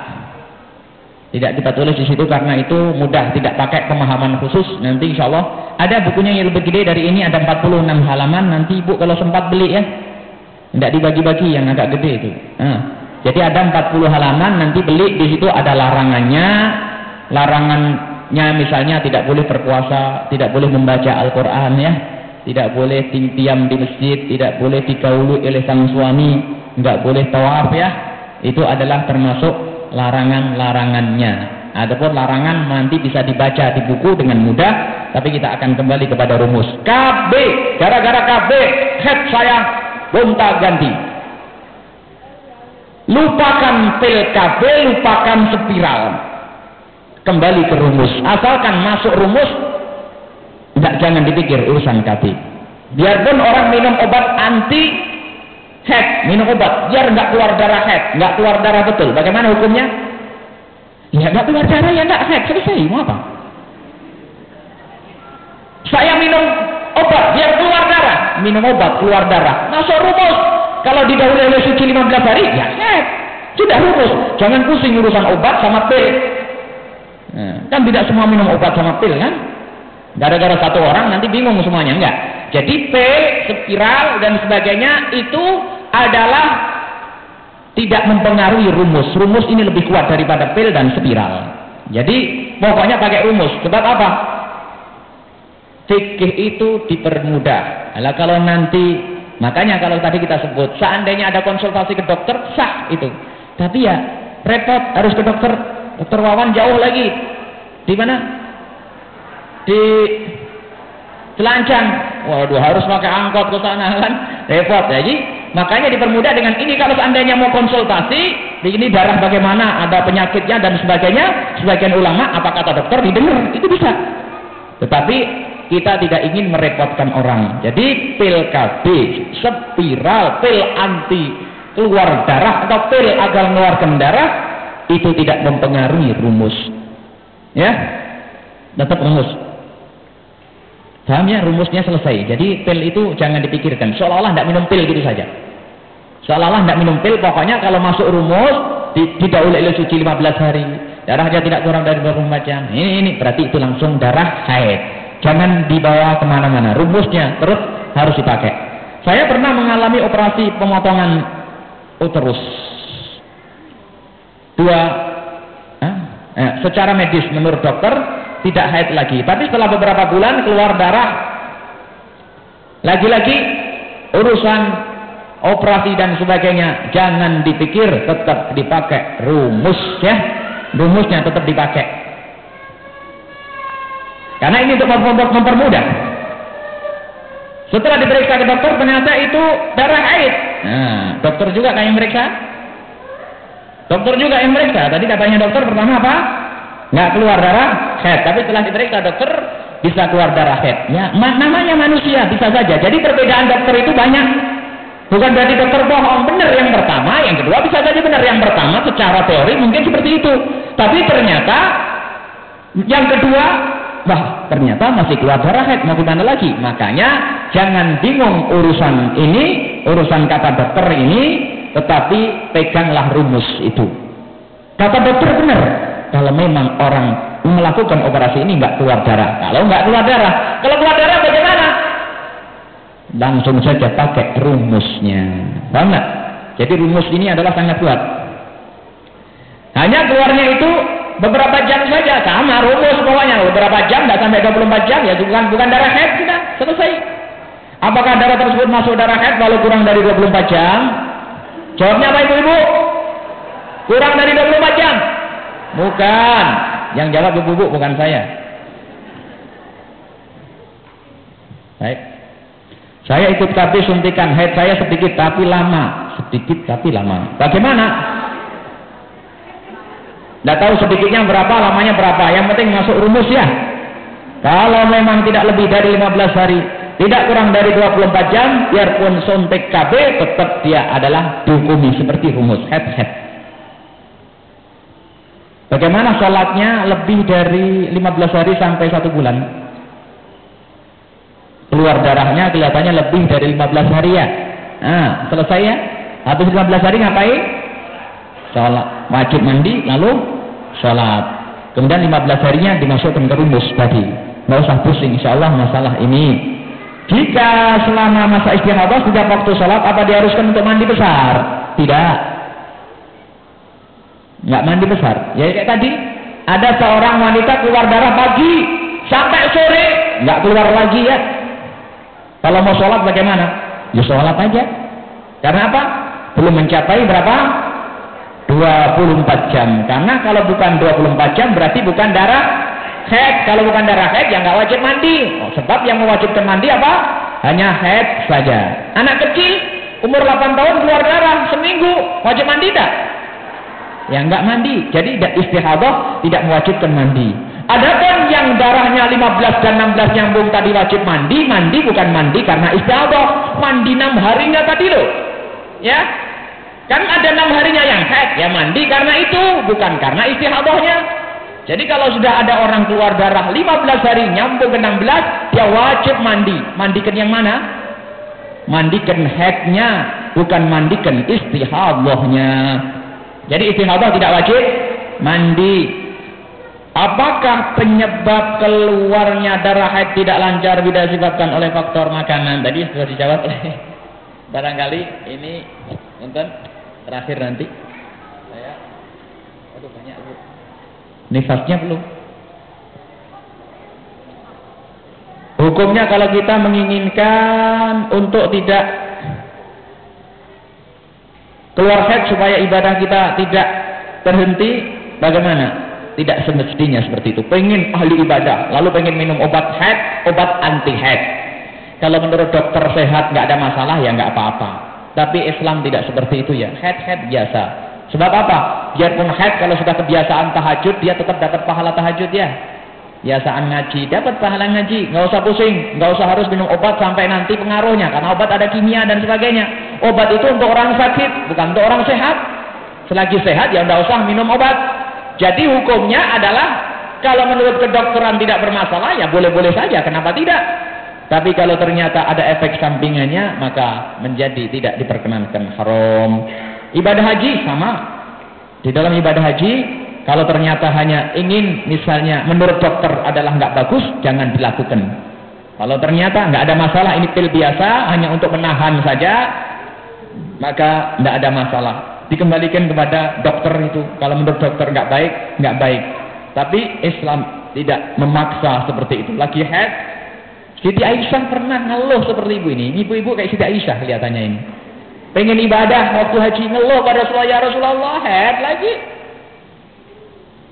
Speaker 1: Tidak kita tulis di situ karena itu mudah tidak pakai pemahaman khusus. Nanti insya Allah ada bukunya yang lebih gede dari ini ada 46 halaman. Nanti ibu kalau sempat beli ya. Tidak dibagi-bagi yang agak gede itu. Nah, jadi ada 40 halaman nanti beli di situ ada larangannya. Larangannya misalnya tidak boleh berpuasa, tidak boleh membaca Al-Quran ya. Tidak boleh diam di masjid, tidak boleh dikaului oleh sang suami, nggak boleh tawaf ya itu adalah termasuk larangan-larangannya adapun larangan nanti bisa dibaca di buku dengan mudah tapi kita akan kembali kepada rumus. KB gara-gara KB head saya gonta ganti. Lupakan pil KB lupakan spiral. Kembali ke rumus. Asalkan masuk rumus tidak jangan dipikir urusan KB biarpun orang minum obat anti head, minum obat, biar nggak keluar darah head, nggak keluar darah betul. Bagaimana hukumnya? Ya nggak keluar darah ya nggak head, selesai. Mau apa? Saya minum obat biar keluar darah, minum obat keluar darah, masuk rumus. Kalau didahului oleh suci 15 hari, ya head. Sudah rumus. Jangan pusing urusan obat sama pil. Nah, kan tidak semua minum obat sama pil kan? Gara-gara satu orang nanti bingung semuanya enggak. Jadi pil, spiral dan sebagainya itu adalah tidak mempengaruhi rumus. Rumus ini lebih kuat daripada pil dan spiral. Jadi pokoknya pakai rumus. Sebab apa? Fikih itu dipermudah. Nah, kalau nanti, makanya kalau tadi kita sebut, seandainya ada konsultasi ke dokter, sah itu. Tapi ya repot, harus ke dokter. Dokter Wawan jauh lagi. Di mana? Di Selancang. Waduh, harus pakai angkot ke sana kan. Repot. Jadi, makanya dipermudah dengan ini kalau seandainya mau konsultasi, ini darah bagaimana, ada penyakitnya dan sebagainya, sebagian ulama apa kata dokter didengar, itu bisa. Tetapi kita tidak ingin merepotkan orang. Jadi pil KB, spiral, pil anti keluar darah atau pil agar mengeluarkan darah itu tidak mempengaruhi rumus. Ya, tetap rumus. Paham ya? Rumusnya selesai. Jadi pil itu jangan dipikirkan. Seolah-olah tidak minum pil gitu saja. Seolah-olah tidak minum pil, pokoknya kalau masuk rumus, tidak oleh suci 15 hari. Darahnya tidak kurang dari 24 jam. Ini, ini berarti itu langsung darah haid. Jangan dibawa ke mana-mana. Rumusnya terus harus dipakai. Saya pernah mengalami operasi pemotongan uterus. Dua, eh, secara medis menurut dokter, tidak haid lagi. Tapi setelah beberapa bulan keluar darah, lagi-lagi urusan operasi dan sebagainya jangan dipikir, tetap dipakai rumus ya, rumusnya tetap dipakai. Karena ini untuk mempermudah. Setelah diperiksa ke dokter ternyata itu darah haid. Nah, dokter juga kayak mereka. Dokter juga yang mereka. Tadi katanya dokter pertama apa? Nggak keluar darah head. Tapi setelah diperiksa dokter bisa keluar darah head. Ya namanya manusia bisa saja. Jadi perbedaan dokter itu banyak. Bukan berarti dokter bohong. Benar yang pertama yang kedua bisa saja benar. Yang pertama secara teori mungkin seperti itu. Tapi ternyata yang kedua wah ternyata masih keluar darah head. Mau gimana lagi? Makanya jangan bingung urusan ini urusan kata dokter ini tetapi peganglah rumus itu. Kata dokter benar kalau memang orang melakukan operasi ini nggak keluar darah. Kalau nggak keluar darah, kalau keluar darah bagaimana? Langsung saja pakai rumusnya. Paham? Jadi rumus ini adalah sangat kuat. Hanya keluarnya itu beberapa jam saja sama rumus pokoknya beberapa jam tidak sampai 24 jam ya bukan bukan darah haid sudah selesai apakah darah tersebut masuk darah haid kalau kurang dari 24 jam jawabnya apa ibu-ibu kurang dari 24 jam bukan. Yang jawab ibu-ibu bukan saya. Baik. Saya ikut tapi suntikan. Haid saya sedikit tapi lama. Sedikit tapi lama. Bagaimana? Tidak tahu sedikitnya berapa, lamanya berapa. Yang penting masuk rumus ya. Kalau memang tidak lebih dari 15 hari, tidak kurang dari 24 jam, biarpun suntik KB, tetap dia adalah dihukumi seperti rumus. Head-head. Bagaimana sholatnya lebih dari 15 hari sampai satu bulan? Keluar darahnya kelihatannya lebih dari 15 hari ya. Nah, selesai ya. Habis 15 hari ngapain? Sholat. Wajib mandi, lalu sholat. Kemudian 15 harinya dimasukkan ke rumus tadi. Nggak usah pusing, insya Allah masalah ini. Jika selama masa istihadah sejak waktu sholat, apa diharuskan untuk mandi besar? Tidak. Nggak mandi besar. Ya kayak tadi, ada seorang wanita keluar darah pagi sampai sore nggak keluar lagi ya. Kalau mau sholat bagaimana? Ya sholat aja. Karena apa? Belum mencapai berapa? 24 jam. Karena kalau bukan 24 jam berarti bukan darah head. Kalau bukan darah head ya nggak wajib mandi. Oh, sebab yang mewajibkan mandi apa? Hanya head saja. Anak kecil umur 8 tahun keluar darah seminggu wajib mandi tak? Ya nggak mandi. Jadi istihadah tidak mewajibkan mandi. Adapun yang darahnya 15 dan 16 nyambung tadi wajib mandi, mandi bukan mandi karena istihadah. Mandi 6 hari nggak tadi loh. Ya, Kan ada enam harinya yang haid, ya mandi karena itu, bukan karena istihadahnya. Jadi kalau sudah ada orang keluar darah 15 hari nyambung ke 16, dia wajib mandi. Mandikan yang mana? Mandikan haidnya, bukan mandikan istihadahnya. Jadi istihadah tidak wajib mandi. Apakah penyebab keluarnya darah haid tidak lancar bisa disebabkan oleh faktor makanan? Tadi sudah dijawab oleh barangkali ini nonton terakhir nanti saya aduh banyak bu nifasnya belum hukumnya kalau kita menginginkan untuk tidak keluar head supaya ibadah kita tidak terhenti bagaimana tidak semestinya seperti itu pengen ahli ibadah lalu pengen minum obat head obat anti head kalau menurut dokter sehat nggak ada masalah ya nggak apa-apa tapi Islam tidak seperti itu ya. Head-head biasa. Sebab apa? Biarpun head kalau sudah kebiasaan tahajud, dia tetap dapat pahala tahajud ya. Biasaan ngaji, dapat pahala ngaji. Nggak usah pusing. Nggak usah harus minum obat sampai nanti pengaruhnya. Karena obat ada kimia dan sebagainya. Obat itu untuk orang sakit, bukan untuk orang sehat. Selagi sehat ya nggak usah minum obat. Jadi hukumnya adalah kalau menurut kedokteran tidak bermasalah ya boleh-boleh saja. Kenapa tidak? Tapi kalau ternyata ada efek sampingannya, maka menjadi tidak diperkenankan haram. Ibadah haji sama. Di dalam ibadah haji, kalau ternyata hanya ingin misalnya menurut dokter adalah nggak bagus, jangan dilakukan. Kalau ternyata nggak ada masalah, ini pil biasa, hanya untuk menahan saja, maka nggak ada masalah. Dikembalikan kepada dokter itu. Kalau menurut dokter nggak baik, nggak baik. Tapi Islam tidak memaksa seperti itu. Lagi head, Siti Aisyah pernah ngeluh seperti ibu ini. Ibu-ibu kayak Siti Aisyah kelihatannya ini. Pengen ibadah waktu haji ngeluh pada Rasulullah ya Rasulullah head lagi.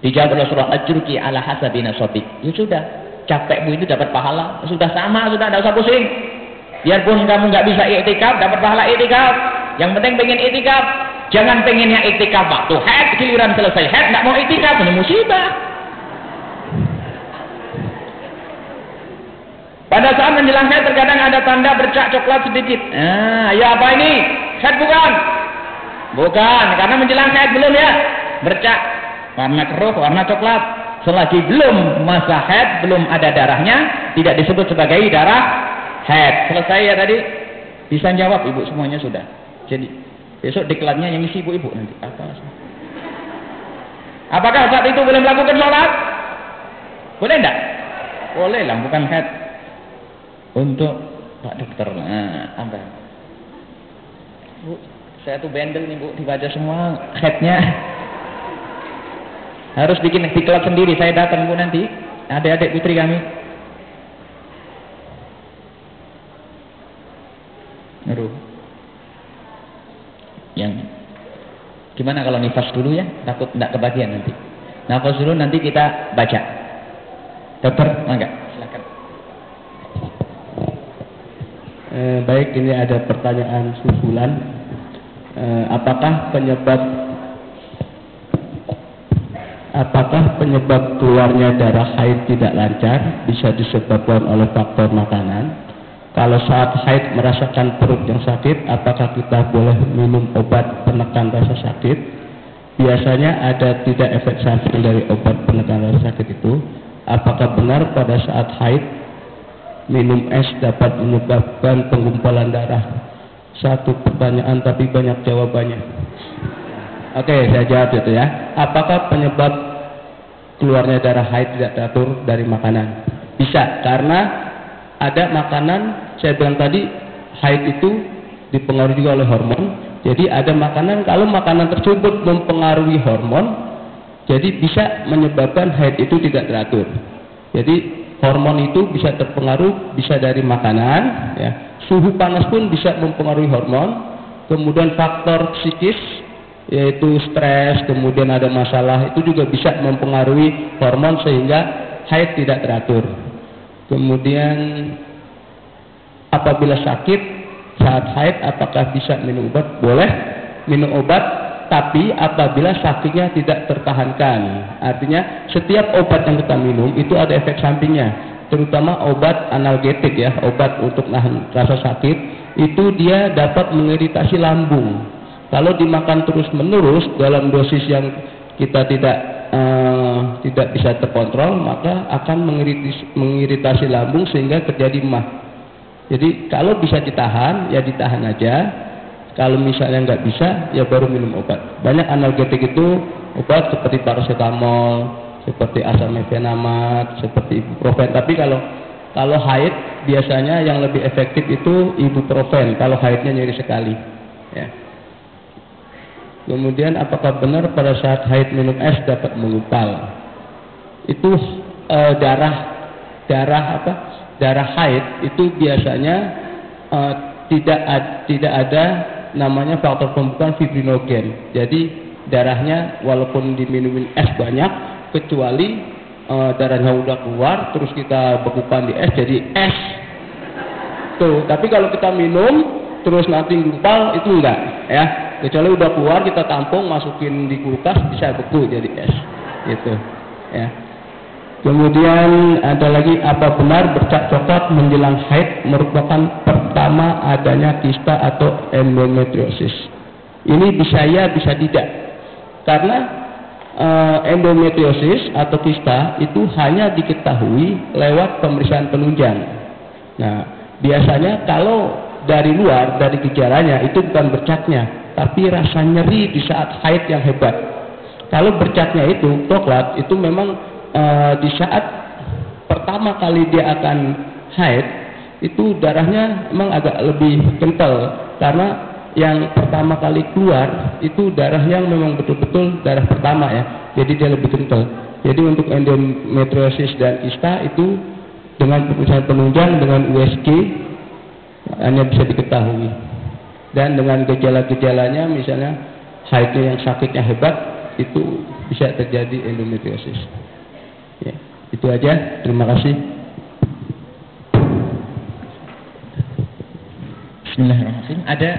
Speaker 1: Dijawab Rasulullah ajruki ala hasabi nasabik. Ya sudah, capek bu itu dapat pahala. Sudah sama, sudah tidak usah pusing. Biarpun kamu nggak bisa iktikaf, dapat pahala iktikaf. Yang penting pengen iktikaf. Jangan pengennya iktikaf waktu head, giliran selesai head, nggak mau iktikaf, ini musibah. Pada saat menjelang haid terkadang ada tanda bercak coklat sedikit. Nah, ya apa ini? Haid bukan? Bukan, karena menjelang haid belum ya. Bercak warna keruh, warna coklat. Selagi belum masa haid, belum ada darahnya, tidak disebut sebagai darah haid. Selesai ya tadi? Bisa jawab ibu semuanya sudah. Jadi besok diklatnya yang isi ibu-ibu nanti. Apa? Apakah saat itu boleh melakukan sholat? Boleh enggak? Boleh lah, bukan haid untuk Pak Dokter. Nah, apa? Bu, saya tuh bendel nih Bu, dibaca semua headnya. Harus bikin diklat sendiri. Saya datang Bu nanti. Adik-adik putri kami. Aduh. Yang gimana kalau nifas dulu ya? Takut tidak kebagian nanti. Nafas dulu nanti kita baca. Dokter, enggak? Silakan.
Speaker 6: Eh, baik, ini ada pertanyaan susulan. Eh, apakah penyebab apakah penyebab keluarnya darah haid tidak lancar bisa disebabkan oleh faktor makanan? Kalau saat haid merasakan perut yang sakit, apakah kita boleh minum obat penekan rasa sakit? Biasanya ada tidak efek samping dari obat penekan rasa sakit itu. Apakah benar pada saat haid minum es dapat menyebabkan penggumpalan darah? Satu pertanyaan tapi banyak jawabannya. Oke, saya jawab itu ya. Apakah penyebab keluarnya darah haid tidak teratur dari makanan? Bisa, karena ada makanan saya bilang tadi haid itu dipengaruhi juga oleh hormon. Jadi ada makanan kalau makanan tersebut mempengaruhi hormon, jadi bisa menyebabkan haid itu tidak teratur. Jadi hormon itu bisa terpengaruh bisa dari makanan, ya. Suhu panas pun bisa mempengaruhi hormon. Kemudian faktor psikis yaitu stres, kemudian ada masalah itu juga bisa mempengaruhi hormon sehingga haid tidak teratur. Kemudian apabila sakit saat haid apakah bisa minum obat? Boleh minum obat tapi apabila sakitnya tidak tertahankan. Artinya setiap obat yang kita minum itu ada efek sampingnya. Terutama obat analgetik ya, obat untuk nahan rasa sakit itu dia dapat mengiritasi lambung. Kalau dimakan terus menerus dalam dosis yang kita tidak uh, tidak bisa terkontrol maka akan mengiritasi, mengiritasi lambung sehingga terjadi mah. Jadi kalau bisa ditahan ya ditahan aja. Kalau misalnya nggak bisa ya baru minum obat. Banyak analgetik itu obat seperti paracetamol, seperti asam mefenamat, seperti ibuprofen. Tapi kalau kalau haid biasanya yang lebih efektif itu ibuprofen kalau haidnya nyeri sekali. Ya. Kemudian apakah benar pada saat haid minum es dapat mengupal? Itu e, darah darah apa? Darah haid itu biasanya e, tidak ad, tidak ada namanya faktor pembukaan fibrinogen. Jadi darahnya walaupun diminumin es banyak kecuali e, darahnya udah keluar terus kita bekukan di es jadi es. Tuh, tapi kalau kita minum terus nanti gumpal itu enggak ya kecuali udah keluar kita tampung masukin di kulkas bisa beku jadi es. Gitu ya. Kemudian ada lagi apa benar bercak coklat menjelang haid merupakan pertama adanya kista atau endometriosis? Ini bisa ya bisa tidak? Karena e, endometriosis atau kista itu hanya diketahui lewat pemeriksaan penunjang. Nah biasanya kalau dari luar dari gejalanya itu bukan bercaknya tapi rasa nyeri di saat haid yang hebat. Kalau bercatnya itu coklat itu memang e, di saat pertama kali dia akan haid itu darahnya memang agak lebih kental karena yang pertama kali keluar itu darah yang memang betul-betul darah pertama ya. Jadi dia lebih kental. Jadi untuk endometriosis dan kista itu dengan pemeriksaan penunjang dengan USG hanya bisa diketahui dan dengan gejala-gejalanya misalnya haidnya yang sakitnya hebat itu bisa terjadi endometriosis. Ya, itu aja. Terima kasih.
Speaker 1: Bismillahirrahmanirrahim. Ada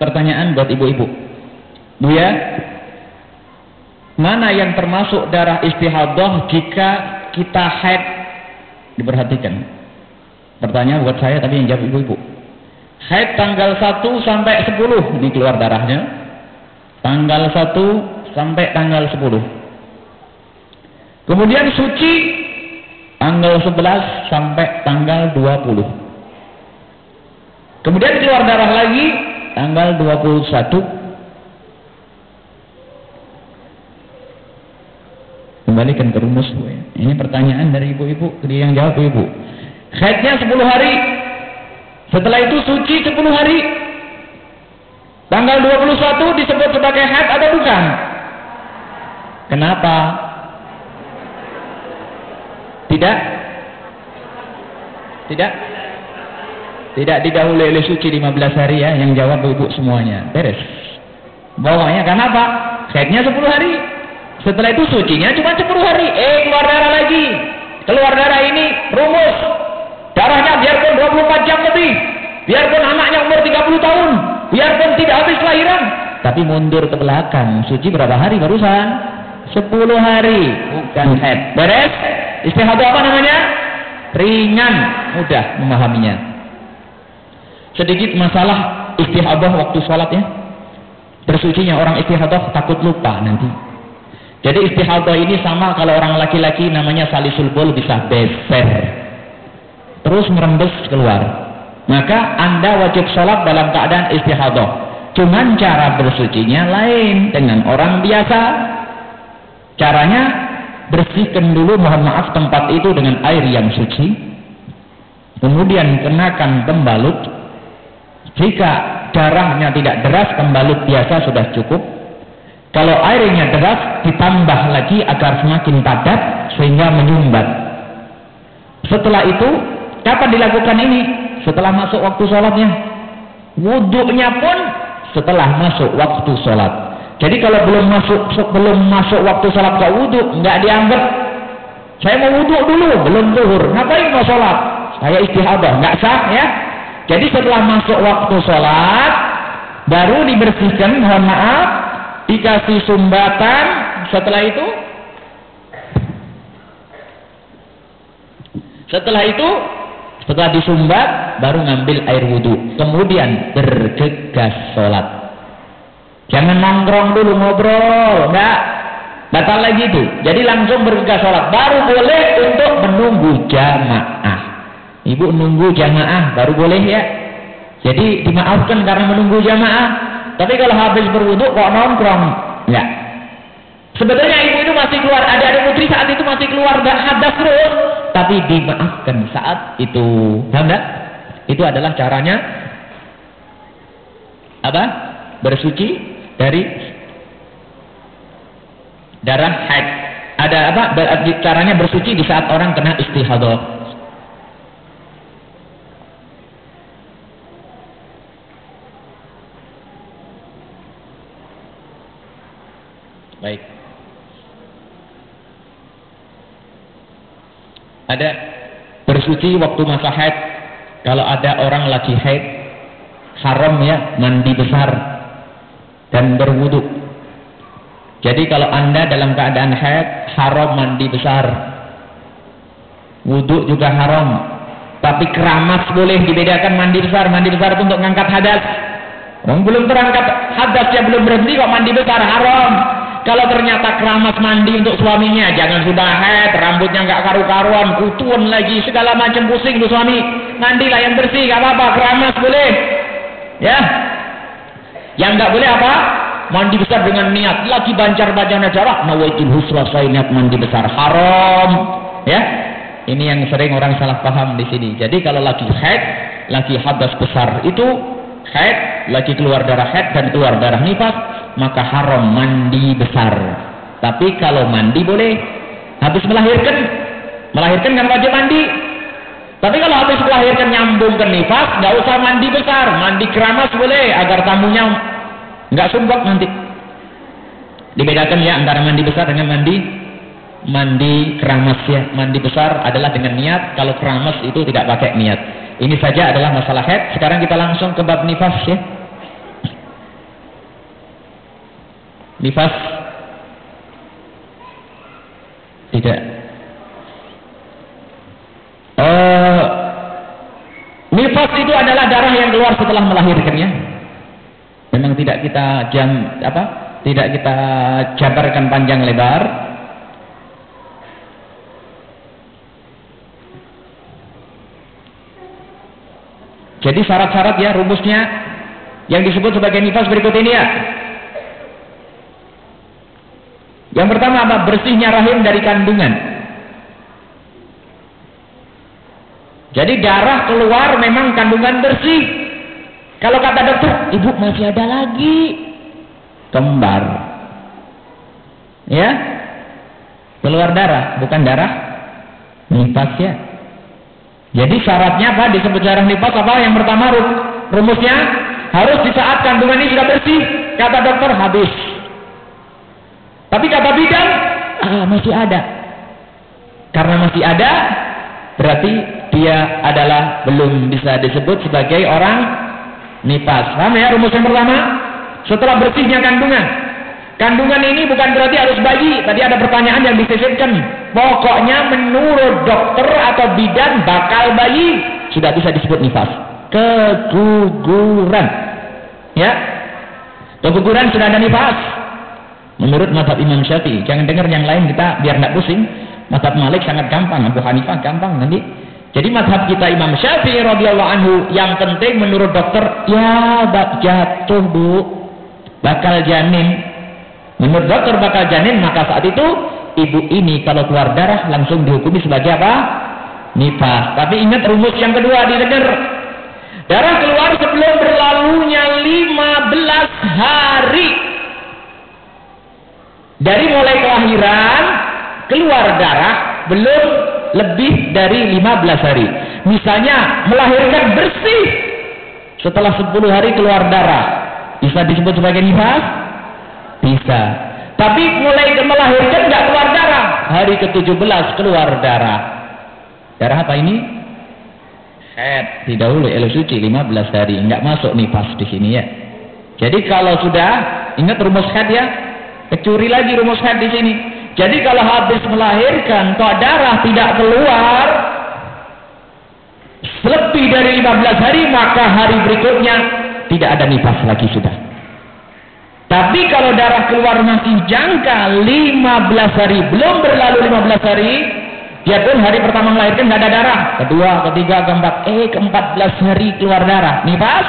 Speaker 1: pertanyaan buat ibu-ibu. Bu ya, mana yang termasuk darah istihadah jika kita haid? Diperhatikan. Pertanyaan buat saya tapi yang jawab ibu-ibu. Haid tanggal 1 sampai 10 ini keluar darahnya. Tanggal 1 sampai tanggal 10. Kemudian suci tanggal 11 sampai tanggal 20. Kemudian keluar darah lagi tanggal 21. Kembalikan ke rumus Bu. Ini pertanyaan dari ibu-ibu, yang jawab ibu. Haidnya 10 hari, setelah itu suci 10 hari. Tanggal 21 disebut sebagai haid atau bukan? Kenapa? Tidak? Tidak? Tidak didahului oleh suci 15 hari ya, yang jawab ibu semuanya. Beres. Bawahnya kenapa? Haidnya 10 hari. Setelah itu sucinya cuma 10 hari. Eh, keluar darah lagi. Keluar darah ini rumus. Darahnya biarpun 24 jam lebih. Biarpun anaknya umur 30 tahun. Biarpun tidak habis lahiran. Tapi mundur ke belakang. Suci berapa hari barusan? 10 hari. Bukan haid. Beres? Istihadah apa namanya? Ringan. Mudah memahaminya. Sedikit masalah istihadah waktu sholat ya. Bersucinya orang istihadah takut lupa nanti. Jadi istihadah ini sama kalau orang laki-laki namanya salisul bol bisa beser. Terus merembes keluar. Maka Anda wajib sholat dalam keadaan istihadah. Cuman cara bersucinya lain dengan orang biasa. Caranya bersihkan dulu mohon maaf tempat itu dengan air yang suci. Kemudian kenakan pembalut. Jika darahnya tidak deras, pembalut biasa sudah cukup. Kalau airnya deras, ditambah lagi agar semakin padat sehingga menyumbat. Setelah itu, kapan dilakukan ini? Setelah masuk waktu sholatnya. Wuduknya pun setelah masuk waktu sholat. Jadi kalau belum masuk belum masuk waktu sholat ke wuduk, nggak dianggap. Saya mau wuduk dulu, belum zuhur. Ngapain mau sholat? Saya istihadah, nggak sah ya. Jadi setelah masuk waktu sholat, baru dibersihkan, mohon maaf, dikasih sumbatan setelah itu setelah itu setelah disumbat baru ngambil air wudhu kemudian bergegas sholat. Jangan nongkrong dulu ngobrol. Enggak. Batal lagi itu. Jadi langsung bergegas sholat. Baru boleh untuk menunggu jamaah. Ibu nunggu jamaah baru boleh ya. Jadi dimaafkan karena menunggu jamaah. Tapi kalau habis berwudhu kok nongkrong? Enggak. Sebetulnya ibu itu masih keluar, ada ada putri saat itu masih keluar. Dan hadas terus, tapi dimaafkan saat itu. Paham Itu adalah caranya apa? Bersuci dari darah haid. Ada apa? Caranya bersuci di saat orang kena istihadah. Baik. Ada bersuci waktu masa haid. Kalau ada orang lagi haid, haram ya mandi besar dan berwudu. Jadi kalau anda dalam keadaan haid, haram mandi besar. Wudhu juga haram. Tapi keramas boleh dibedakan mandi besar. Mandi besar itu untuk mengangkat hadas. Belum terangkat hadas ya belum berhenti kok mandi besar haram. Kalau ternyata keramas mandi untuk suaminya, jangan sudah head, rambutnya nggak karu-karuan, kutuan lagi, segala macam pusing tuh suami. Mandilah yang bersih, nggak apa-apa, keramas boleh. Ya. Yang nggak boleh apa? Mandi besar dengan niat, lagi bancar-bancarnya darah, nawaitul husra saya niat mandi besar haram. Ya. Ini yang sering orang salah paham di sini. Jadi kalau lagi head, lagi hadas besar itu head, lagi keluar darah head dan keluar darah nifas, maka haram mandi besar. Tapi kalau mandi boleh. Habis melahirkan, melahirkan kan wajib mandi. Tapi kalau habis melahirkan nyambung ke nifas, nggak usah mandi besar, mandi keramas boleh agar tamunya nggak sumbak nanti. Dibedakan ya antara mandi besar dengan mandi mandi keramas ya. Mandi besar adalah dengan niat, kalau keramas itu tidak pakai niat. Ini saja adalah masalah head. Sekarang kita langsung ke bab nifas ya. Nifas? Tidak. Uh, nifas itu adalah darah yang keluar setelah melahirkannya. Memang tidak kita jam apa? Tidak kita jabarkan panjang lebar. Jadi syarat-syarat ya rumusnya yang disebut sebagai nifas berikut ini ya. Yang pertama apa? Bersihnya rahim dari kandungan. Jadi darah keluar memang kandungan bersih. Kalau kata dokter, ibu masih ada lagi kembar. Ya, keluar darah, bukan darah Nifas ya. Jadi syaratnya apa? Disebut darah nifas apa? Yang pertama rumusnya harus di saat kandungan ini sudah bersih. Kata dokter habis. Tapi kata bidan ah, masih ada. Karena masih ada, berarti dia adalah belum bisa disebut sebagai orang nifas. Paham ya rumus yang pertama? Setelah bersihnya kandungan. Kandungan ini bukan berarti harus bayi. Tadi ada pertanyaan yang disisipkan. Pokoknya menurut dokter atau bidan bakal bayi sudah bisa disebut nifas. Keguguran. Ya. Keguguran sudah ada nifas. Menurut madhab Imam Syafi'i. Jangan dengar yang lain kita biar tidak pusing. Madhab Malik sangat gampang, Abu Hanifah gampang nanti. Jadi madhab kita Imam Syafi'i radhiyallahu anhu yang penting menurut dokter ya bak jatuh bu bakal janin. Menurut dokter bakal janin maka saat itu ibu ini kalau keluar darah langsung dihukumi sebagai apa? Nifas. Tapi ingat rumus yang kedua didengar. Darah keluar sebelum berlalunya 15 hari. Dari mulai kelahiran keluar darah belum lebih dari 15 hari. Misalnya melahirkan bersih setelah 10 hari keluar darah. Bisa disebut sebagai nifas? Bisa. Tapi mulai melahirkan nggak keluar darah. Hari ke-17 keluar darah. Darah apa ini? Head. Tidak dahulu elu suci 15 hari. Nggak masuk nifas di sini ya. Jadi kalau sudah ingat rumus head ya. Kecuri lagi rumus head di sini. Jadi kalau habis melahirkan, kok darah tidak keluar lebih dari 15 hari, maka hari berikutnya tidak ada nifas lagi sudah. Tapi kalau darah keluar masih jangka 15 hari, belum berlalu 15 hari, dia pun hari pertama melahirkan tidak ada darah. Kedua, ketiga, keempat, eh ke-14 hari keluar darah. Nifas?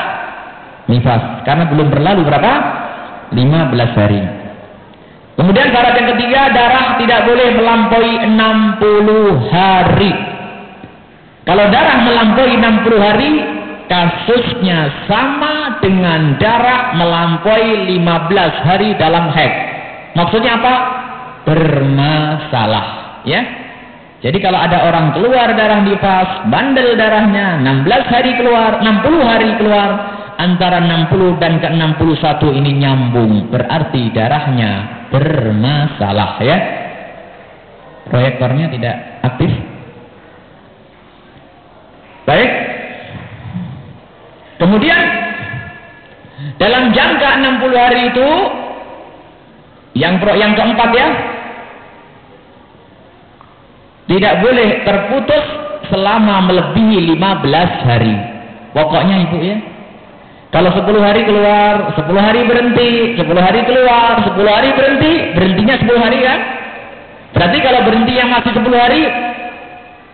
Speaker 1: Nifas. Karena belum berlalu berapa? 15 hari. Kemudian syarat yang ketiga, darah tidak boleh melampaui 60 hari. Kalau darah melampaui 60 hari, kasusnya sama dengan darah melampaui 15 hari dalam haid. Maksudnya apa? Bermasalah, ya. Jadi kalau ada orang keluar darah nifas, bandel darahnya, 16 hari keluar, 60 hari keluar, antara 60 dan ke 61 ini nyambung, berarti darahnya bermasalah ya. Proyektornya tidak aktif. Baik. Kemudian dalam jangka 60 hari itu yang pro, yang keempat ya tidak boleh terputus selama melebihi 15 hari. Pokoknya Ibu ya, kalau 10 hari keluar, 10 hari berhenti, 10 hari keluar, 10 hari berhenti, berhentinya 10 hari kan? Berarti kalau berhenti yang masih 10 hari,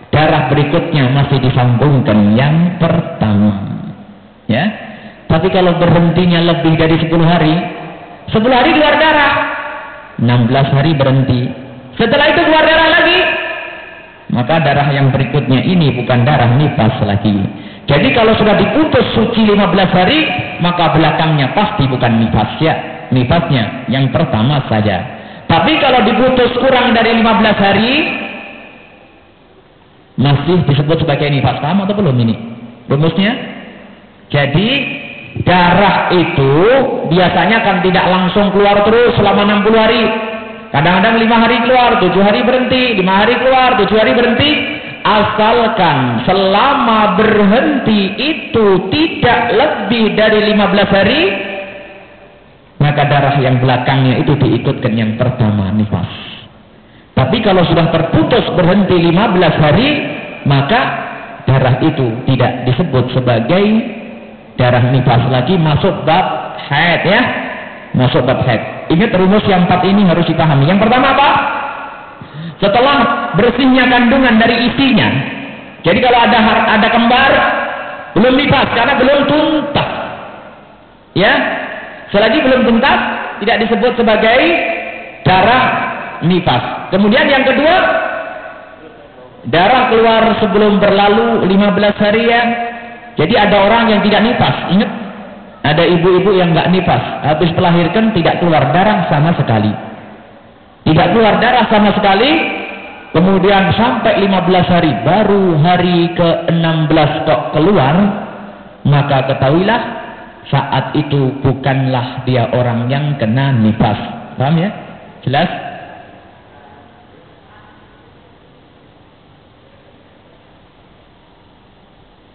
Speaker 1: darah berikutnya masih disambungkan yang pertama. Ya. Tapi kalau berhentinya lebih dari 10 hari, 10 hari keluar darah, 16 hari berhenti. Setelah itu keluar darah lagi, maka darah yang berikutnya ini bukan darah nifas lagi jadi kalau sudah diputus suci 15 hari, maka belakangnya pasti bukan nifas ya. Nifasnya yang pertama saja. Tapi kalau diputus kurang dari 15 hari, masih disebut sebagai nifas. Paham atau belum ini? Rumusnya? Jadi, darah itu biasanya kan tidak langsung keluar terus selama 60 hari. Kadang-kadang 5 hari keluar, 7 hari berhenti, 5 hari keluar, 7 hari berhenti asalkan selama berhenti itu tidak lebih dari 15 hari maka darah yang belakangnya itu diikutkan yang pertama nifas. Tapi kalau sudah terputus berhenti 15 hari maka darah itu tidak disebut sebagai darah nifas lagi masuk bab haid ya. Masuk bab haid. Ingat rumus yang empat ini harus dipahami. Yang pertama apa setelah bersihnya kandungan dari isinya. Jadi kalau ada ada kembar belum nifas karena belum tuntas. Ya. Selagi belum tuntas tidak disebut sebagai darah nifas. Kemudian yang kedua darah keluar sebelum berlalu 15 hari ya. Jadi ada orang yang tidak nifas. Ingat ada ibu-ibu yang nggak nifas, habis melahirkan tidak keluar darah sama sekali. Tidak keluar darah sama sekali, kemudian sampai 15 hari, baru hari ke-16 kok keluar, maka ketahuilah saat itu bukanlah dia orang yang kena nifas. Paham ya? Jelas?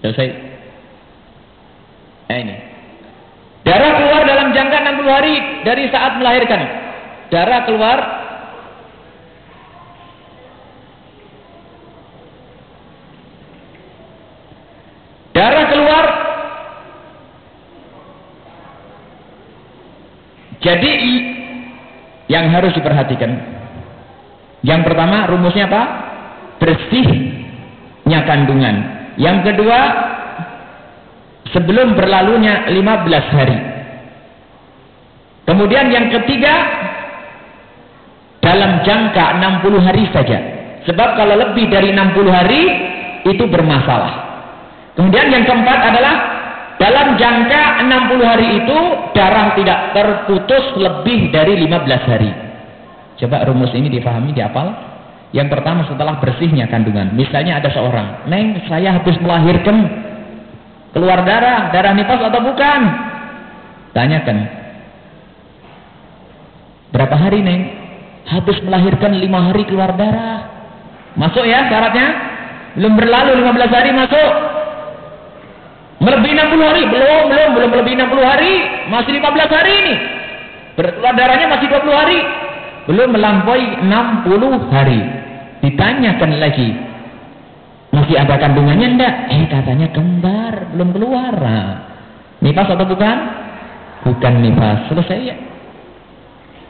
Speaker 1: Selesai. Nah ini. Darah keluar dalam jangka 60 hari dari saat melahirkan. Darah keluar Darah keluar. Jadi yang harus diperhatikan. Yang pertama rumusnya apa? Bersihnya kandungan. Yang kedua sebelum berlalunya 15 hari. Kemudian yang ketiga dalam jangka 60 hari saja. Sebab kalau lebih dari 60 hari itu bermasalah. Kemudian yang keempat adalah dalam jangka 60 hari itu darah tidak terputus lebih dari 15 hari. Coba rumus ini difahami, dihafal. Yang pertama setelah bersihnya kandungan. Misalnya ada seorang, Neng saya habis melahirkan. Keluar darah, darah nifas atau bukan? Tanyakan. Berapa hari Neng? Habis melahirkan 5 hari keluar darah. Masuk ya syaratnya? Belum berlalu 15 hari masuk. Melebihi 60 hari? Belum, belum, belum melebihi 60 hari. Masih 15 hari ini. Berkeluar darahnya masih 20 hari. Belum melampaui 60 hari. Ditanyakan lagi. Masih ada kandungannya enggak? Eh katanya kembar, belum keluar. Nah, nifas atau bukan? Bukan nifas. Selesai ya.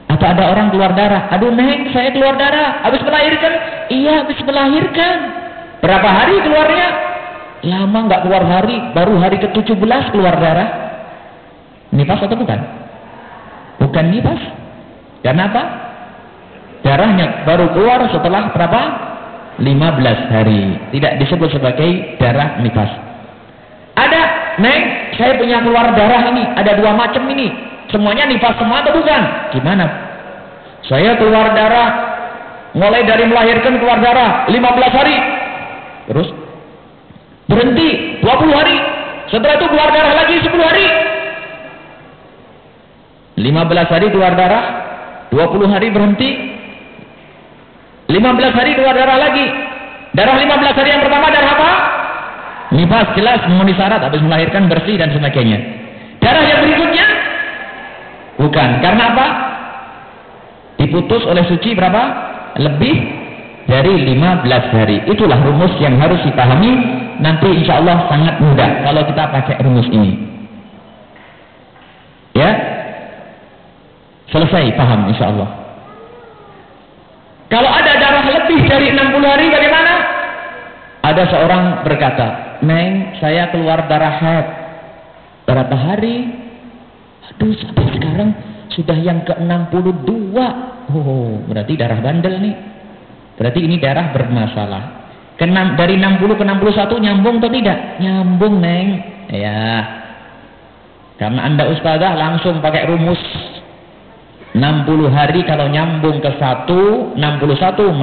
Speaker 1: Atau ada orang keluar darah. Aduh neng, saya keluar darah. Habis melahirkan? Iya, habis melahirkan. Berapa hari keluarnya? Lama nggak keluar hari, baru hari ke-17 keluar darah. Nifas atau bukan? Bukan nifas. Karena apa? Darahnya baru keluar setelah berapa? 15 hari. Tidak disebut sebagai darah nifas. Ada, Neng, saya punya keluar darah ini. Ada dua macam ini. Semuanya nifas semua atau bukan? Gimana? Saya keluar darah, mulai dari melahirkan keluar darah, 15 hari. Terus Berhenti 20 hari. Setelah itu keluar darah lagi 10 hari. 15 hari keluar darah. 20 hari berhenti. 15 hari keluar darah lagi. Darah 15 hari yang pertama darah apa? Nifas jelas memenuhi syarat habis melahirkan bersih dan sebagainya. Darah yang berikutnya bukan. Karena apa? Diputus oleh suci berapa? Lebih dari 15 hari. Itulah rumus yang harus dipahami nanti insya Allah sangat mudah kalau kita pakai rumus ini. Ya, selesai paham insya Allah. Kalau ada darah lebih dari 60 hari bagaimana? Ada seorang berkata, Neng, saya keluar darah haid. Berapa hari? Aduh, sampai sekarang sudah yang ke-62. Oh, berarti darah bandel nih. Berarti ini darah bermasalah. Ke, dari 60 ke 61 nyambung atau tidak? Nyambung, Neng. Ya. Karena Anda ustazah langsung pakai rumus 60 hari kalau nyambung ke 1, 61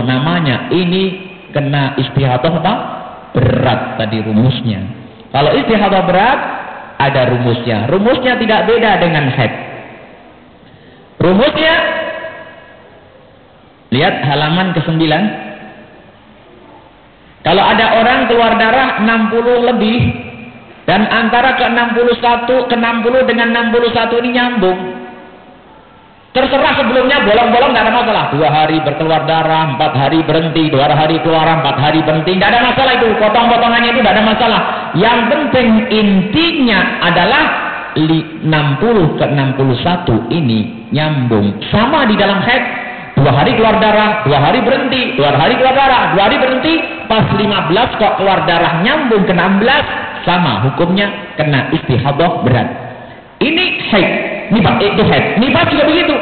Speaker 1: namanya ini kena istihadah apa? Berat tadi rumusnya. Kalau istihadah berat ada rumusnya. Rumusnya tidak beda dengan head. Rumusnya lihat halaman ke-9 kalau ada orang keluar darah 60 lebih dan antara ke 61 ke 60 dengan 61 ini nyambung. Terserah sebelumnya bolong-bolong tidak ada masalah. Dua hari berkeluar darah, empat hari berhenti, dua hari keluar, empat hari berhenti. Tidak ada masalah itu. Potong-potongannya itu tidak ada masalah. Yang penting intinya adalah 60 ke 61 ini nyambung. Sama di dalam head. Dua hari keluar darah, dua hari berhenti, dua hari keluar darah, dua hari berhenti, pas 15 kok keluar darah nyambung ke 16 sama hukumnya kena istihadah berat. Ini haid nifas itu haid. Nifas juga begitu.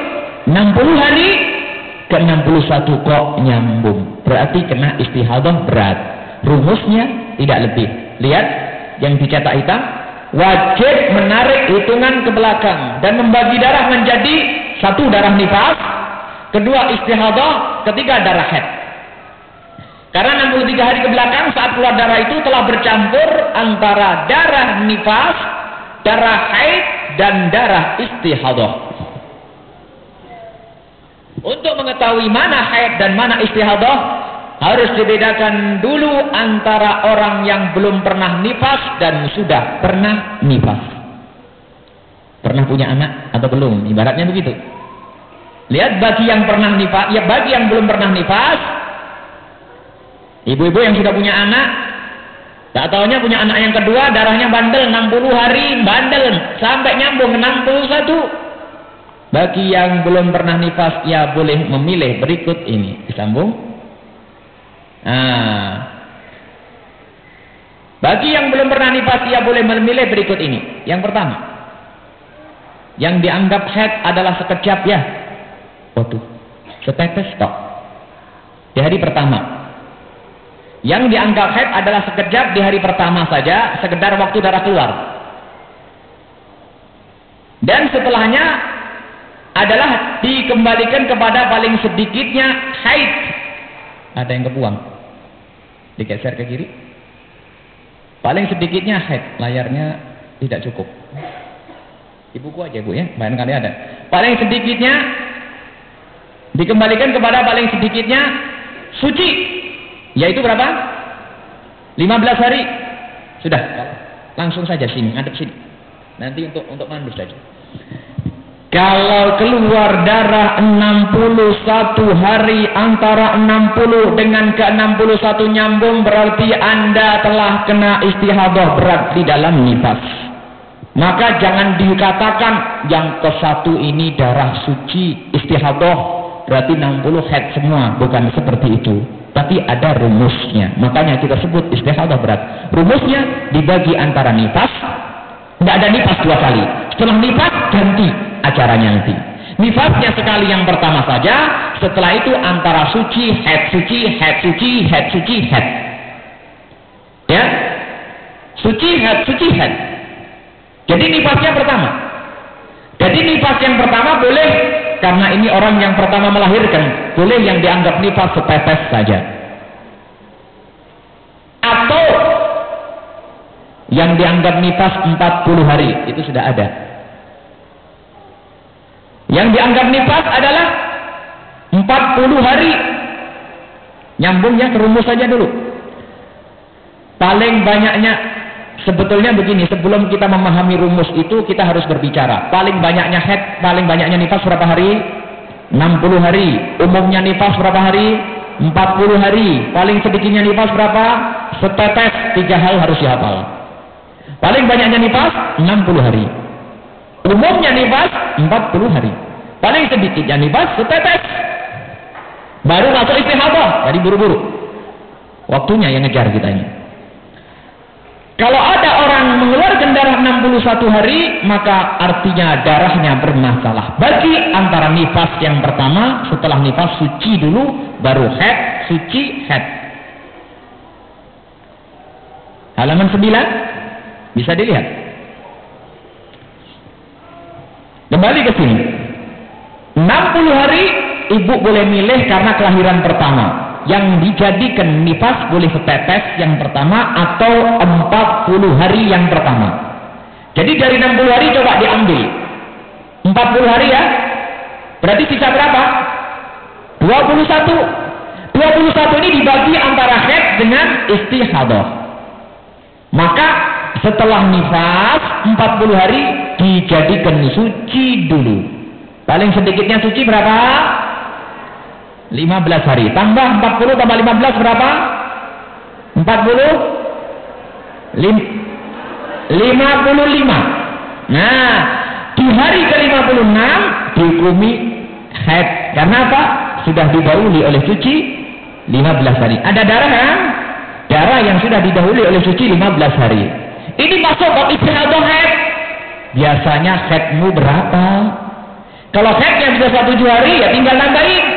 Speaker 1: 60 hari ke 61 kok nyambung. Berarti kena istihadah berat. Rumusnya tidak lebih. Lihat yang dicetak hitam wajib menarik hitungan ke belakang dan membagi darah menjadi satu darah nifas kedua istihadah ketiga darah haid Karena 63 hari ke belakang saat keluar darah itu telah bercampur antara darah nifas, darah haid, dan darah istihadah. Untuk mengetahui mana haid dan mana istihadah, harus dibedakan dulu antara orang yang belum pernah nifas dan sudah pernah nifas. Pernah punya anak atau belum? Ibaratnya begitu. Lihat bagi yang pernah nifas, ya bagi yang belum pernah nifas, Ibu-ibu yang sudah punya anak, tak tahunya punya anak yang kedua, darahnya bandel 60 hari, bandel sampai nyambung 61. Bagi yang belum pernah nifas, ya boleh memilih berikut ini. Disambung. Nah, bagi yang belum pernah nifas, ya boleh memilih berikut ini. Yang pertama, yang dianggap head adalah sekejap ya. Waktu setetes tok. Di hari pertama, yang dianggap haid adalah sekejap di hari pertama saja, sekedar waktu darah keluar. Dan setelahnya adalah dikembalikan kepada paling sedikitnya haid. Ada yang kebuang. Digeser ke kiri. Paling sedikitnya haid. Layarnya tidak cukup. Ibuku aja bu ya, main kali ada. Paling sedikitnya dikembalikan kepada paling sedikitnya suci yaitu berapa? 15 hari. Sudah. Langsung saja sini, ngadep sini. Nanti untuk untuk mandus saja. Kalau keluar darah 61 hari antara 60 dengan ke 61 nyambung berarti Anda telah kena istihadah berat di dalam nifas. Maka jangan dikatakan yang ke satu ini darah suci istihadah berarti 60 head semua. Bukan seperti itu. Tapi ada rumusnya. Makanya kita sebut istihadah berat. Rumusnya dibagi antara nifas. Tidak ada nifas dua kali. Setelah nifas ganti acaranya nanti. Nifasnya sekali yang pertama saja. Setelah itu antara suci, head suci, head suci, head suci, head. Ya. Suci, head, suci, head. Jadi nifasnya pertama. Jadi nifas yang pertama boleh karena ini orang yang pertama melahirkan, boleh yang dianggap nifas setetes saja. Atau yang dianggap nifas 40 hari, itu sudah ada. Yang dianggap nifas adalah 40 hari. Nyambungnya ke rumus saja dulu. Paling banyaknya Sebetulnya begini, sebelum kita memahami rumus itu, kita harus berbicara. Paling banyaknya head, paling banyaknya nifas berapa hari? 60 hari. Umumnya nifas berapa hari? 40 hari. Paling sedikitnya nifas berapa? Setetes. Tiga hal harus dihafal. Paling banyaknya nifas 60 hari. Umumnya nifas 40 hari. Paling sedikitnya nifas setetes. Baru masuk istihadah. Jadi buru-buru. Waktunya yang ngejar kita ini. Kalau ada orang mengeluarkan darah 61 hari, maka artinya darahnya bermasalah. Bagi antara nifas yang pertama, setelah nifas suci dulu, baru head, suci, head. Halaman 9, bisa dilihat. Kembali ke sini. 60 hari ibu boleh milih karena kelahiran pertama yang dijadikan nifas boleh setetes yang pertama atau 40 hari yang pertama. Jadi dari 60 hari coba diambil. 40 hari ya. Berarti sisa berapa? 21. 21 ini dibagi antara head dengan istihadah. Maka setelah nifas 40 hari dijadikan suci dulu. Paling sedikitnya suci berapa? 15 hari. Tambah 40 tambah 15 berapa? 40? Lim 55. Nah, di hari ke-56 dihukumi haid. Karena apa? Sudah didahului oleh suci 15 hari. Ada darah kan? Darah yang sudah didahului oleh suci 15 hari. Ini masuk bab istihadah haid. Biasanya haidmu berapa? Kalau haidnya bisa satu hari ya tinggal nambahin.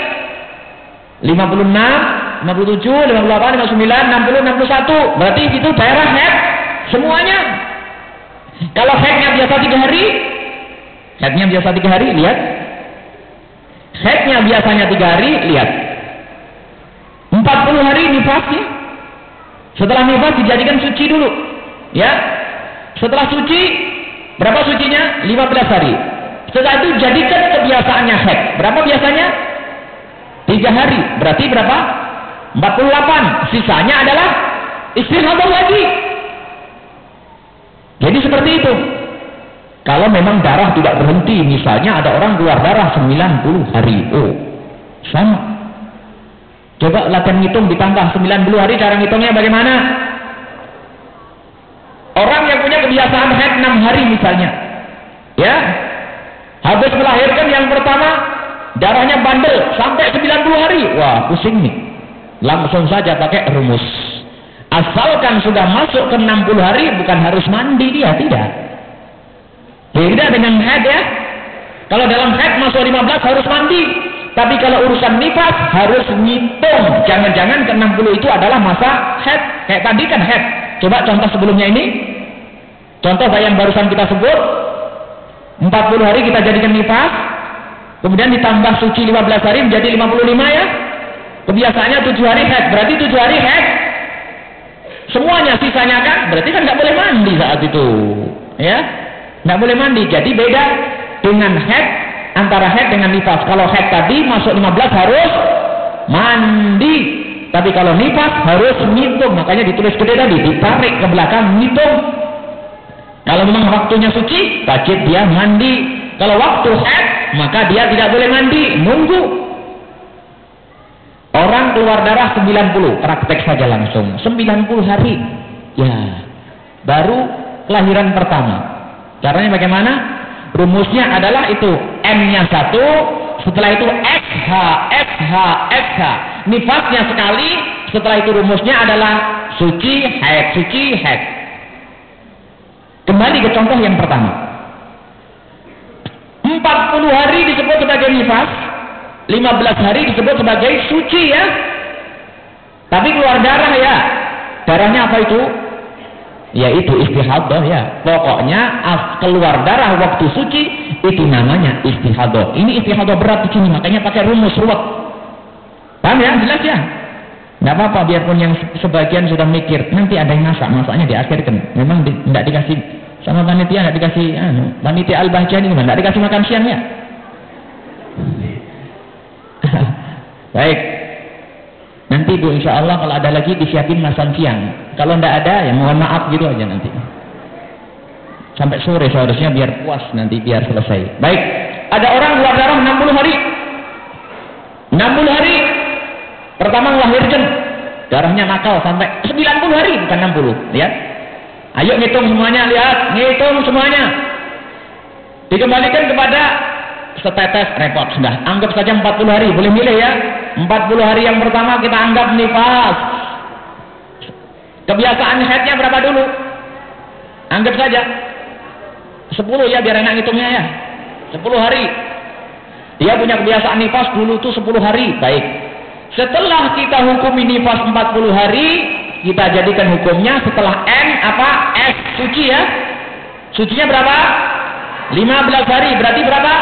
Speaker 1: 56, 57, 58, 59, 60, 61. Berarti itu daerah head semuanya. Kalau headnya biasa tiga hari, headnya biasa tiga hari, lihat. Headnya biasanya tiga hari, lihat. 40 40 hari nifasnya. Setelah nifas dijadikan suci dulu. Ya. Setelah suci, berapa sucinya? 15 hari. Setelah itu jadikan kebiasaannya haid. Berapa biasanya? 3 hari. Berarti berapa? 48. Sisanya adalah istirahat lagi. Jadi seperti itu. Kalau memang darah tidak berhenti, misalnya ada orang keluar darah 90 hari. Oh, sama. Coba latihan ngitung ditambah 90 hari, cara ngitungnya bagaimana? Orang yang punya kebiasaan haid 6 hari misalnya. Ya. Habis melahirkan yang pertama, darahnya bandel sampai 90 hari. Wah, pusing nih. Langsung saja pakai rumus. Asalkan sudah masuk ke 60 hari, bukan harus mandi dia, tidak. Beda dengan haid ya. Kalau dalam haid masuk 15 harus mandi. Tapi kalau urusan nifas harus ngitung. Jangan-jangan ke 60 itu adalah masa haid. Kayak tadi kan haid. Coba contoh sebelumnya ini. Contoh yang barusan kita sebut. 40 hari kita jadikan nifas. Kemudian ditambah suci 15 hari menjadi 55 ya. Kebiasaannya 7 hari haid. Berarti 7 hari haid. Semuanya sisanya kan. Berarti kan nggak boleh mandi saat itu. Ya. Nggak boleh mandi. Jadi beda dengan head antara head dengan nifas. Kalau head tadi masuk 15 harus mandi. Tapi kalau nifas harus ngitung. Makanya ditulis gede tadi. Ditarik ke belakang ngitung. Kalau memang waktunya suci, wajib dia mandi. Kalau waktu head, maka dia tidak boleh mandi. Nunggu. Orang keluar darah 90. Praktek saja langsung. 90 hari. Ya. Baru kelahiran pertama. Caranya bagaimana? Rumusnya adalah itu M-nya satu, setelah itu XH, XH, XH. Nifasnya sekali, setelah itu rumusnya adalah suci, haid, suci, haid. Kembali ke contoh yang pertama. 40 hari disebut sebagai nifas, 15 hari disebut sebagai suci ya. Tapi keluar darah ya. Darahnya apa itu? yaitu istihadah ya. Pokoknya keluar darah waktu suci itu namanya istihadah. Ini istihadah berat di sini makanya pakai rumus ruwet. Paham ya? Jelas ya? Nggak apa-apa biarpun yang sebagian sudah mikir nanti ada yang masak, masaknya diakhirkan. Memang tidak di, dikasih sama panitia tidak dikasih anu, panitia al-bahjani tidak dikasih makan siang ya. Baik, Nanti Bu insya Allah kalau ada lagi disiapin masan siang. Kalau tidak ada ya mohon maaf gitu aja nanti. Sampai sore seharusnya biar puas nanti biar selesai. Baik. Ada orang keluar darah 60 hari. 60 hari. Pertama melahirkan. Darahnya nakal sampai 90 hari bukan 60. Lihat. Ayo ngitung semuanya lihat. Ngitung semuanya. Dikembalikan kepada setetes repot sudah. Anggap saja 40 hari. Boleh milih ya. 40 hari yang pertama kita anggap nifas. Kebiasaan headnya berapa dulu? Anggap saja. 10 ya biar enak hitungnya ya. 10 hari. Dia punya kebiasaan nifas dulu tuh 10 hari. Baik. Setelah kita hukum nifas 40 hari, kita jadikan hukumnya setelah N apa? S suci ya. Sucinya berapa? 15 hari. Berarti berapa?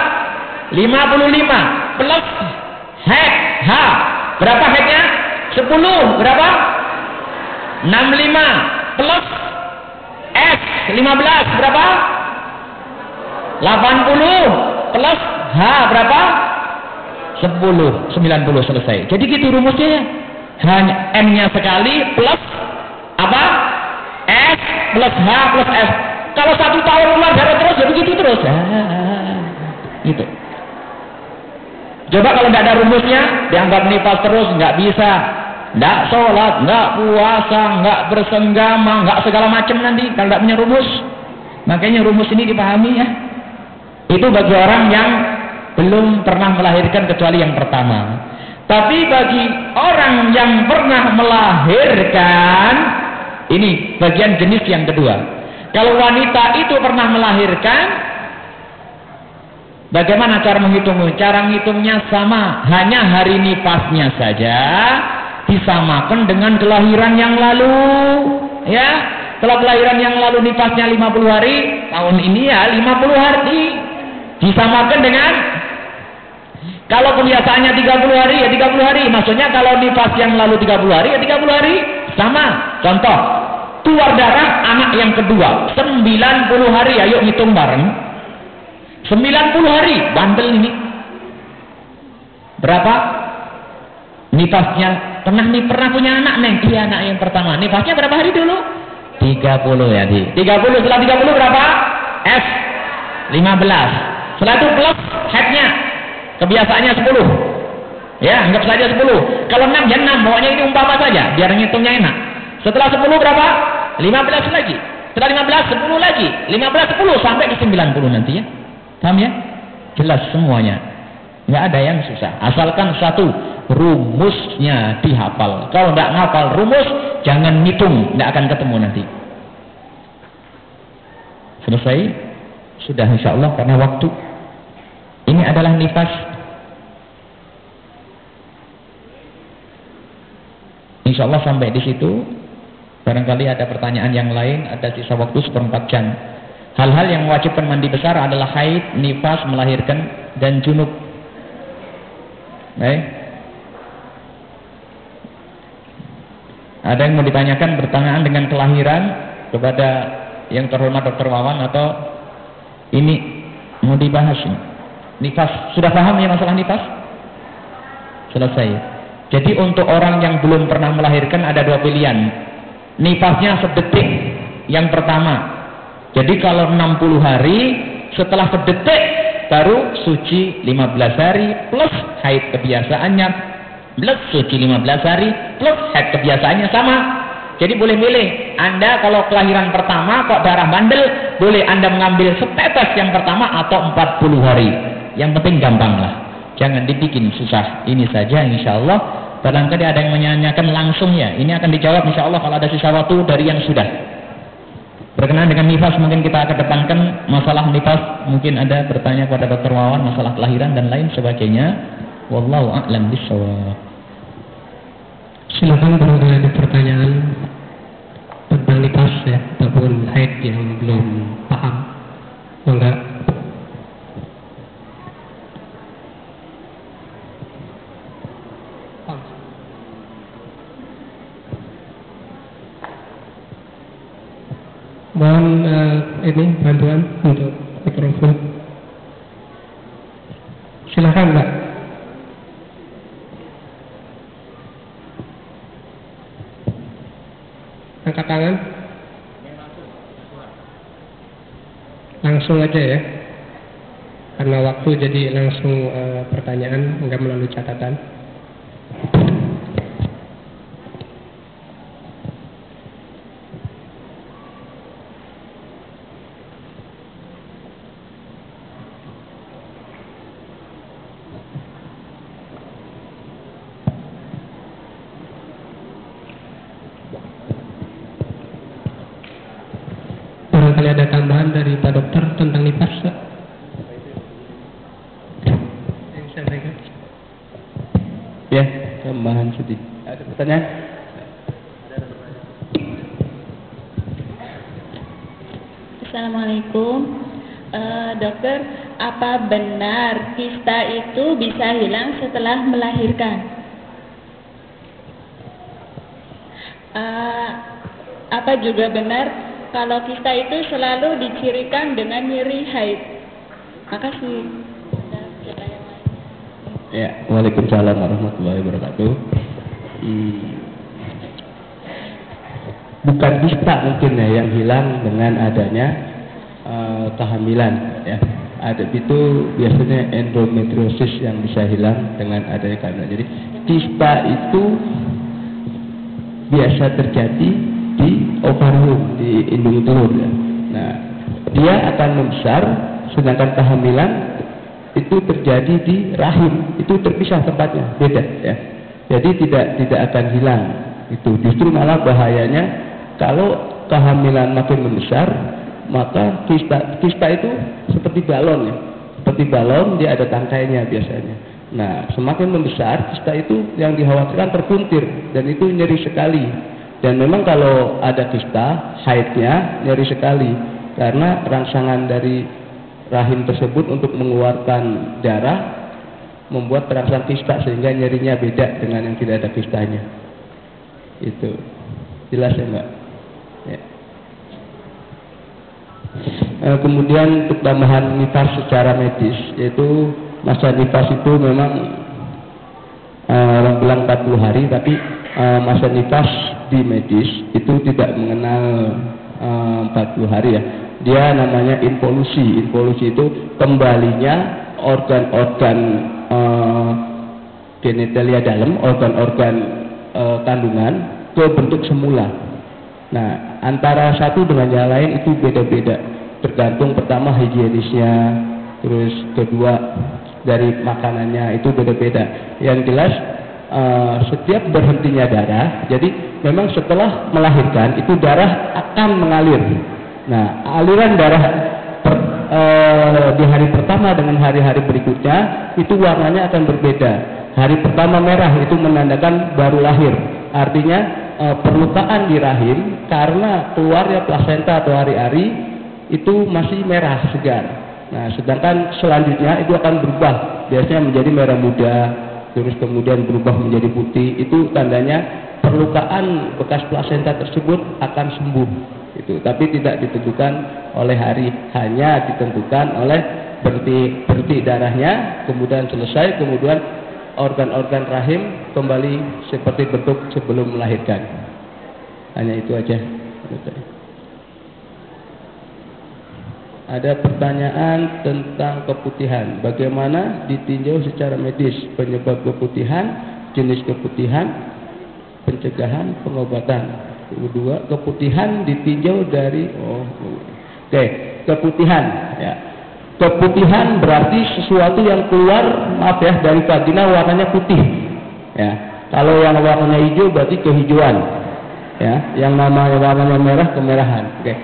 Speaker 1: 55 plus head H. Berapa headnya? 10. Berapa? 65 plus S 15 berapa? 80 plus H berapa? 10 90 selesai. Jadi gitu rumusnya ya. Hanya M-nya sekali plus apa? S plus H plus S. Kalau satu tahun keluar darah terus ya begitu terus. Ah, gitu. Coba kalau tidak ada rumusnya, dianggap nifas terus, nggak bisa. Nggak sholat, nggak puasa, nggak bersenggama, nggak segala macam nanti kalau tidak punya rumus. Makanya rumus ini dipahami ya. Itu bagi orang yang belum pernah melahirkan kecuali yang pertama. Tapi bagi orang yang pernah melahirkan, ini bagian jenis yang kedua. Kalau wanita itu pernah melahirkan, Bagaimana cara menghitungnya? Cara menghitungnya sama, hanya hari nifasnya saja disamakan dengan kelahiran yang lalu. Ya, setelah kelahiran yang lalu nifasnya 50 hari, tahun ini ya 50 hari. Disamakan dengan Kalau kebiasaannya 30 hari ya 30 hari. Maksudnya kalau nifas yang lalu 30 hari ya 30 hari. Sama. Contoh. Keluar darah anak yang kedua. 90 hari. Ayo hitung bareng. 90 hari. Bandel ini. Berapa? Nifasnya. Pernah nih pernah punya anak neng? Iya anak yang pertama. Nifasnya berapa hari dulu? 30 ya di. 30 setelah 30 berapa? S 15. Setelah itu plus headnya. Kebiasaannya 10. Ya, anggap saja 10. Kalau 6 ya 6. Pokoknya ini umpama saja. Biar ngitungnya enak. Setelah 10 berapa? 15 lagi. Setelah 15, 10 lagi. 15, 10 sampai ke 90 nanti ya. Paham ya? Jelas semuanya. Nggak ada yang susah. Asalkan satu, rumusnya dihafal. Kalau nggak ngapal rumus, jangan ngitung. Nggak akan ketemu nanti. Selesai? Sudah insya Allah karena waktu. Ini adalah nifas. Insya Allah sampai di situ. Barangkali ada pertanyaan yang lain, ada sisa waktu seperempat jam. Hal-hal yang mewajibkan mandi besar adalah haid, nifas, melahirkan, dan junub. Baik. Ada yang mau ditanyakan bertanyakan dengan kelahiran kepada yang terhormat Dokter Wawan atau ini mau dibahas? Nifas. Sudah paham ya masalah nifas? Selesai. Jadi untuk orang yang belum pernah melahirkan ada dua pilihan. Nifasnya sedetik yang pertama. Jadi kalau 60 hari setelah sedetik baru suci 15 hari plus haid kebiasaannya plus suci 15 hari plus haid kebiasaannya sama. Jadi boleh milih. Anda kalau kelahiran pertama kok darah bandel, boleh Anda mengambil setetes yang pertama atau 40 hari. Yang penting gampang lah. Jangan dibikin susah. Ini saja insya Allah Barangkali ada yang menyanyikan langsung ya. Ini akan dijawab insya Allah kalau ada sisa waktu dari yang sudah. Berkenaan dengan nifas mungkin kita akan depankan masalah nifas. Mungkin ada bertanya kepada dokter Wawan masalah kelahiran dan lain sebagainya. Wallahu a'lam bishawab.
Speaker 2: Silakan kalau ada pertanyaan tentang nifas ya ataupun haid yang belum paham. Enggak Mohon uh, ini bantuan untuk mikrofon. Silakan Mbak. Angkat tangan. Langsung aja ya. Karena waktu jadi langsung uh, pertanyaan, enggak melalui catatan. ada tambahan dari Pak Dokter tentang nifas?
Speaker 6: Tambahan sedikit. Ada pertanyaan?
Speaker 7: Assalamualaikum. Uh, dokter, apa benar kista itu bisa hilang setelah melahirkan? Uh, apa juga benar kalau kista itu selalu dicirikan dengan nyeri haid. Makasih.
Speaker 6: Ya, Waalaikumsalam warahmatullahi wabarakatuh. Hmm. Bukan kista mungkin ya yang hilang dengan adanya uh, kehamilan ya. Ada itu biasanya endometriosis yang bisa hilang dengan adanya kehamilan. Jadi kista itu biasa terjadi di ovarium di indung telur ya. Nah, dia akan membesar sedangkan kehamilan itu terjadi di rahim, itu terpisah tempatnya, beda ya. Jadi tidak tidak akan hilang. Itu justru malah bahayanya kalau kehamilan makin membesar, maka kista kista itu seperti balon ya. Seperti balon dia ada tangkainya biasanya. Nah, semakin membesar kista itu yang dikhawatirkan terpuntir dan itu nyeri sekali dan memang kalau ada kista, haidnya nyeri sekali karena rangsangan dari rahim tersebut untuk mengeluarkan darah membuat terangsang kista sehingga nyerinya beda dengan yang tidak ada kistanya. Itu jelas ya mbak. Ya. Eh, kemudian untuk tambahan nifas secara medis yaitu masa nifas itu memang uh, orang bilang 40 hari tapi uh, masa nifas di medis itu tidak mengenal uh, 40 hari ya dia namanya involusi involusi itu kembalinya organ-organ uh, genitalia dalam organ-organ uh, kandungan ke bentuk semula nah antara satu dengan yang lain itu beda-beda tergantung pertama higienisnya terus kedua dari makanannya itu beda-beda. Yang jelas uh, setiap berhentinya darah, jadi memang setelah melahirkan itu darah akan mengalir. Nah, aliran darah per, uh, di hari pertama dengan hari-hari berikutnya itu warnanya akan berbeda. Hari pertama merah itu menandakan baru lahir. Artinya uh, perlukaan di rahim karena keluarnya plasenta atau hari-hari itu masih merah segar. Nah, sedangkan selanjutnya itu akan berubah, biasanya menjadi merah muda, terus kemudian berubah menjadi putih. Itu tandanya perlukaan bekas plasenta tersebut akan sembuh. Itu, tapi tidak ditentukan oleh hari, hanya ditentukan oleh berhenti berhenti darahnya, kemudian selesai, kemudian organ-organ rahim kembali seperti bentuk sebelum melahirkan. Hanya itu aja. Ada pertanyaan tentang keputihan. Bagaimana ditinjau secara medis penyebab keputihan, jenis keputihan, pencegahan, pengobatan. Kedua, keputihan ditinjau dari oh, oke, keputihan ya. Keputihan berarti sesuatu yang keluar, maaf ya, dari vagina warnanya putih. Ya. Kalau yang warnanya hijau berarti kehijauan. Ya, yang namanya warnanya merah kemerahan. Oke.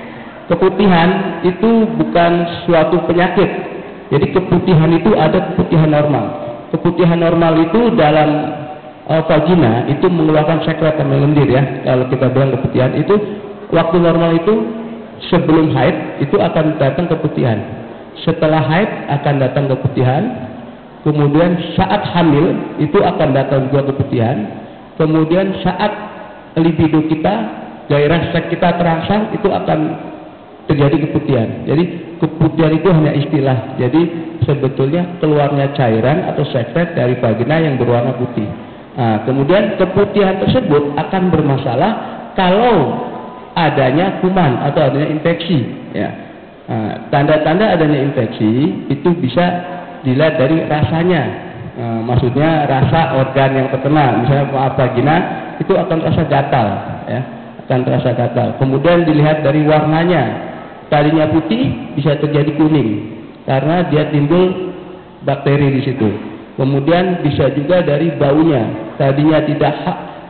Speaker 6: Keputihan itu bukan suatu penyakit. Jadi keputihan itu ada keputihan normal. Keputihan normal itu dalam vagina itu mengeluarkan sekret yang lendir ya. Kalau kita bilang keputihan itu waktu normal itu sebelum haid itu akan datang keputihan. Setelah haid akan datang keputihan. Kemudian saat hamil itu akan datang juga keputihan. Kemudian saat libido kita, gairah seks kita terangsang itu akan terjadi keputihan. Jadi keputihan itu hanya istilah. Jadi sebetulnya keluarnya cairan atau sekret dari vagina yang berwarna putih. Nah, kemudian keputihan tersebut akan bermasalah kalau adanya kuman atau adanya infeksi. Ya. Nah, tanda-tanda adanya infeksi itu bisa dilihat dari rasanya. Nah, maksudnya rasa organ yang terkena, misalnya vagina itu akan terasa gatal, ya, akan terasa gatal. Kemudian dilihat dari warnanya, tadinya putih bisa terjadi kuning karena dia timbul bakteri di situ. Kemudian bisa juga dari baunya. Tadinya tidak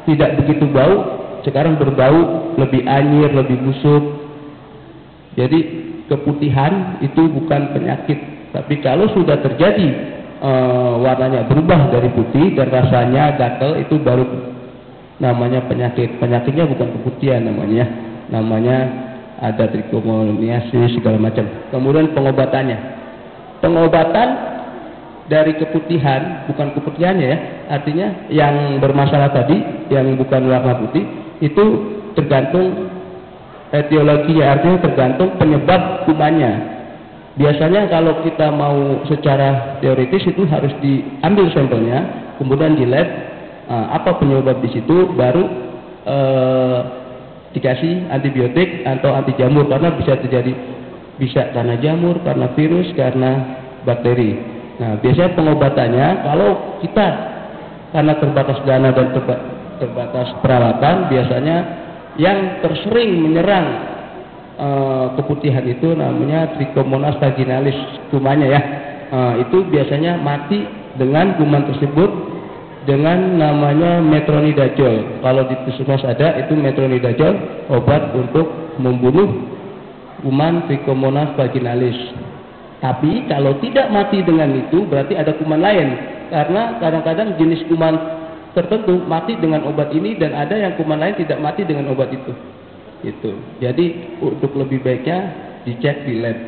Speaker 6: tidak begitu bau, sekarang berbau lebih anyir, lebih busuk. Jadi keputihan itu bukan penyakit, tapi kalau sudah terjadi e, warnanya berubah dari putih dan rasanya gatel itu baru namanya penyakit. Penyakitnya bukan keputihan namanya, namanya ada trichomoniasis segala macam. Kemudian pengobatannya. Pengobatan dari keputihan, bukan keputihannya ya, artinya yang bermasalah tadi, yang bukan warna putih, itu tergantung etiologinya, artinya tergantung penyebab kumannya. Biasanya kalau kita mau secara teoritis itu harus diambil sampelnya, kemudian di lab apa penyebab di situ, baru eh, dikasih antibiotik atau anti jamur karena bisa terjadi bisa karena jamur, karena virus, karena bakteri. Nah, biasanya pengobatannya kalau kita karena terbatas dana dan terbatas peralatan, biasanya yang tersering menyerang e, keputihan itu namanya Trichomonas vaginalis kumannya ya. E, itu biasanya mati dengan kuman tersebut dengan namanya metronidazol. Kalau di puskesmas ada itu metronidazol obat untuk membunuh kuman Trichomonas vaginalis. Tapi kalau tidak mati dengan itu berarti ada kuman lain. Karena kadang-kadang jenis kuman tertentu mati dengan obat ini dan ada yang kuman lain tidak mati dengan obat itu. Itu. Jadi untuk lebih baiknya dicek di lab.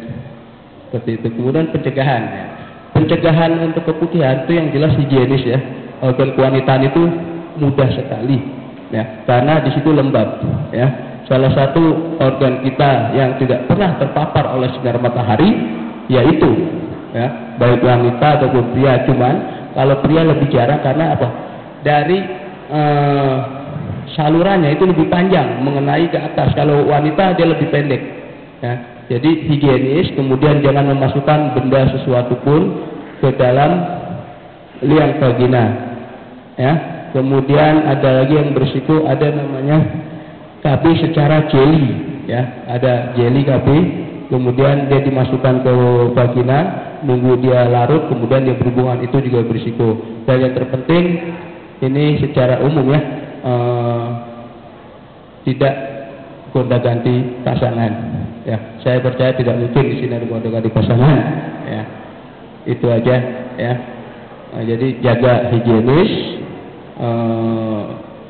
Speaker 6: Seperti itu. Kemudian pencegahan. Ya. pencegahan untuk keputihan itu yang jelas higienis ya. Organ kewanitaan itu mudah sekali ya karena di situ lembab ya. Salah satu organ kita yang tidak pernah terpapar oleh sinar matahari yaitu ya. Baik wanita ataupun pria cuman kalau pria lebih jarang karena apa? Dari eh, salurannya itu lebih panjang mengenai ke atas. Kalau wanita dia lebih pendek ya. Jadi higienis kemudian jangan memasukkan benda sesuatu pun ke dalam liang vagina ya. Kemudian ada lagi yang berisiko ada namanya KB secara jelly ya. Ada jelly KB kemudian dia dimasukkan ke vagina nunggu dia larut kemudian dia berhubungan itu juga berisiko. Dan yang terpenting ini secara umum ya eh, tidak gonta ganti pasangan. Ya saya percaya tidak mungkin di sini ada gonta ganti pasangan. Ya itu aja ya. Nah, jadi jaga higienis eh,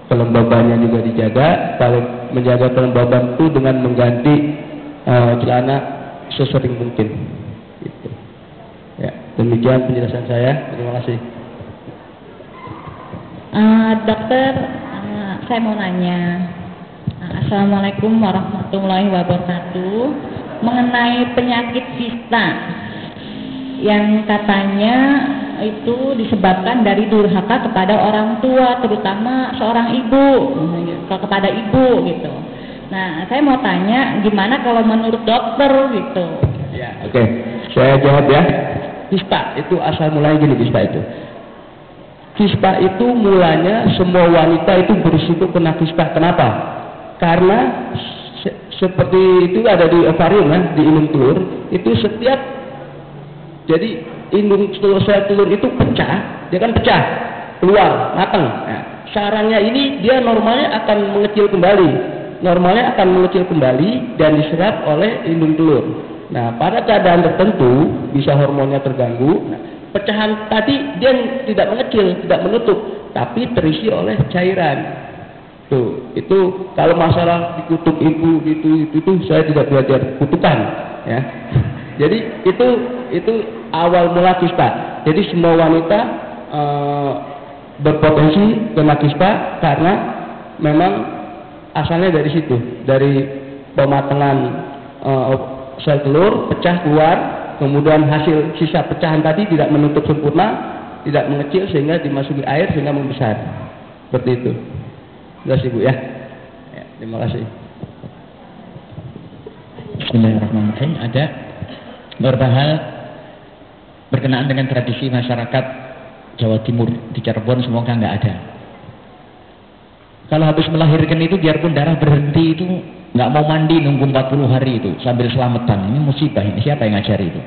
Speaker 6: kelembabannya juga dijaga. Paling menjaga kelembaban itu dengan mengganti eh, celana sesering mungkin gitu. ya demikian penjelasan saya terima kasih
Speaker 4: Uh, dokter, uh, saya mau nanya. Uh, Assalamualaikum warahmatullahi wabarakatuh. Mengenai penyakit kista yang katanya itu disebabkan dari durhaka kepada orang tua, terutama seorang ibu, kepada ibu gitu. Nah, saya mau tanya, gimana kalau menurut dokter gitu?
Speaker 6: ya oke saya jawab ya kista itu asal mulai gini kista itu Kista itu mulanya semua wanita itu berisiko kena kista. Kenapa? Karena se seperti itu ada di ovarium ya, di indung telur, itu setiap jadi indung telur sel telur itu pecah, dia kan pecah, keluar, matang. Nah, sarangnya ini dia normalnya akan mengecil kembali, normalnya akan mengecil kembali dan diserap oleh indung telur. Nah, pada keadaan tertentu bisa hormonnya terganggu. Nah, pecahan tadi dia tidak mengecil, tidak menutup, tapi terisi oleh cairan. Tuh, itu kalau masalah dikutuk ibu gitu itu, itu saya tidak belajar kutukan, ya. Jadi itu itu awal mula kista. Jadi semua wanita e, berpotensi kena kista karena memang asalnya dari situ, dari pematangan e, sel telur pecah keluar kemudian hasil sisa pecahan tadi tidak menutup sempurna, tidak mengecil sehingga dimasuki air sehingga membesar. Seperti itu. Terima kasih Bu ya. ya terima kasih.
Speaker 1: Bismillahirrahmanirrahim. Ada beberapa hal berkenaan dengan tradisi masyarakat Jawa Timur di Cirebon semoga nggak ada. Kalau habis melahirkan itu biarpun darah berhenti itu nggak mau mandi nunggu 40 hari itu sambil selamatan. Ini musibah ini. Siapa yang ngajari itu?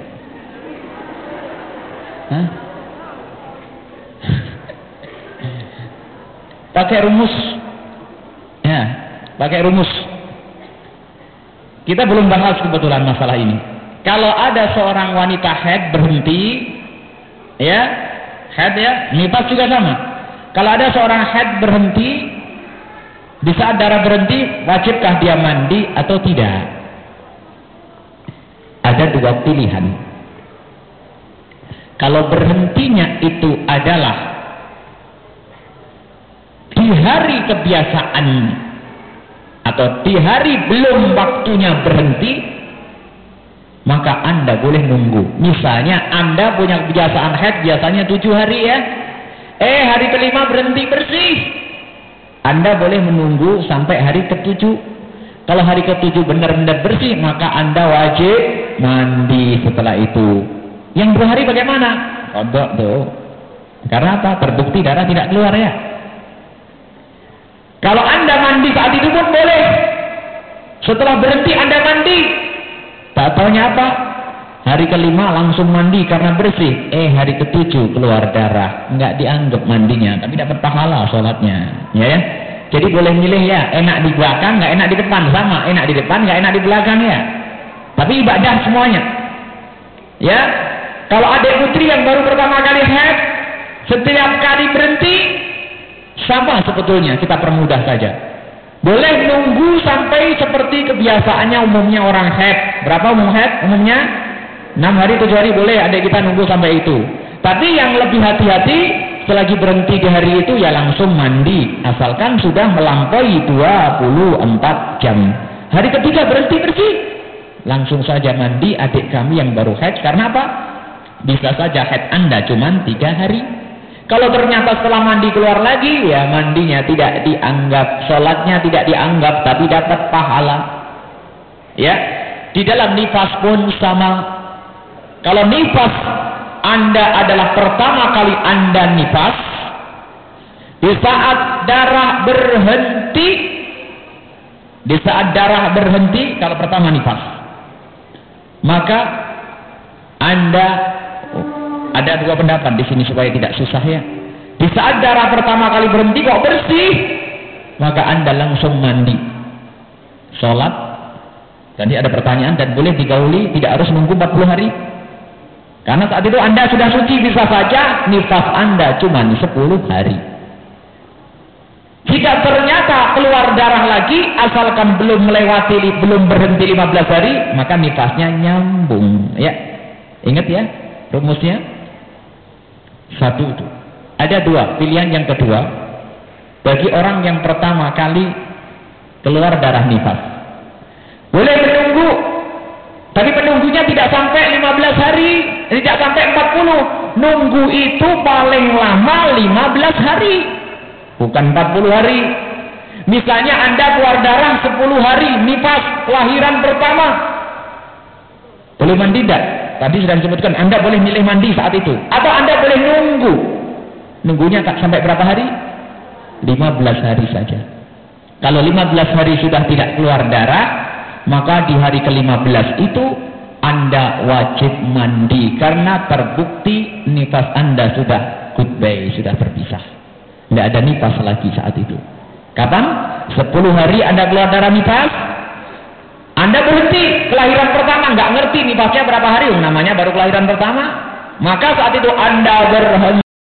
Speaker 1: Pakai rumus. Ya, pakai rumus. Kita belum bahas kebetulan masalah ini. Kalau ada seorang wanita head berhenti, ya, head ya, nifas juga sama. Kalau ada seorang head berhenti, di saat darah berhenti, wajibkah dia mandi atau tidak? Ada dua pilihan. Kalau berhentinya itu adalah di hari kebiasaan atau di hari belum waktunya berhenti, maka Anda boleh nunggu. Misalnya Anda punya kebiasaan head biasanya tujuh hari ya. Eh hari kelima berhenti bersih. Anda boleh menunggu sampai hari ketujuh. Kalau hari ketujuh benar-benar bersih, maka Anda wajib mandi setelah itu. Yang dua hari bagaimana? Kodok tuh. Karena apa? Terbukti darah tidak keluar ya. Kalau Anda mandi saat itu pun boleh. Setelah berhenti Anda mandi. Tak taunya apa? Hari kelima langsung mandi karena bersih. Eh hari ketujuh keluar darah. Enggak dianggap mandinya. Tapi dapat pahala sholatnya. Ya ya. Jadi boleh milih ya. Enak di belakang, nggak enak di depan. Sama. Enak di depan, nggak enak di belakang ya. Tapi ibadah semuanya. Ya. Kalau ada putri yang baru pertama kali haid. Setiap kali berhenti. Sama sebetulnya. Kita permudah saja. Boleh nunggu sampai seperti kebiasaannya umumnya orang haid. Berapa umum haid? Umumnya Enam hari, tujuh hari boleh adik kita nunggu sampai itu. Tapi yang lebih hati-hati selagi berhenti di hari itu ya langsung mandi. Asalkan sudah melampaui 24 jam. Hari ketiga berhenti bersih. Langsung saja mandi adik kami yang baru haid. Karena apa? Bisa saja haid Anda cuma tiga hari. Kalau ternyata setelah mandi keluar lagi, ya mandinya tidak dianggap, sholatnya tidak dianggap, tapi dapat pahala. Ya, di dalam nifas pun sama kalau nifas Anda adalah pertama kali Anda nifas, di saat darah berhenti, di saat darah berhenti, kalau pertama nifas, maka Anda ada dua pendapat di sini supaya tidak susah ya. Di saat darah pertama kali berhenti kok bersih, maka Anda langsung mandi. Sholat, tadi ada pertanyaan dan boleh digauli, tidak harus menunggu 40 hari. Karena saat itu Anda sudah suci bisa saja nifas Anda cuma 10 hari. Jika ternyata keluar darah lagi asalkan belum melewati belum berhenti 15 hari, maka nifasnya nyambung, ya. Ingat ya rumusnya? Satu itu. Ada dua, pilihan yang kedua bagi orang yang pertama kali keluar darah nifas. Boleh menunggu tapi penunggunya tidak sampai 15 hari, tidak sampai 40. Nunggu itu paling lama 15 hari. Bukan 40 hari. Misalnya Anda keluar darah 10 hari, nifas, kelahiran pertama. Boleh mandi tidak? Tadi sudah disebutkan, Anda boleh milih mandi saat itu. Atau Anda boleh nunggu. Nunggunya tak sampai berapa hari? 15 hari saja. Kalau 15 hari sudah tidak keluar darah, maka di hari ke-15 itu anda wajib mandi karena terbukti nifas anda sudah goodbye, sudah berpisah. Tidak ada nifas lagi saat itu. Kapan? 10 hari anda keluar darah nifas, anda berhenti kelahiran pertama, nggak ngerti nifasnya berapa hari, namanya baru kelahiran pertama. Maka saat itu anda berhenti